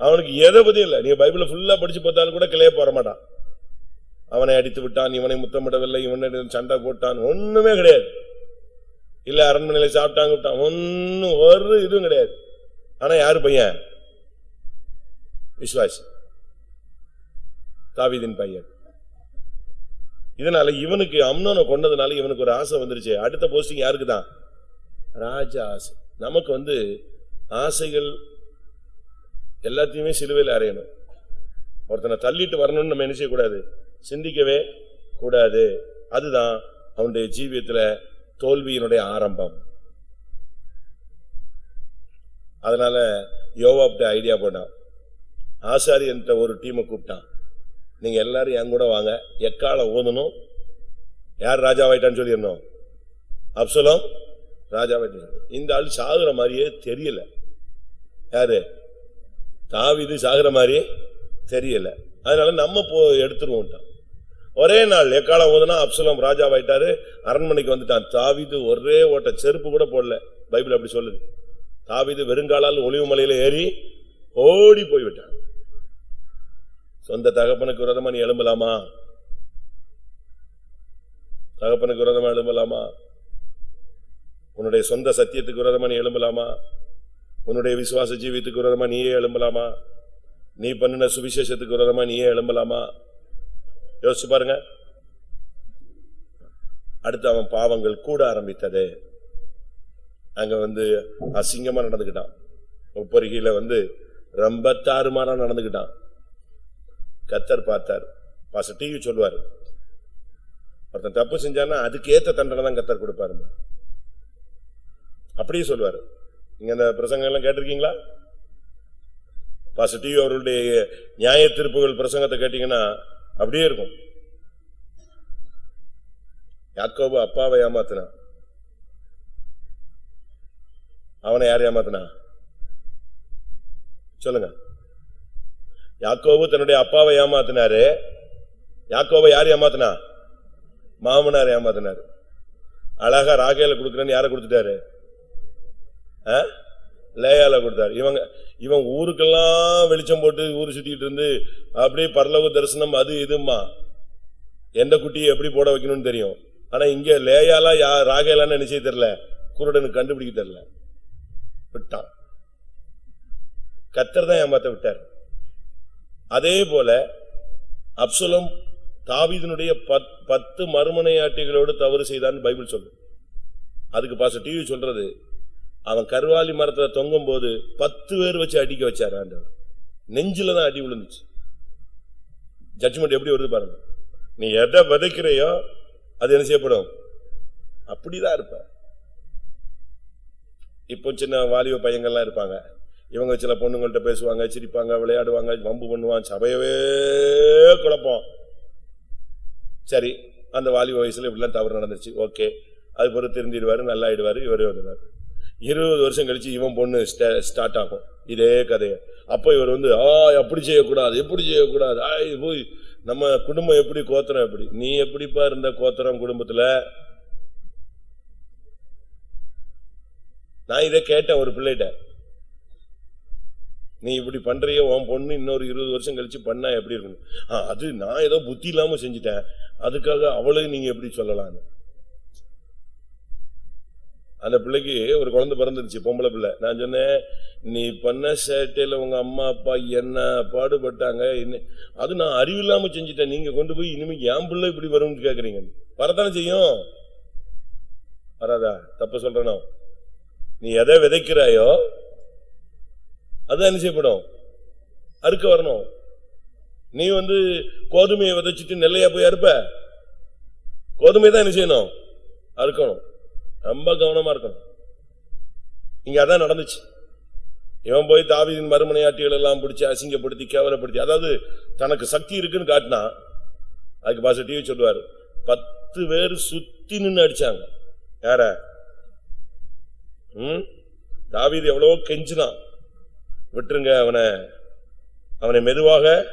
அவனுக்கு எதை பத்தியும் இல்லை. நீ பைபிள ஃபுல்லா படிச்சு பார்த்தாலும் கூட கிளைய போற மாட்டான். அவனை அடித்து விட்டான் இவனை முத்தமிடவில்லை இவனை சண்டை போட்டான் ஒண்ணுமே கிடையாது. இல்ல அரண்மனையில சாப்பிட்டாங்க விட்டான். ஒன்னும் ஒரு இதுவும் கிடையாது. ஆனா யாரு பையன்? விசுவாசி. தாவிதின் பையன். இதனால இவனுக்கு அம்னோனை கொண்டதுனால இவனுக்கு ஒரு ஆசை வந்துருச்சு. அடுத்த போஸ்டிங் யாருக்கு தான் ராஜா ஆசை. நமக்கு வந்து ஆசைகள் எல்லாத்தையுமே சிலுவையில் அறையணும். ஒருத்தனை தள்ளிட்டு வரணும்னு நம்ம என்ன செய்யக்கூடாது? சிந்திக்கவே கூடாது. அதுதான் அவனுடைய ஜீவியத்தில் தோல்வியினுடைய ஆரம்பம். அதனால யோவாப்ட ஐடியா போட்டான். ஆசாரியன்ட்ட ஒரு டீமை கூப்பிட்டான். நீங்க எல்லாரும் என் கூட வாங்க. எக்காலம் ஊதணும் யார் ராஜாவாயிட்டான்னு சொல்லிடணும் அப்சலம் ராஜாவாயிட்டான் இந்த ஆள் சாகுற மாதிரியே தெரியல. யாரு? தாவிது சாகுற மாதிரியே தெரியல. அதனால நம்ம போ எடுத்துருவோம்ட்டான் ஒரே நாள் எக்காலம் ஊதுனா அப்சலம் ராஜாவாயிட்டாரு. அரண்மனைக்கு வந்துட்டான். தாவிது ஒரே ஓட்ட செருப்பு கூட போடல. பைபிள் அப்படி சொல்லுது. தாவிது வெறுங்காலால் ஒளிவு மலையில ஏறி ஓடி போய்விட்டான் சொந்த தகப்பனுக்கு விரதமா நீ எழும்பலாமா? தகப்பனுக்கு விரதமா எழும்பலாமா? உன்னுடைய சொந்த சத்தியத்துக்கு விரதமா நீ எழும்பலாமா? உன்னுடைய விசுவாச ஜீவித்துக்கு விரோதமா நீயே எழும்பலாமா? நீ பண்ணின சுவிசேஷத்துக்கு விரோதமா நீயே எழும்பலாமா? யோசிச்சு பாருங்க. அடுத்து அவன் பாவங்கள் கூட ஆரம்பித்தது. அங்க வந்து அசிங்கமா நடந்துக்கிட்டான். உப்பருகையில வந்து ரொம்ப தாறுமாறா நடந்துக்கிட்டான். கத்தர் பார்த்தார். பாச டிவி சொல்லுவார். ஒருத்தன் தப்பு செஞ்சான்னா அதுக்கேற்ற தண்டனை தான் கத்தர் கொடுப்பாரு அப்படியே சொல்லுவாரு. நீங்க அந்த பிரசங்கம் எல்லாம் கேட்டிருக்கீங்களா? பாசிட்டிவ் அவர்களுடைய நியாய திருப்புகள் பிரசங்கத்தை கேட்டீங்கன்னா அப்படியே இருக்கும். யாக்கோபு அப்பாவை ஏமாத்தினா? அவனை யார் ஏமாத்தினா? சொல்லுங்க. யாக்கோபு தன்னுடைய அப்பாவை ஏமாத்தினாரு. யாக்கோபை யார் ஏமாத்தினா? மாமனார் ஏமாத்தினாரு. அழகா ராகேல கொடுக்குறேன்னு யாரை கொடுத்துட்டாரு? லேயால கொடுத்தாரு. இவங்க இவன் ஊருக்கெல்லாம் வெளிச்சம் போட்டு ஊர் சுத்திட்டு இருந்து அப்படியே பரலவ தரிசனம் அது இதுமா எந்த குட்டியை எப்படி போட வைக்கணும்னு தெரியும். ஆனா இங்க லேயாலா யா ராகேலான்னு நினைச்சே தெரியல. குருடனுக்கு கண்டுபிடிக்க தெரியல. விட்டான். கத்தர் தான் ஏமாத்த விட்டார். அதே போல அப்சுலம் தாவீதினுடைய பத்- பத்து மறுமனையாட்டிகளோடு தவறு செய்தான்னு பைபிள் சொல்லும். அதுக்கு பாச டிவி சொல்றது அவன் கருவாலி மரத்துல தொங்கும் போது பத்து பேர் வச்சு அடிக்க வச்சாரு ஆண்டவர். நெஞ்சில தான் அடி விழுந்துச்சு. ஜட்ஜ்மெண்ட் எப்படி வருது பாருங்க. நீ எதை விதைக்கிறையோ அது என்ன செய்யப்படும்? அப்படிதான் இருப்ப இப்போ சின்ன வாலிப பையங்கள்லாம் இருப்பாங்க. இவங்க சில பொண்ணுங்கள்ட்ட பேசுவாங்க சிரிப்பாங்க விளையாடுவாங்க வம்பு பண்ணுவான் சபையவே குழப்பம். சரி அந்த வாலிப வயசுல இப்படிலாம் தவறு நடந்துச்சு ஓகே அது பொறுத்து திருந்திடுவாரு நல்லாயிடுவாரு இவரே வந்துடுவாரு இருபது வருஷம் கழிச்சு இவன் பொண்ணு ஸ்டார்ட் ஆகும். இதே கதையை. அப்போ இவர் வந்து ஆ அப்படி செய்யக்கூடாது எப்படி செய்யக்கூடாது. ஆ போய் நம்ம குடும்பம் எப்படி கோத்திரம் எப்படி? நீ எப்படிப்பா இருந்த கோத்திரம் குடும்பத்துல? நான் இதை கேட்டேன் ஒரு பிள்ளைகிட்ட. நீ இப்படி பண்றிய உன் பொண்ணு இன்னொரு இருபது வருஷம் கழிச்சு பண்ணா எப்படி இருக்கணும் அது நான் ஏதோ புத்தி இல்லாமல் செஞ்சுட்டேன். அதுக்காக அவளையும் நீங்க எப்படி சொல்லலாம்னு? அந்த பிள்ளைக்கு ஒரு குழந்தை பிறந்துருச்சு பொம்பளை பிள்ளை. நான் சொன்னேன் நீ பண்ண சேட்டையில் உங்க அம்மா அப்பா என்ன பாடுபட்டாங்க? என்ன அது நான் அறிவில்லாமல் செஞ்சுட்டேன். நீங்க கொண்டு போய் இனிமேல் என் பிள்ளை இப்படி வரும்னு கேக்குறீங்க. வரத்தானே செய்யும்? வராதா? தப்பு சொல்றனோ நீ எதை விதைக்கிறாயோ அது என்ன செய்யப்படும்? அறுக்க வரணும். நீ வந்து கோதுமையை விதைச்சிட்டு நெல்லையா போய் அறுப்ப? கோதுமை தான் என்ன செய்யணும்? அறுக்கணும். ரொம்ப கவனமா இருக்கணும். இங்க அதான் நடந்துச்சு. இவன் போய் தாவீதின் மறுமனையாட்டிகள் எல்லாம் பிடிச்சி அசிங்கப்படுத்தி கேவலப்படுத்தி அதாவது தனக்கு சக்தி இருக்குன்னு காட்டினா அதுக்கு பாச டிவி சொல்லுவாரு பத்து பேர் சுத்தி நின்று அடிச்சாங்க. யார? ம்? தாவீது எவ்வளவோ கெஞ்சினான். விட்டுருங்க அவனை. அவனை மெதுவாக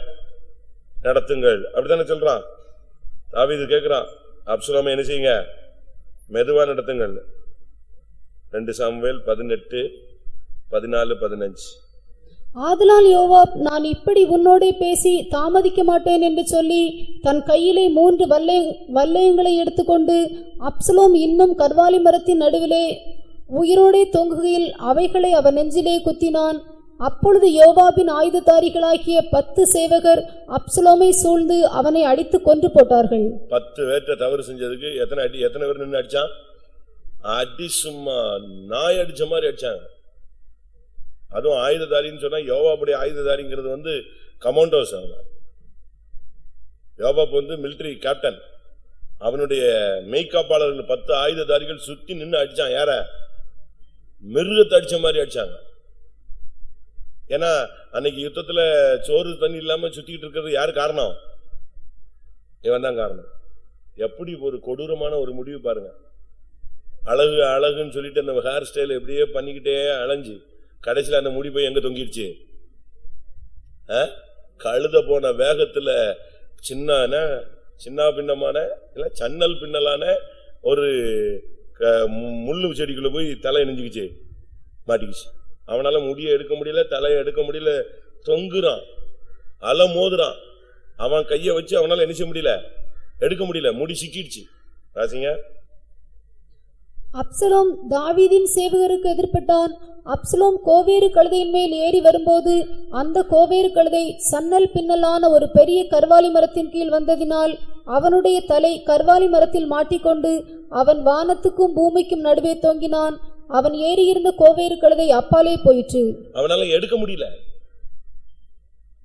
நடத்துங்கள். அப்படித்தானே சொல்றான். தாவீது கேக்குறான் அப்சுலாம என்ன செய்யுங்க? மெதுவா நடத்துங்கள். ரெண்டு சாமுவேல் பதினெட்டு பதினாலு பதினஞ்சு. ஆதலால் யோவாப் நான் இப்படி உன்னோடே பேசி தாமதிக்க மாட்டேன் என்று சொல்லி தன் கையிலே மூன்று வல்லய வல்லையங்களை எடுத்துக்கொண்டு அப்சலோம் இன்னும் கர்வாலி மரத்தின் நடுவிலே உயிரோடே தொங்குகையில் அவைகளை அவன் நெஞ்சிலே குத்தினான். அப்பொழுது யோவாபின் ஆயுததாரிகளாகிய பத்து சேவகர் அப்சலோமை சூழ்ந்து அவனை அடித்து கொன்று போட்டார்கள். பத்து பேர்ட்ட தவறு செஞ்சதுக்கு எத்தனை அடி எத்தனை பேர் நின்று அடிச்சான்? அடி சும்மா நாய் அடிச்ச மாதிரி அடிச்சாங்க. அதுவும் ஆயுததாரின்னு சொன்னா யோவாபுடைய ஆயுததாரிங்கிறது வந்து கமாண்டோஸ் அவங்க. யோபாப் வந்து மிலிட்டரி கேப்டன். அவனுடைய மெய்காப்பாளர்கள் பத்து ஆயுததாரிகள் சுத்தி நின்று அடிச்சான். யார? மிருகத்தை அடிச்ச மாதிரி அடிச்சாங்க. ஏன்னா அன்னைக்கு யுத்தத்துல சோறு தண்ணி இல்லாம சுத்திட்டு இருக்கிறது யாரு காரணம்? இவன் தான் காரணம். எப்படி ஒரு கொடூரமான ஒரு முடிவு பாருங்க. அழகு அழகுன்னு சொல்லிட்டு அந்த ஹேர் ஸ்டைல் எப்படியே பண்ணிக்கிட்டே அலைஞ்சு கடைசியில் அந்த முடி போய் எங்க தொங்கிடுச்சு ஆ? கழுத போன வேகத்துல சின்ன சின்ன பின்னமான இல்லை சன்னல் பின்னலான ஒரு க- முள்ளு செடிக்குள்ள போய் தலை இணைஞ்சுக்கிச்சு மாட்டிக்கிச்சு. அவனால முடிய எடுக்க முடியல தலையை எடுக்க முடியல தொங்குறான் அலை மோதுறான் அவன் கையை வச்சு அவனால என்ன செய்ய முடியல எடுக்க முடியல முடி சிக்கிடுச்சு. ராசிங்க? அப்சலோம் தாவீதின் சேவகருக்கு எதிர்ப்பட்டான் அப்சலோம் கோவேறு கழுதையின் மேல் ஏறி வரும்போது அந்த கோவேறு கழுதை சன்னல் பின்னலான ஒரு பெரிய கர்வாலி மரத்தின் கீழ் வந்ததினால் அவனுடைய தலை கர்வாலி மரத்தில் மாட்டிக்கொண்டு அவன் வானத்துக்கும் பூமிக்கும் நடுவே தொங்கினான். அவன் ஏறி இருந்த கோவேறு கழுதை அப்பாலே போயிற்று. அவனால எடுக்க முடியல.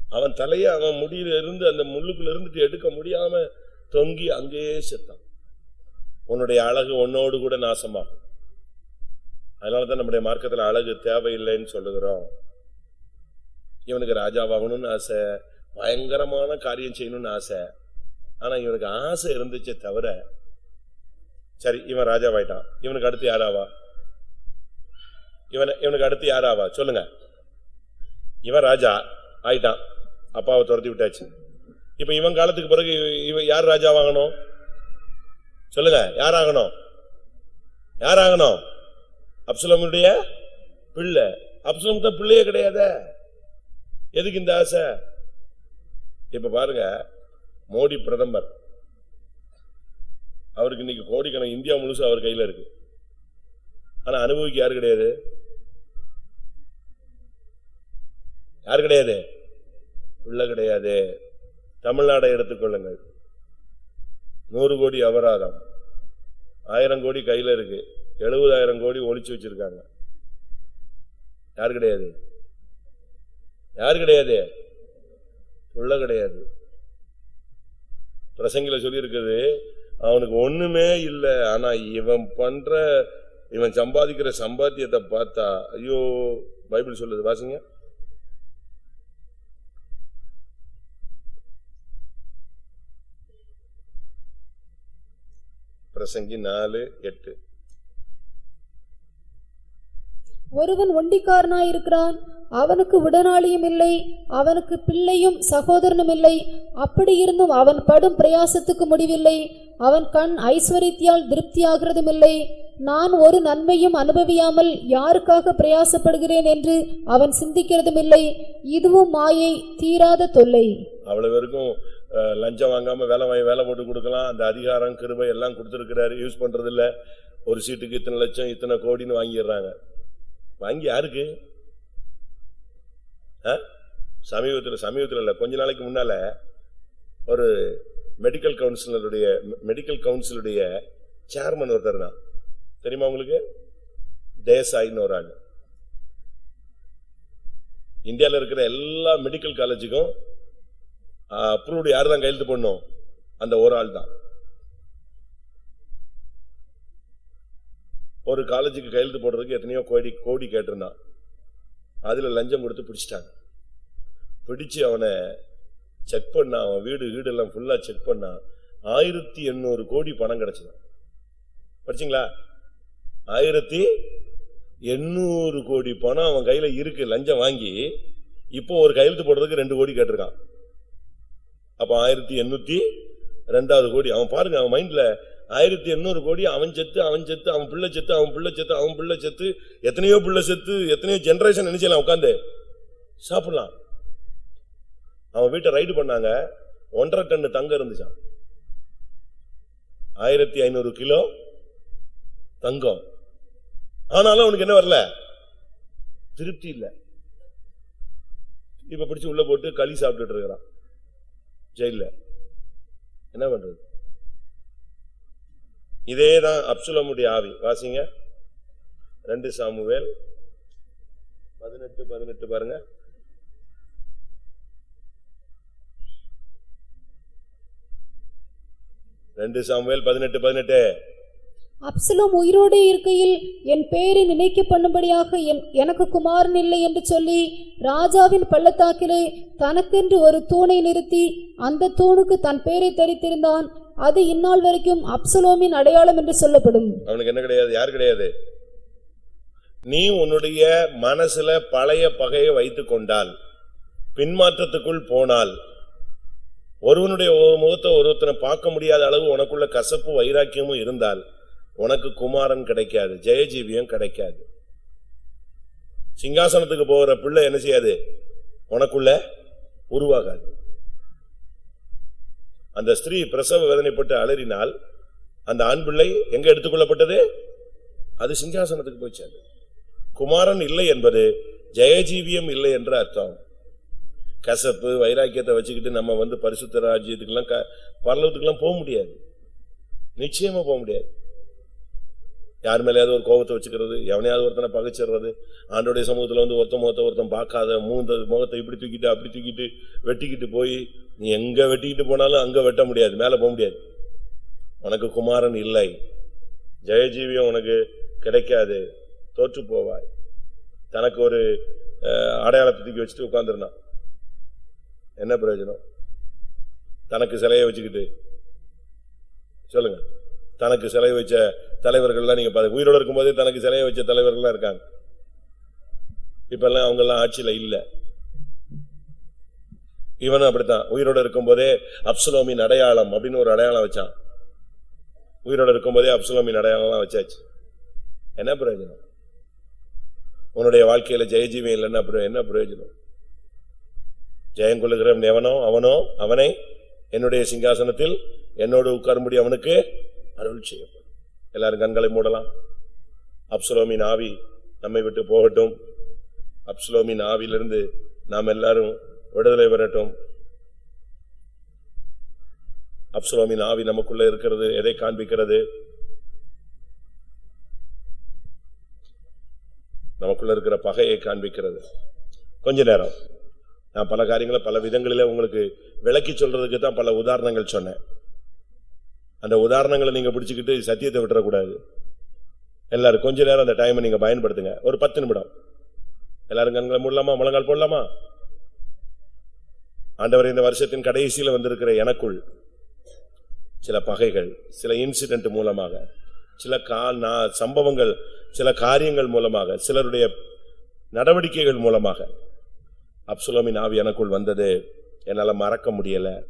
அவன் தலைய அவன் முடியில இருந்து அந்த முள்ளுக்குள்ள இருந்துட்டு எடுக்க முடியாம தொங்கி அங்கேயே செத்தான். உன்னுடைய அழகு உன்னோடு கூட நாசமாகும். அதனாலதான் நம்முடைய மார்க்கத்துல அழகு தேவையில்லைன்னு சொல்லுகிறோம். இவனுக்கு ராஜாவாகணும்னு ஆசை பயங்கரமான காரியம் செய்யணும்னு ஆசை. ஆனா இவனுக்கு ஆசை இருந்துச்சே தவிர சரி இவன் ராஜாவாயிட்டான். இவனுக்கு அடுத்து யாராவா இவன் இவனுக்கு அடுத்து யாராவா சொல்லுங்க. இவன் ராஜா. ஆயிட்டான். அப்பாவை துரத்தி விட்டாச்சு. இப்ப இவன் காலத்துக்கு பிறகு இவன் யார் ராஜா வாங்கணும்? சொல்லுங்க. யார் ஆகணும்? யார் ஆகணும்? அப்சலமுடைய பிள்ளை. அப்சுலம் தான் பிள்ளையே கிடையாத. எதுக்கு இந்த ஆசை? இப்ப பாருங்க. மோடி பிரதமர். அவருக்கு இன்னைக்கு கோடிக்கணக்கு இந்தியா முழுசு அவர் கையில இருக்கு. ஆனா அனுபவிக்க யாரு கிடையாது? யார் கிடையாது? உள்ள கிடையாது. தமிழ்நாடை எடுத்துக்கொள்ளுங்கள் நூறு கோடி அபராதம். ஆயிரம் கோடி கையில் இருக்கு. எழுபதாயிரம் கோடி ஒழிச்சு வச்சிருக்காங்க. யாரு கிடையாது? யாரு கிடையாது? உள்ள கிடையாது. பிரசங்கில சொல்லியிருக்குது அவனுக்கு ஒண்ணுமே இல்லை. ஆனா இவன் பண்ற இவன் சம்பாதிக்கிற சம்பாத்தியத்தை பார்த்தா ஐயோ பைபிள் சொல்லுது வாசிங்க. பிரசங்கி நாலு எட்டு. ஒருவன் ஒண்டிக்காரனாயிருக்கிறான் அவனுக்கு உடனாளியும் இல்லை அவனுக்கு பிள்ளையும் சகோதரனும் இல்லை. அப்படி இருந்தும் அவன் படும் பிரயாசத்துக்கு முடிவில்லை அவன் கண் ஐஸ்வர்யத்தியால் திருப்தியாகிறதும் இல்லை. நான் ஒரு நன்மையும் அனுபவியாமல் யாருக்காக பிரயாசப்படுகிறேன் என்று அவன் சிந்திக்கிறதும் இல்லை. இதுவும் மாயை தீராத தொல்லை. அவ்வளவு லஞ்சம் வாங்காமல் வேலை வாங்கி வேலை போட்டு கொடுக்கலாம். அந்த அதிகாரம் கிருபை எல்லாம் கொடுத்துருக்கிறாரு. யூஸ் பண்ணுறதில்ல ஒரு சீட்டுக்கு இத்தனை லட்சம் இத்தனை கோடின்னு வாங்கிடுறாங்க. வாங்கி யாருக்கு? ஆ? சமீபத்தில் இல்லை. கொஞ்ச நாளைக்கு முன்னால் ஒரு மெடிக்கல் கவுன்சிலருடைய மெடிக்கல் கவுன்சிலுடைய சேர்மன் ஒருத்தர் தான் தெரியுமா உங்களுக்கு? தேசாயின்னு ஒரு ஆள். இந்தியாவில் இருக்கிற எல்லா மெடிக்கல் காலேஜுக்கும் அப்ரூவ்டு யார் தான் கையெழுத்து பண்ணும் அந்த ஒரு ஆள் தான். ஒரு காலேஜுக்கு கையெழுத்து போடுறதுக்கு எத்தனையோ கோடி கோடி கேட்டிருந்தான். அதில் லஞ்சம் கொடுத்து பிடிச்சிட்டாங்க. பிடிச்சு அவனை செக் பண்ணா அவன் வீடு வீடு எல்லாம் செக் பண்ணான் ஆயிரத்தி எண்ணூறு கோடி பணம் கிடைச்சது. படிச்சிங்களா? ஆயிரத்தி எண்ணூறு கோடி பணம் அவன் கையில் இருக்கு லஞ்சம் வாங்கி இப்போ ஒரு கையெழுத்து போடுறதுக்கு ரெண்டு கோடி கேட்டிருக்கான். அப்போ ஆயிரத்தி எண்ணூத்தி ரெண்டாவது கோடி. அவன் பாருங்க அவன் மைண்ட்ல ஆயிரத்தி எண்ணூறு கோடி அவன் செத்து அவன் செத்து அவன் பிள்ளை செத்து அவன் பிள்ளை செத்து அவன் பிள்ளை செத்து எத்தனையோ பிள்ளை செத்து எத்தனையோ ஜென்ரேஷன் நினைச்சலாம் உட்காந்து சாப்பிடலாம். அவன் வீட்டை ரைடு பண்ணாங்க. ஒன்றரை டன் தங்கம் இருந்துச்சான் ஆயிரத்தி ஐநூறு கிலோ தங்கம். ஆனாலும் அவனுக்கு என்ன வரல? திருப்தி இல்ல. இப்ப பிடிச்சு உள்ள போட்டு களி சாப்பிட்டுட்டு இருக்கிறான். ஜெயில என்ன பண்றது? இதேதான் அப்சுலமுடைய ஆவி. வாசிங்க. ரெண்டு சாமுவேல். பதினெட்டு பதினெட்டு பாருங்க. ரெண்டு சாமுவேல் பதினெட்டு பதினெட்டு. அப்சலோம் உயிரோடு இருக்கையில் என் பெயரை நினைக்க பண்ணும்படியாக என் எனக்கு குமாரன் இல்லை என்று சொல்லி ராஜாவின் பள்ளத்தாக்கிலே தனக்கென்று ஒரு தூணை நிறுத்தி அந்த தூணுக்கு தன் பெயரை தரித்திருந்தான். அது இந்நாள் வரைக்கும் அப்சலோமின் அடையாளம் என்று சொல்லப்படும். அவனுக்கு என்ன கிடையாது? யார் கிடையாது? நீ உன்னுடைய மனசுல பழைய பகையை வைத்துக் கொண்டால் பின்மாற்றத்துக்குள் போனால் ஒருவனுடைய ஒரு முகத்தை ஒருத்தனை பார்க்க முடியாத அளவு உனக்குள்ள கசப்பு வைராக்கியமும் இருந்தால் உனக்கு குமாரன் கிடைக்காது ஜெயஜீவியம் கிடைக்காது. சிங்காசனத்துக்கு போகிற பிள்ளை என்ன செய்யாது? உனக்குள்ள உருவாகாது. அந்த ஸ்திரீ பிரசவ வேதனைப்பட்டு அலறினால் அந்த ஆண் பிள்ளை எங்க எடுத்துக்கொள்ளப்பட்டது? அது சிங்காசனத்துக்கு போயிச்சாது குமாரன் இல்லை என்பது ஜெயஜீவியம் இல்லை என்று அர்த்தம். கசப்பு வைராக்கியத்தை வச்சுக்கிட்டு நம்ம வந்து பரிசுத்த ராஜ்யத்துக்கெல்லாம் க- பரலோகத்துக்கெல்லாம் போக முடியாது. நிச்சயமா போக முடியாது. யார் மேலேயாவது ஒரு கோபத்தை வச்சுக்கிறது எவனையாவது ஒருத்தனை பகைச்சிடுறது ஆண்டோடைய சமூகத்தில் வந்து ஒருத்தன் முகத்தை ஒருத்தன் பார்க்காத மூந்த முகத்தை இப்படி தூக்கிட்டு அப்படி தூக்கிட்டு வெட்டிக்கிட்டு போய் நீ எங்கே வெட்டிக்கிட்டு போனாலும் அங்கே வெட்ட முடியாது மேலே போக முடியாது. உனக்கு குமாரன் இல்லை. ஜெயஜீவியம் உனக்கு கிடைக்காது. தோற்று போவாய். தனக்கு ஒரு அடையாளத்தை தூக்கி வச்சுட்டு உட்காந்துருந்தான் என்ன பிரயோஜனம்? தனக்கு சிலையை வச்சுக்கிட்டு. சொல்லுங்கள் தனக்கு சிலை வச்ச தலைவர்கள்லாம் நீங்க பார்த்து உயிரோடு இருக்கும்போதே தனக்கு சிலையை வச்ச தலைவர்கள்லாம் இருக்காங்க. இப்பெல்லாம் அவங்கெல்லாம் ஆட்சியில் இல்லை. இவனும் அப்படித்தான். உயிரோடு இருக்கும்போதே அப்சலோமின் அடையாளம் அப்படின்னு ஒரு அடையாளம் வச்சான். உயிரோடு இருக்கும்போதே அப்சலோமின் அடையாளம்லாம் வச்சாச்சு. என்ன பிரயோஜனம்? உன்னுடைய வாழ்க்கையில் ஜெயஜீவி இல்லைன்னா அப்புறம் என்ன பிரயோஜனம்? ஜெயம் கொள்ளுகிறவன் எவனோ அவனோ அவனை என்னுடைய சிங்காசனத்தில் என்னோடு உட்காரும்படி அவனுக்கு அருள் செய்யப்படும். எல்லாரும் கண்களை மூடலாம். அப்சலோமின் ஆவி நம்மை விட்டு போகட்டும். அப்சலோமின் ஆவியிலிருந்து நாம் எல்லாரும் விடுதலை பெறட்டும். அப்சலோமின் ஆவி நமக்குள்ள இருக்கிறது எதை காண்பிக்கிறது? நமக்குள்ள இருக்கிற பகையை காண்பிக்கிறது. கொஞ்ச நேரம். நான் பல காரியங்களை பல விதங்களில உங்களுக்கு விளக்கி சொல்றதுக்கு தான் பல உதாரணங்கள் சொன்னேன். அந்த உதாரணங்களை நீங்க பிடிச்சுக்கிட்டு சத்தியத்தை விட்டுறக்கூடாது. எல்லாரும் கொஞ்ச நேரம் அந்த டைமை நீங்க பயன்படுத்துங்க. ஒரு பத்து நிமிடம். எல்லாரும் கண்களை மூடலாமா? முழங்கால் போடலாமா? ஆண்டவர் இந்த வருஷத்தின் கடைசியில் வந்திருக்கிற எனக்குள் சில பகைகள் சில இன்சிடென்ட் மூலமாக சில கா- சம்பவங்கள் சில காரியங்கள் மூலமாக சிலருடைய நடவடிக்கைகள் மூலமாக அப்சுலமின் ஆவி எனக்குள் வந்தது. என்னால் மறக்க முடியலை.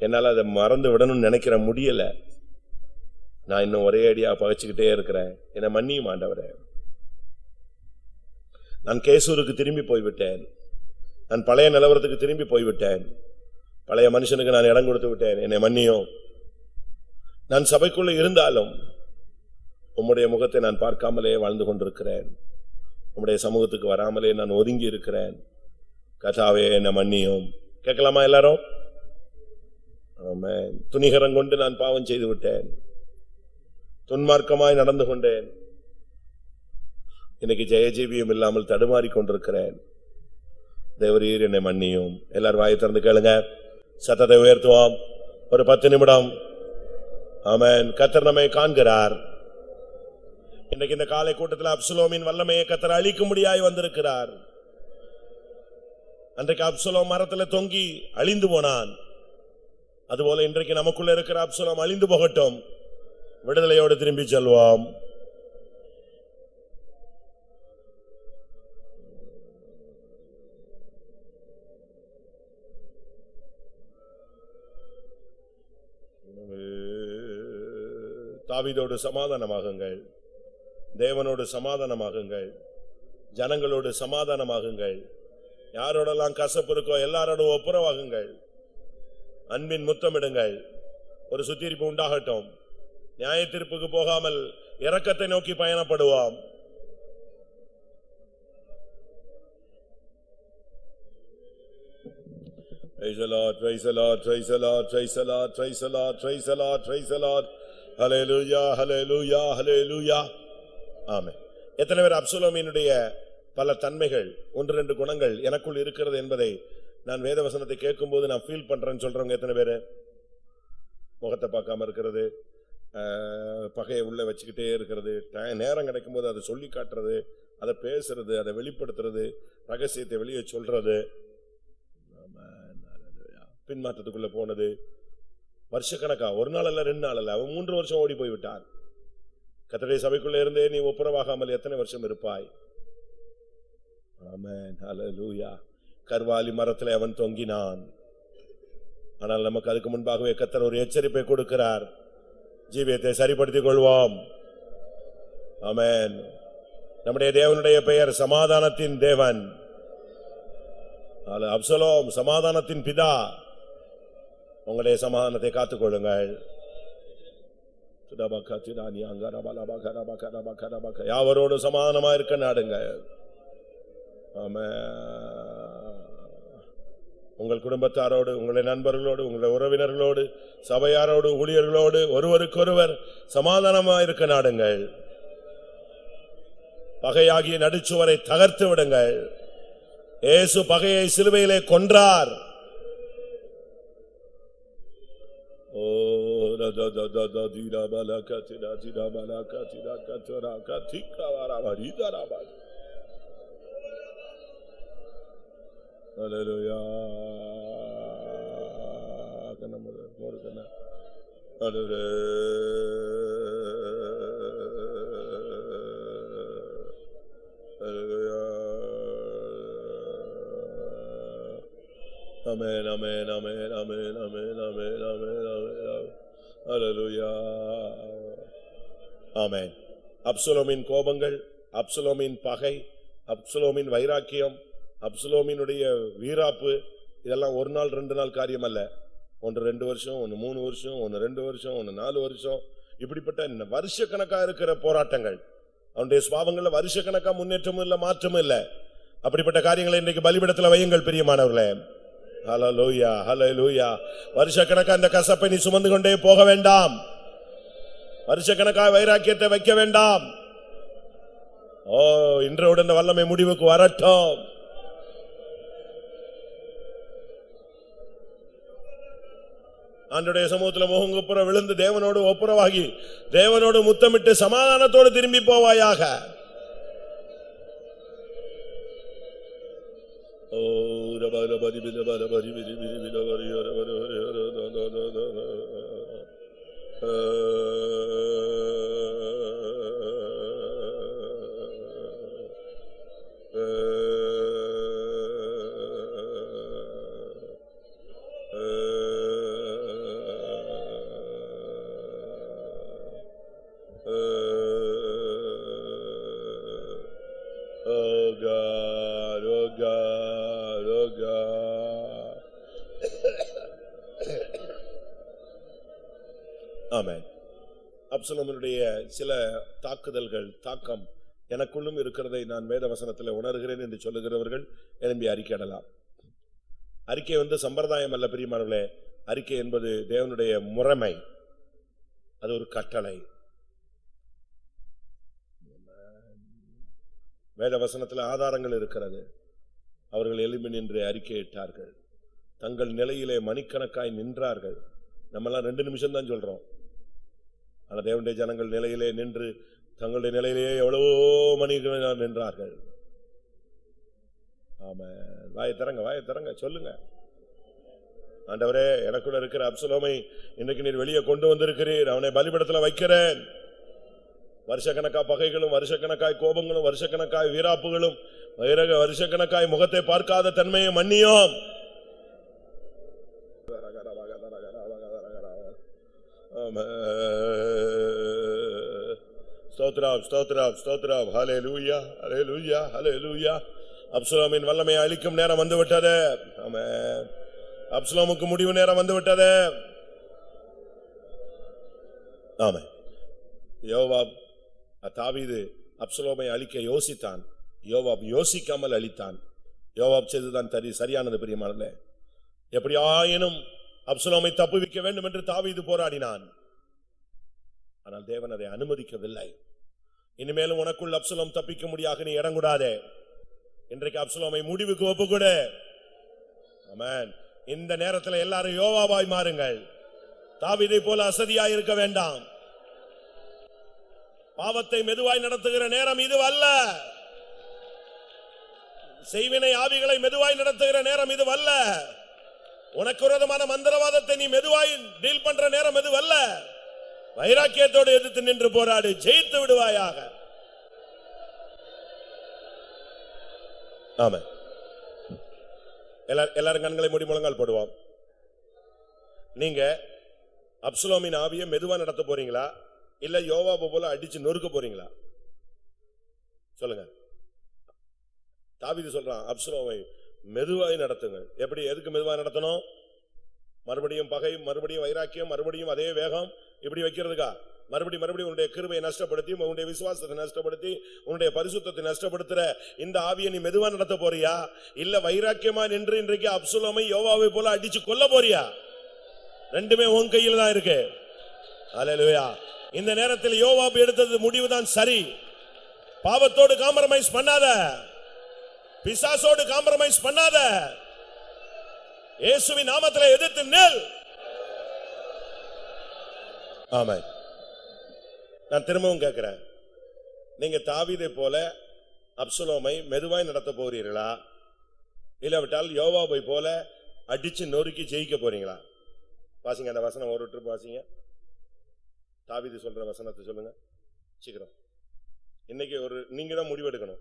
என்னால் அதை மறந்து விடணும்னு நினைக்கிற முடியலை. நான் இன்னும் ஒரே அடியாக பகைச்சிக்கிட்டே இருக்கிறேன். என்னை மன்னியும் ஆண்டவரே. நான் கேசூருக்கு திரும்பி போய்விட்டேன். நான் பழைய நிலவரத்துக்கு திரும்பி போய்விட்டேன். பழைய மனுஷனுக்கு நான் இடம் கொடுத்து விட்டேன். என்னை மன்னியும். நான் சபைக்குள்ளே இருந்தாலும் உம்முடைய முகத்தை நான் பார்க்காமலே வாழ்ந்து கொண்டிருக்கிறேன். உம்முடைய சமூகத்துக்கு வராமலே நான் ஒதுங்கி இருக்கிறேன். கதாவே என்னை மன்னியும். கேட்கலாமா எல்லாரும்? துணிகரம் கொண்டு நான் பாவம் செய்து விட்டேன் துன்மார்க்கமாய் நடந்து கொண்டேன். இன்னைக்கு ஜெயஜீவியம் இல்லாமல் தடுமாறி கொண்டிருக்கிறேன். தேவரீர் என்னை மன்னியும். எல்லாரும் வாயை திறந்து கேளுங்க. சத்தத்தை உயர்த்துவோம். ஒரு பத்து நிமிடம். ஆமேன். கத்தர் நம்மை காண்கிறார். இன்னைக்கு இந்த காலை கூட்டத்தில் அப்சுலோமின் வல்லமையை கத்தர் அழிக்கும்படியாய் வந்திருக்கிறார். அன்றைக்கு அப்சுலோம் மரத்தில் தொங்கி அழிந்து போனான். அதுபோல இன்றைக்கு நமக்குள்ள இருக்கிற அப்சுலோம் அழிந்து போகட்டும். விடுதலையோடு திரும்பி செல்வோம். தாவிதோடு சமாதானமாகுங்கள். தேவனோடு சமாதானமாகுங்கள். ஜனங்களோடு சமாதானமாகுங்கள். யாரோடெல்லாம் கசப்பு இருக்கோ எல்லாரோட ஒப்புரவாகுங்கள். அன்பின் முத்தமிடுங்கள் ஒரு சுத்திரிப்பு உண்டாகட்டும் நியாய தீர்ப்புக்கு போகாமல் இறக்கத்தை நோக்கி பயணப்படுவோம் Traisalat, Traisalat, Traisalat, Traisalat, Traisalat, Traisalat, Traisalat. Hallelujah, Hallelujah, Hallelujah. Amen. எத்தனை பேர் அப்சுலோமியினுடைய பல தன்மைகள் ஒன்று ரெண்டு குணங்கள் எனக்குள் இருக்கிறது என்பதை நான் வேத வசனத்தை கேட்கும்போது நான் ஃபீல் பண்றேன்னு சொல்றவங்க எத்தனை பேரு? முகத்தை பார்க்காம இருக்கிறது பகையை உள்ள வச்சுக்கிட்டே இருக்கிறது நேரம் நேரம் கிடைக்கும்போது அதை சொல்லி காட்டுறது அதை பேசுறது அதை வெளிப்படுத்துறது ரகசியத்தை வெளியே சொல்றது. பின்மாற்றத்துக்குள்ள போனது. வருஷக்கணக்கா ஒரு நாள் அல்ல ரெண்டு நாள் அல்ல. அவன் மூன்று வருஷம் ஓடி போய்விட்டான் கத்தடை கத்தடைய சபைக்குள்ள இருந்தே நீ ஒப்புரவாகாமல் எத்தனை வருஷம் இருப்பாய்? ஆமென். லூயா கர்வாலி மரத்தில் அவன் தொங்கினான். ஆனால் நமக்கு அதுக்கு முன்பாகவே கத்தர் ஒரு எச்சரிப்பை கொடுக்கிறார். ஜீவியத்தை சரிப்படுத்திக் கொள்வோம். ஆமேன். நம்முடைய தேவனுடைய பெயர் சமாதானத்தின் தேவன். அப்சலோம் சமாதானத்தின் பிதா. உங்களுடைய சமாதானத்தை காத்துக்கொள்ளுங்கள். துடபக்க, யாவரோடு சமாதானமா இருக்க நாடுங்க ஆமா உங்கள் குடும்பத்தாரோடு உங்களுடைய நண்பர்களோடு உங்களுடைய உறவினர்களோடு சபையாரோடு ஊழியர்களோடு ஒருவருக்கொருவர் சமாதானமா இருக்க நாடுங்கள். பகையாகிய நடுச்சுவரை தகர்த்து விடுங்கள். இயேசு பகையை சிலுவையிலே கொன்றார். ஓ த த த த த தி ட ப கண்ண முதல் மூடு கண்ண. அலுரு Amen, amen, amen, amen, amen, amen, amen, amen, அலலுயா ஆமேன் அப்சுலோமின் கோபங்கள் அப்சுலோமின் பகை அப்சுலோமின் வைராக்கியம் அப்சுலோமினுடைய வீராப்பு இதெல்லாம் ஒரு நாள் ரெண்டு நாள் காரியம் அல்ல ஒன்று ரெண்டு வருஷம் ஒன்று மூணு வருஷம் ஒன்று ரெண்டு வருஷம் ஒன்று நாலு வருஷம். இப்படிப்பட்ட வருஷக்கணக்காக இருக்கிற போராட்டங்கள் அவனுடைய சுவாபங்கள்ல வருஷக்கணக்காக முன்னேற்றமும் இல்லை மாற்றமும் இல்லை. அப்படிப்பட்ட காரியங்களை இன்றைக்கு பலிபிடத்தில் வையுங்கள் பிரியமானவர்களே ஹalleluya வருஷ கணக்காக இந்த கசப்பை நீ சுமந்து கொண்டே போக வேண்டாம். வருஷக்கணக்கா வைராக்கியத்தை வைக்க வேண்டாம். ஓ இன்றோடு இந்த வல்லமை முடிவுக்கு வரட்டும். ஆண்டுடைய சமூகத்துல முகங்குப்புற விழுந்து தேவனோடு ஒப்புரவாகி தேவனோடு முத்தமிட்டு சமாதானத்தோடு திரும்பி போவாயாக ஓ அப்சலோமனுடைய சில தாக்குதல்கள் தாக்கம் எனக்குள்ளும் இருக்கிறதை நான் வேத வசனத்தில் உணர்கிறேன் என்று சொல்லுகிறவர்கள் எழும்பி அறிக்கையிடலாம் அறிக்கை வந்து சம்பிரதாயம் அல்ல பிரியமானவர்களே. அறிக்கை என்பது தேவனுடைய முறைமை. அது ஒரு கட்டளை. வேத வசனத்தில் ஆதாரங்கள் இருக்கிறது. அவர்கள் எழும்பி நின்று அறிக்கையிட்டார்கள். தங்கள் நிலையிலே மணிக்கணக்காய் நின்றார்கள். நம்மெல்லாம் ரெண்டு நிமிஷம் தான் சொல்றோம். ஆனால் தேவனுடைய ஜனங்கள் நிலையிலே நின்று தங்களுடைய நிலையிலேயே எவ்வளவோ மணிகள் நின்றார்கள். ஆமா வாயை திறங்க வாயை திறங்க சொல்லுங்க. ஆண்டவரே எனக்குள்ள இருக்கிற அப்சலோமை இன்னைக்கு நீர் வெளியே கொண்டு வந்திருக்கிறீர். அவனை பலிபடத்தில் வைக்கிறேன். வருஷக்கணக்காய் பகைகளும் வருஷக்கணக்காய் கோபங்களும் வருஷக்கணக்காய் வீராப்புகளும் வைரக வருஷக்கணக்காய் முகத்தை பார்க்காத தன்மையை மன்னியோம். ஸ்தோத்ராம் ஸ்தோத்ராம் ஸ்தோத்ராம் ஹலே லூயா ஹலே லூயா ஹலே லூயா அப்சுலாமின் வல்லமையை அழிக்கும் நேரம் வந்து விட்டது ஆம அப்சுலாமுக்கு முடிவு நேரம் வந்து விட்டது ஆமே யோவாப் தாவிது அப்சலோமை அழிக்க யோசித்தான். யோவாப் யோசிக்காமல் அழித்தான். யோவாப் செய்துதான் தரி சரியானது பிரியமானல எப்படியாயினும் அப்சலோமை தப்புவிக்க வேண்டும் என்று தாவிது போராடினான். ஆனால் தேவன் அதை அனுமதிக்கவில்லை. இனிமேலும் உனக்குள் அப்சுலம் தப்பிக்க முடியாக நீ இடங்கூடாதே இன்றைக்கு அப்சலோமை முடிவுக்கு ஒப்புக்கொடு. ஆமென். இந்த நேரத்தில் எல்லாரும் யோவாவாய் மாறுங்கள். தாவிதை போல அசதியாய் இருக்க வேண்டாம். பாவத்தை மெதுவாய் நடத்துகிற நேரம் இது அல்ல செய்வினை ஆவிகளை மெதுவாய் நடத்துகிற நேரம் இது அல்ல உனக்கு விரோதமான மந்திரவாதத்தை நீ மெதுவாய் டீல் பண்ற நேரம் இது அல்ல வைராக்கியத்தோடு எதிர்த்து நின்று போராடு ஜெயித்து விடுவாயாக. ஆமா எல்லாரும் கண்களை மூடி முழங்கால் போடுவோம். நீங்க அப்சுலோமின் ஆவியை மெதுவா நடத்த போறீங்களா? இல்ல யோவாபு போல அடிச்சு நொறுக்க போறீங்களா? சொல்லுங்க. தாவிதி சொல்றான் அப்சுலோமை மெதுவாய் நடத்துங்க. எப்படி எதுக்கு மெதுவாக நடத்தணும்? மறுபடியும் பகை மறுபடியும் வைராக்கியம் மறுபடியும் அதே வேகம் இப்படி வைக்கிறதுக்கா? மறுபடியும் மறுபடியும் உன்னுடைய கிருமையை நஷ்டப்படுத்தி உன்னுடைய விசுவாசத்தை நஷ்டப்படுத்தி உன்னுடைய பரிசுத்தத்தை நஷ்டப்படுத்துற இந்த ஆவியை நீ மெதுவா நடத்த போறியா? இல்ல வைராக்கியமா நின்று இன்றைக்கு அப்சுலமை யோவாவை போல அடிச்சு கொல்ல போறியா? ரெண்டுமே உன் கையில் தான் இருக்கு. அல்லேலூயா இந்த நேரத்தில் யோவாப் எடுத்தது முடிவு தான் சரி. பாவத்தோடு காம்ப்ரமைஸ் பண்ணாத. பிசாசோடு காம்ப்ரமைஸ் பண்ணாத. இயேசுவின் நாமத்தில் எதிர்த்து நெல். ஆமா நான் திரும்பவும் கேட்கிறேன். நீங்க தாவீதை போல அப்சுலோமை மெதுவாய் நடத்த போகிறீர்களா இல்லாவிட்டால் யோவாபை போல அடிச்சு நொறுக்கி ஜெயிக்க போறீங்களா? வாசிங்க அந்த வசனம் ஒரு ட்ரிப் வாசிங்க. தாவிதி சொல்ற வசனத்தை சொல்லுங்க. சீக்கிரம். இன்னைக்கு ஒரு நீங்க தான் முடிவெடுக்கணும்.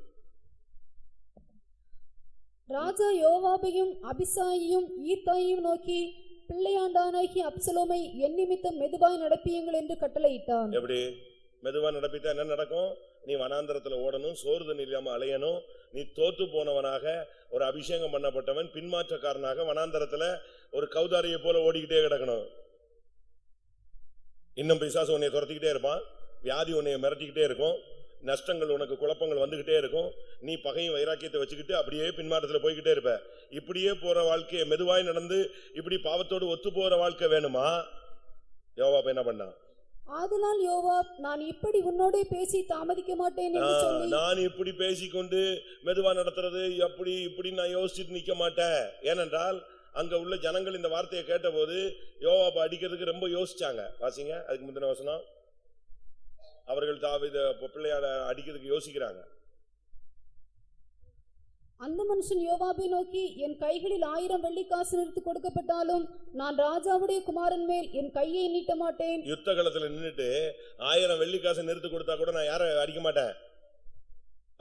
ராஜா யோவாபையும் அபிசாயையும் ஈத்தாயையும் நோக்கி பிள்ளையாண்டானாகி அப்சலோமை என் நிமித்தம் மெதுவாய் நடப்பியுங்கள் என்று கட்டளையிட்டான். எப்படி? மெதுவா நடப்பித்தா என்ன நடக்கும்? நீ வனாந்திரத்துல ஓடணும் சோறு இல்லாம அலையணும். நீ தோத்து போனவனாக ஒரு அபிஷேகம் பண்ணப்பட்டவன் பின்மாற்றக்காரனாக வனாந்தரத்துல ஒரு கௌதாரியை போல ஓடிக்கிட்டே கிடக்கணும். இன்னும் பிசாசு உன்னை துரத்திக்கிட்டே இருப்பான். வியாதி உன்னை மிரட்டிக்கிட்டே இருக்கும். நஷ்டங்கள் உனக்கு குழப்பங்கள் வந்துகிட்டே இருக்கும். நீ பகையும் வைராக்கியத்தை வச்சுக்கிட்டு அப்படியே பின்மாற்றத்துல போய்கிட்டே இருப்ப. இப்படியே போற வாழ்க்கையை மெதுவாய் நடந்து இப்படி பாவத்தோடு ஒத்து போற வாழ்க்கை வேணுமா? யோவாப் என்ன பண்ணான் ஆதலால் யோவாப் நான் இப்படி உன்னோடே பேசி தாமதிக்க மாட்டேன் என்று ஆ, சொல்லி நான் இப்படி பேசிக்கொண்டு மெதுவா நடத்துறது அப்படி இப்படி நான் யோசிச்சுட்டு நிக்க மாட்டேன். ஏனென்றால் அங்க உள்ள ஜனங்கள் இந்த வார்த்தையை கேட்டபோது யோவாப அடிக்கிறதுக்கு ரொம்ப யோசிச்சாங்க. வாசிங்க அதுக்கு முந்தின வசனம். அவர்கள் தாவித பிள்ளையாட அடிக்கிறதுக்கு யோசிக்கிறாங்க. அந்த மனுஷன் யோவாபை நோக்கி என் கைகளில் ஆயிரம் வெள்ளிக்காசு நிறுத்து கொடுக்கப்பட்டாலும் நான் ராஜாவுடைய குமாரன் மேல் என் கையை நீட்ட மாட்டேன். யுத்த காலத்துல நின்னுட்டு ஆயிரம் வெள்ளி காசை நிறுத்து கொடுத்தா கூட நான் யாரை அடிக்க மாட்டேன்?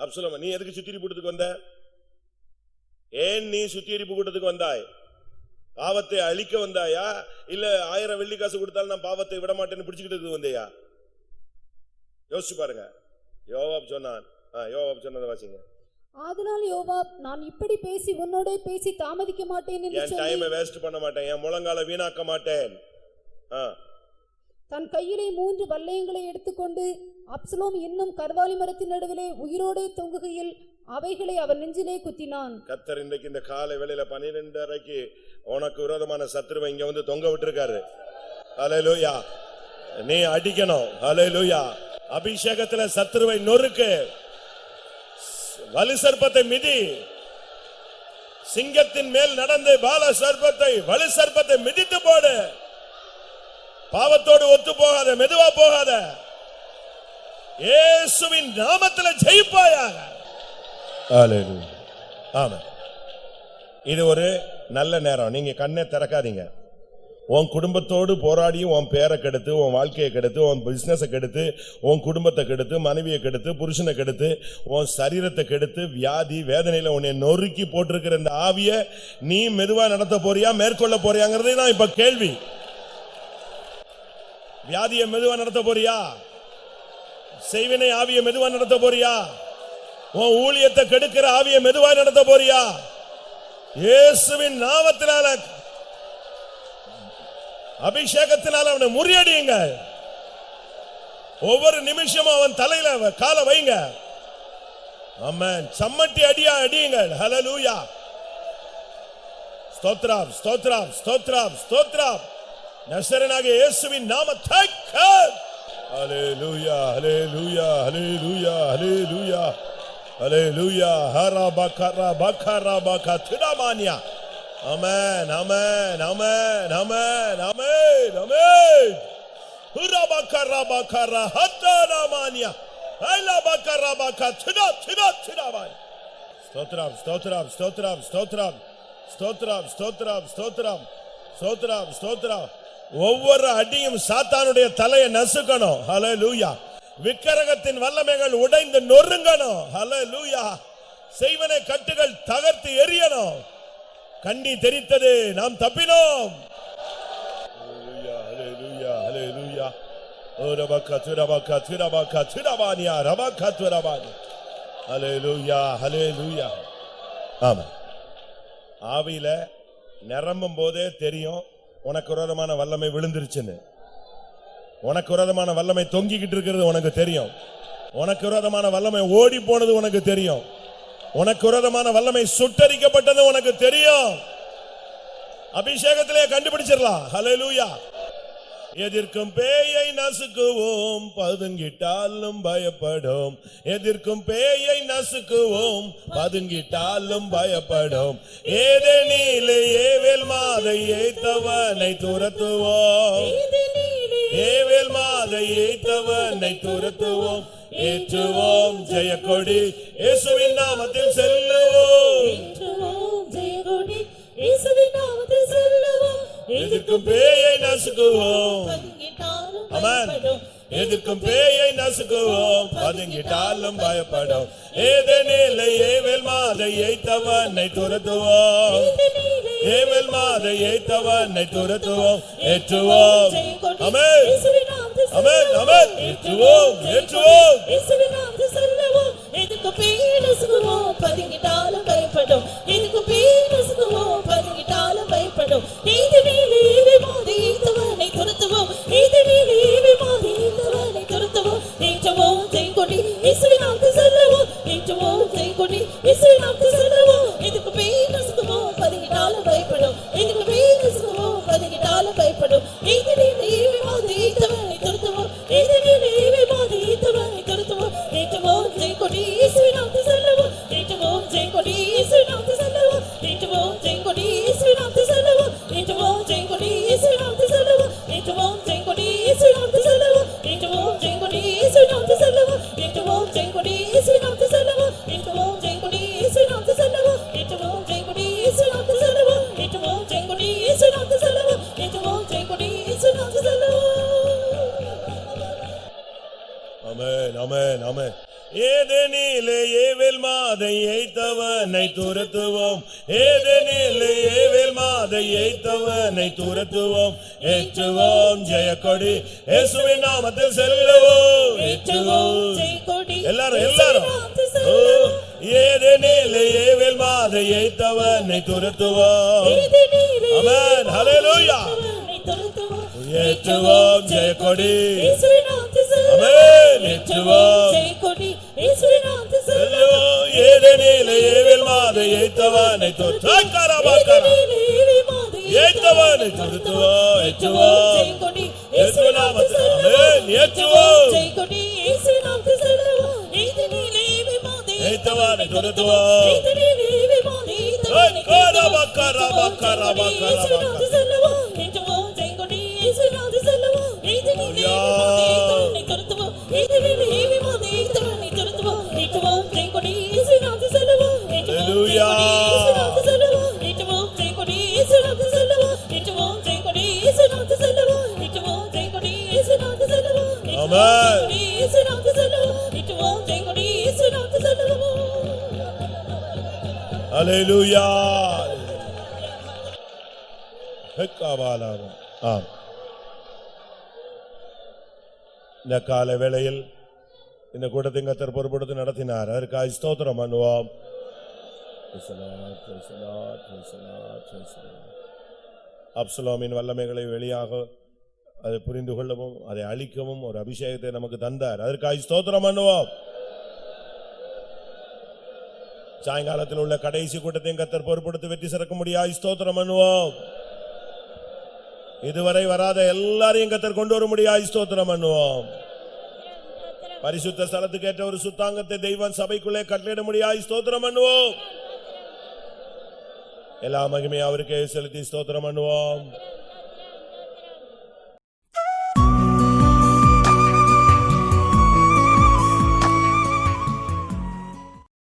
அப்சலோம் நீ எதுக்கு சுத்திரி கூட்டத்துக்கு வந்த? ஏன் நீ சுத்திகரிப்பு கூட்டத்துக்கு வந்தாய்? பாவத்தை அழிக்க வந்தாயா? இல்ல ஆயிரம் வெள்ளி காசு கொடுத்தாலும் நான் பாவத்தை விட மாட்டேன்னு பிடிச்சுக்கிட்டு வந்தியா? யோசிச்சு பாருங்க. யோவாப் சொன்னான். ஆ, யோவாப் சொன்னதை வாசிங்க. ஆதலால் யோவாப் நான் இப்படி பேசி உன்னோடே பேசி தாமதிக்க மாட்டேன் என்று என் சொல்லி டைமை வேஸ்ட் பண்ண மாட்டேன். என் முழங்கால வீணாக்க மாட்டேன். ஆ. தன் கையிலே மூன்று வல்லையங்களை எடுத்துக்கொண்டு அப்சலோம் இன்னும் கர்வாலி மரத்தின் நடுவிலே உயிரோடே தொங்குகையில் அவைகளை அவன் நெஞ்சிலே குத்தினான். கத்தர் இன்றைக்கு இந்த காலை வேளையில பன்னிரெண்டரைக்கு உனக்கு விரோதமான சத்துருவை இங்க வந்து தொங்க விட்டுருக்காரு. ஹalleluya நீ அடிக்கணும். ஹalleluya அபிஷேகத்துல சத்துருவை நொறுக்கு. வலு சர்ப்பத்தை மிதி. சிங்கத்தின் மேல் நடந்து பால சர்ப்பத்தை வலு சர்ப்பத்தை மிதித்து போடு. பாவத்தோடு ஒத்து போகாத மெதுவா போகாத. இயேசுவின் நாமத்துல ஜெயிப்பாயாக. ஆமா இது ஒரு நல்ல நேரம். நீங்க கண்ணை திறக்காதீங்க. உன் குடும்பத்தோடு போராடி உன் பேரை கெடுத்து உன் வாழ்க்கையை கெடுத்து உன் பிசினஸை கெடுத்து உன் குடும்பத்தை கெடுத்து மனைவியை கெடுத்து புருஷனை கெடுத்து உன் சரீரத்தை கெடுத்து வியாதி வேதனையில உன்னை நொறுக்கி போட்டிருக்கிற இந்த ஆவிய நீ மெதுவா நடத்த போறியா மேற்கொள்ள போறியாங்கிறதே தான் இப்ப கேள்வி. வியாதியை மெதுவா நடத்த போறியா? செய்வினை ஆவியை மெதுவா நடத்த போறியா? உன் ஊழியத்தை கெடுக்கிற ஆவியை மெதுவா நடத்த போறியா? இயேசுவின் நாமத்தினால அபிஷேகத்தினால் அவனை முறியடியுங்க. ஒவ்வொரு நிமிஷமும் அவன் தலையில கால காலை வைங்க. ஆமென். சம்மட்டி அடியா அடியுங்கள். ஹலலூயா ஸ்தோத்ராம் ஸ்தோத்ராம் ஸ்தோத்ராம் ஸ்தோத்ராம் நசரனாக இயேசுவின் நாமத்தை ஹalleluya ஹalleluya ஹalleluya ஹalleluya. ஹalleluya. ஹரபகர பகர பகத்ரமானியா Amen, amen, amen, amen, amen, amen. Hurabakarabakara hataramania. Ailabakarabaka tina tina tinamai. Stotram, stotram, stotram, stotram. ஸ்தோத்ராம் ஸ்தோத்ராம் ஸ்தோத்ராம் ஸ்தோத்ராம் ஸ்தோத்ராம் ஒவ்வொரு அடியும் சாத்தானுடைய தலையை நசுக்கணும் ஹலோ லூயா விக்கிரகத்தின் வல்லமைகள் உடைந்து நொறுங்கணும் ஹலோ லூயா செய்வனை கட்டுகள் தகர்த்து எரியணும் கண்டி தெரித்தது நாம் தப்பினோம். ஆவியில நிரம்பும் போதே தெரியும் உனக்கு உரதமான வல்லமை விழுந்துருச்சுன்னு. உனக்கு உரதமான வல்லமை தொங்கிக்கிட்டு இருக்கிறது உனக்கு தெரியும். உனக்கு விரோதமான வல்லமை ஓடி போனது உனக்கு தெரியும். உனக்கு விரோதமான வல்லமை சுட்டரிக்கப்பட்டது உனக்கு தெரியும். அபிஷேகத்திலே கண்டுபிடிச்சிடலாம். ஹalleluya எதிர்க்கும் பேயை நசுக்குவோம் பதுங்கிட்டாலும் பயப்படும். எதிர்க்கும் பேயை நசுக்குவோம் பதுங்கிட்டாலும் பயப்படும். ஏதெனிலே ஏவேல் மாதை ஏத்தவனை துரத்துவோம். ஏவேல் மாதை ஏத்தவனை துரத்துவோம். ஏற்றுவோம் ஜெய கொடி இயேசுவின் நாமத்தில் செல்லுவோம். ஏற்றுவோம் ஜெய கொடி இயேசுவின் நாமத்தில் செல்லுவோம். எதிர்க்கும் பேயை நசுக்குவோம். அமன் எதிர்க்கும் பேயை நசுக்குவோம். பதுங்கிட்டாலும் பயப்படும். ஏத நிலையே வேல் மாதையை தவனை துரத்துவோம். ஏவல் மாதையை தவனை துரத்துவோம். ஏற்றுவோம். அமன் ஆமென் ஆமென் ஏற்றுவோம் பதுங்கிட்டாலும் பயப்படும். கால வேளையில் இந்த கூட்டத்தை கத்தர் பொறுப்படுத்தி நடத்தினார். அதற்காக ஸ்தோத்திரம் அனுபவம் அப்சலாமின் வல்லமைகளை வெளியாக அதை புரிந்து கொள்ளவும் அதை அழிக்கவும் ஒரு அபிஷேகத்தை நமக்கு தந்தார். அதற்காக ஸ்தோத்திரம் அனுபவம் சாயங்காலத்தில் உள்ள கடைசி கூட்டத்தையும் கத்தர் பொறுப்படுத்தி வெற்றி சிறக்க முடியாது ஸ்தோத்திரம் அனுபவம் இதுவரை வராத எல்லாரையும் கத்தர் கொண்டு வர முடியாது ஸ்தோத்திரம் அனுபவம் பரிசுத்த ஸ்தலத்துக்கு ஏற்ற ஒரு சுத்தாங்கத்தை தெய்வம் சபைக்குள்ளே கட்டளிட முடியாது ஸ்தோத்திரம் பண்ணுவோம். எல்லா மகிமையும் அவருக்கே செலுத்தி ஸ்தோத்திரம் பண்ணுவோம்.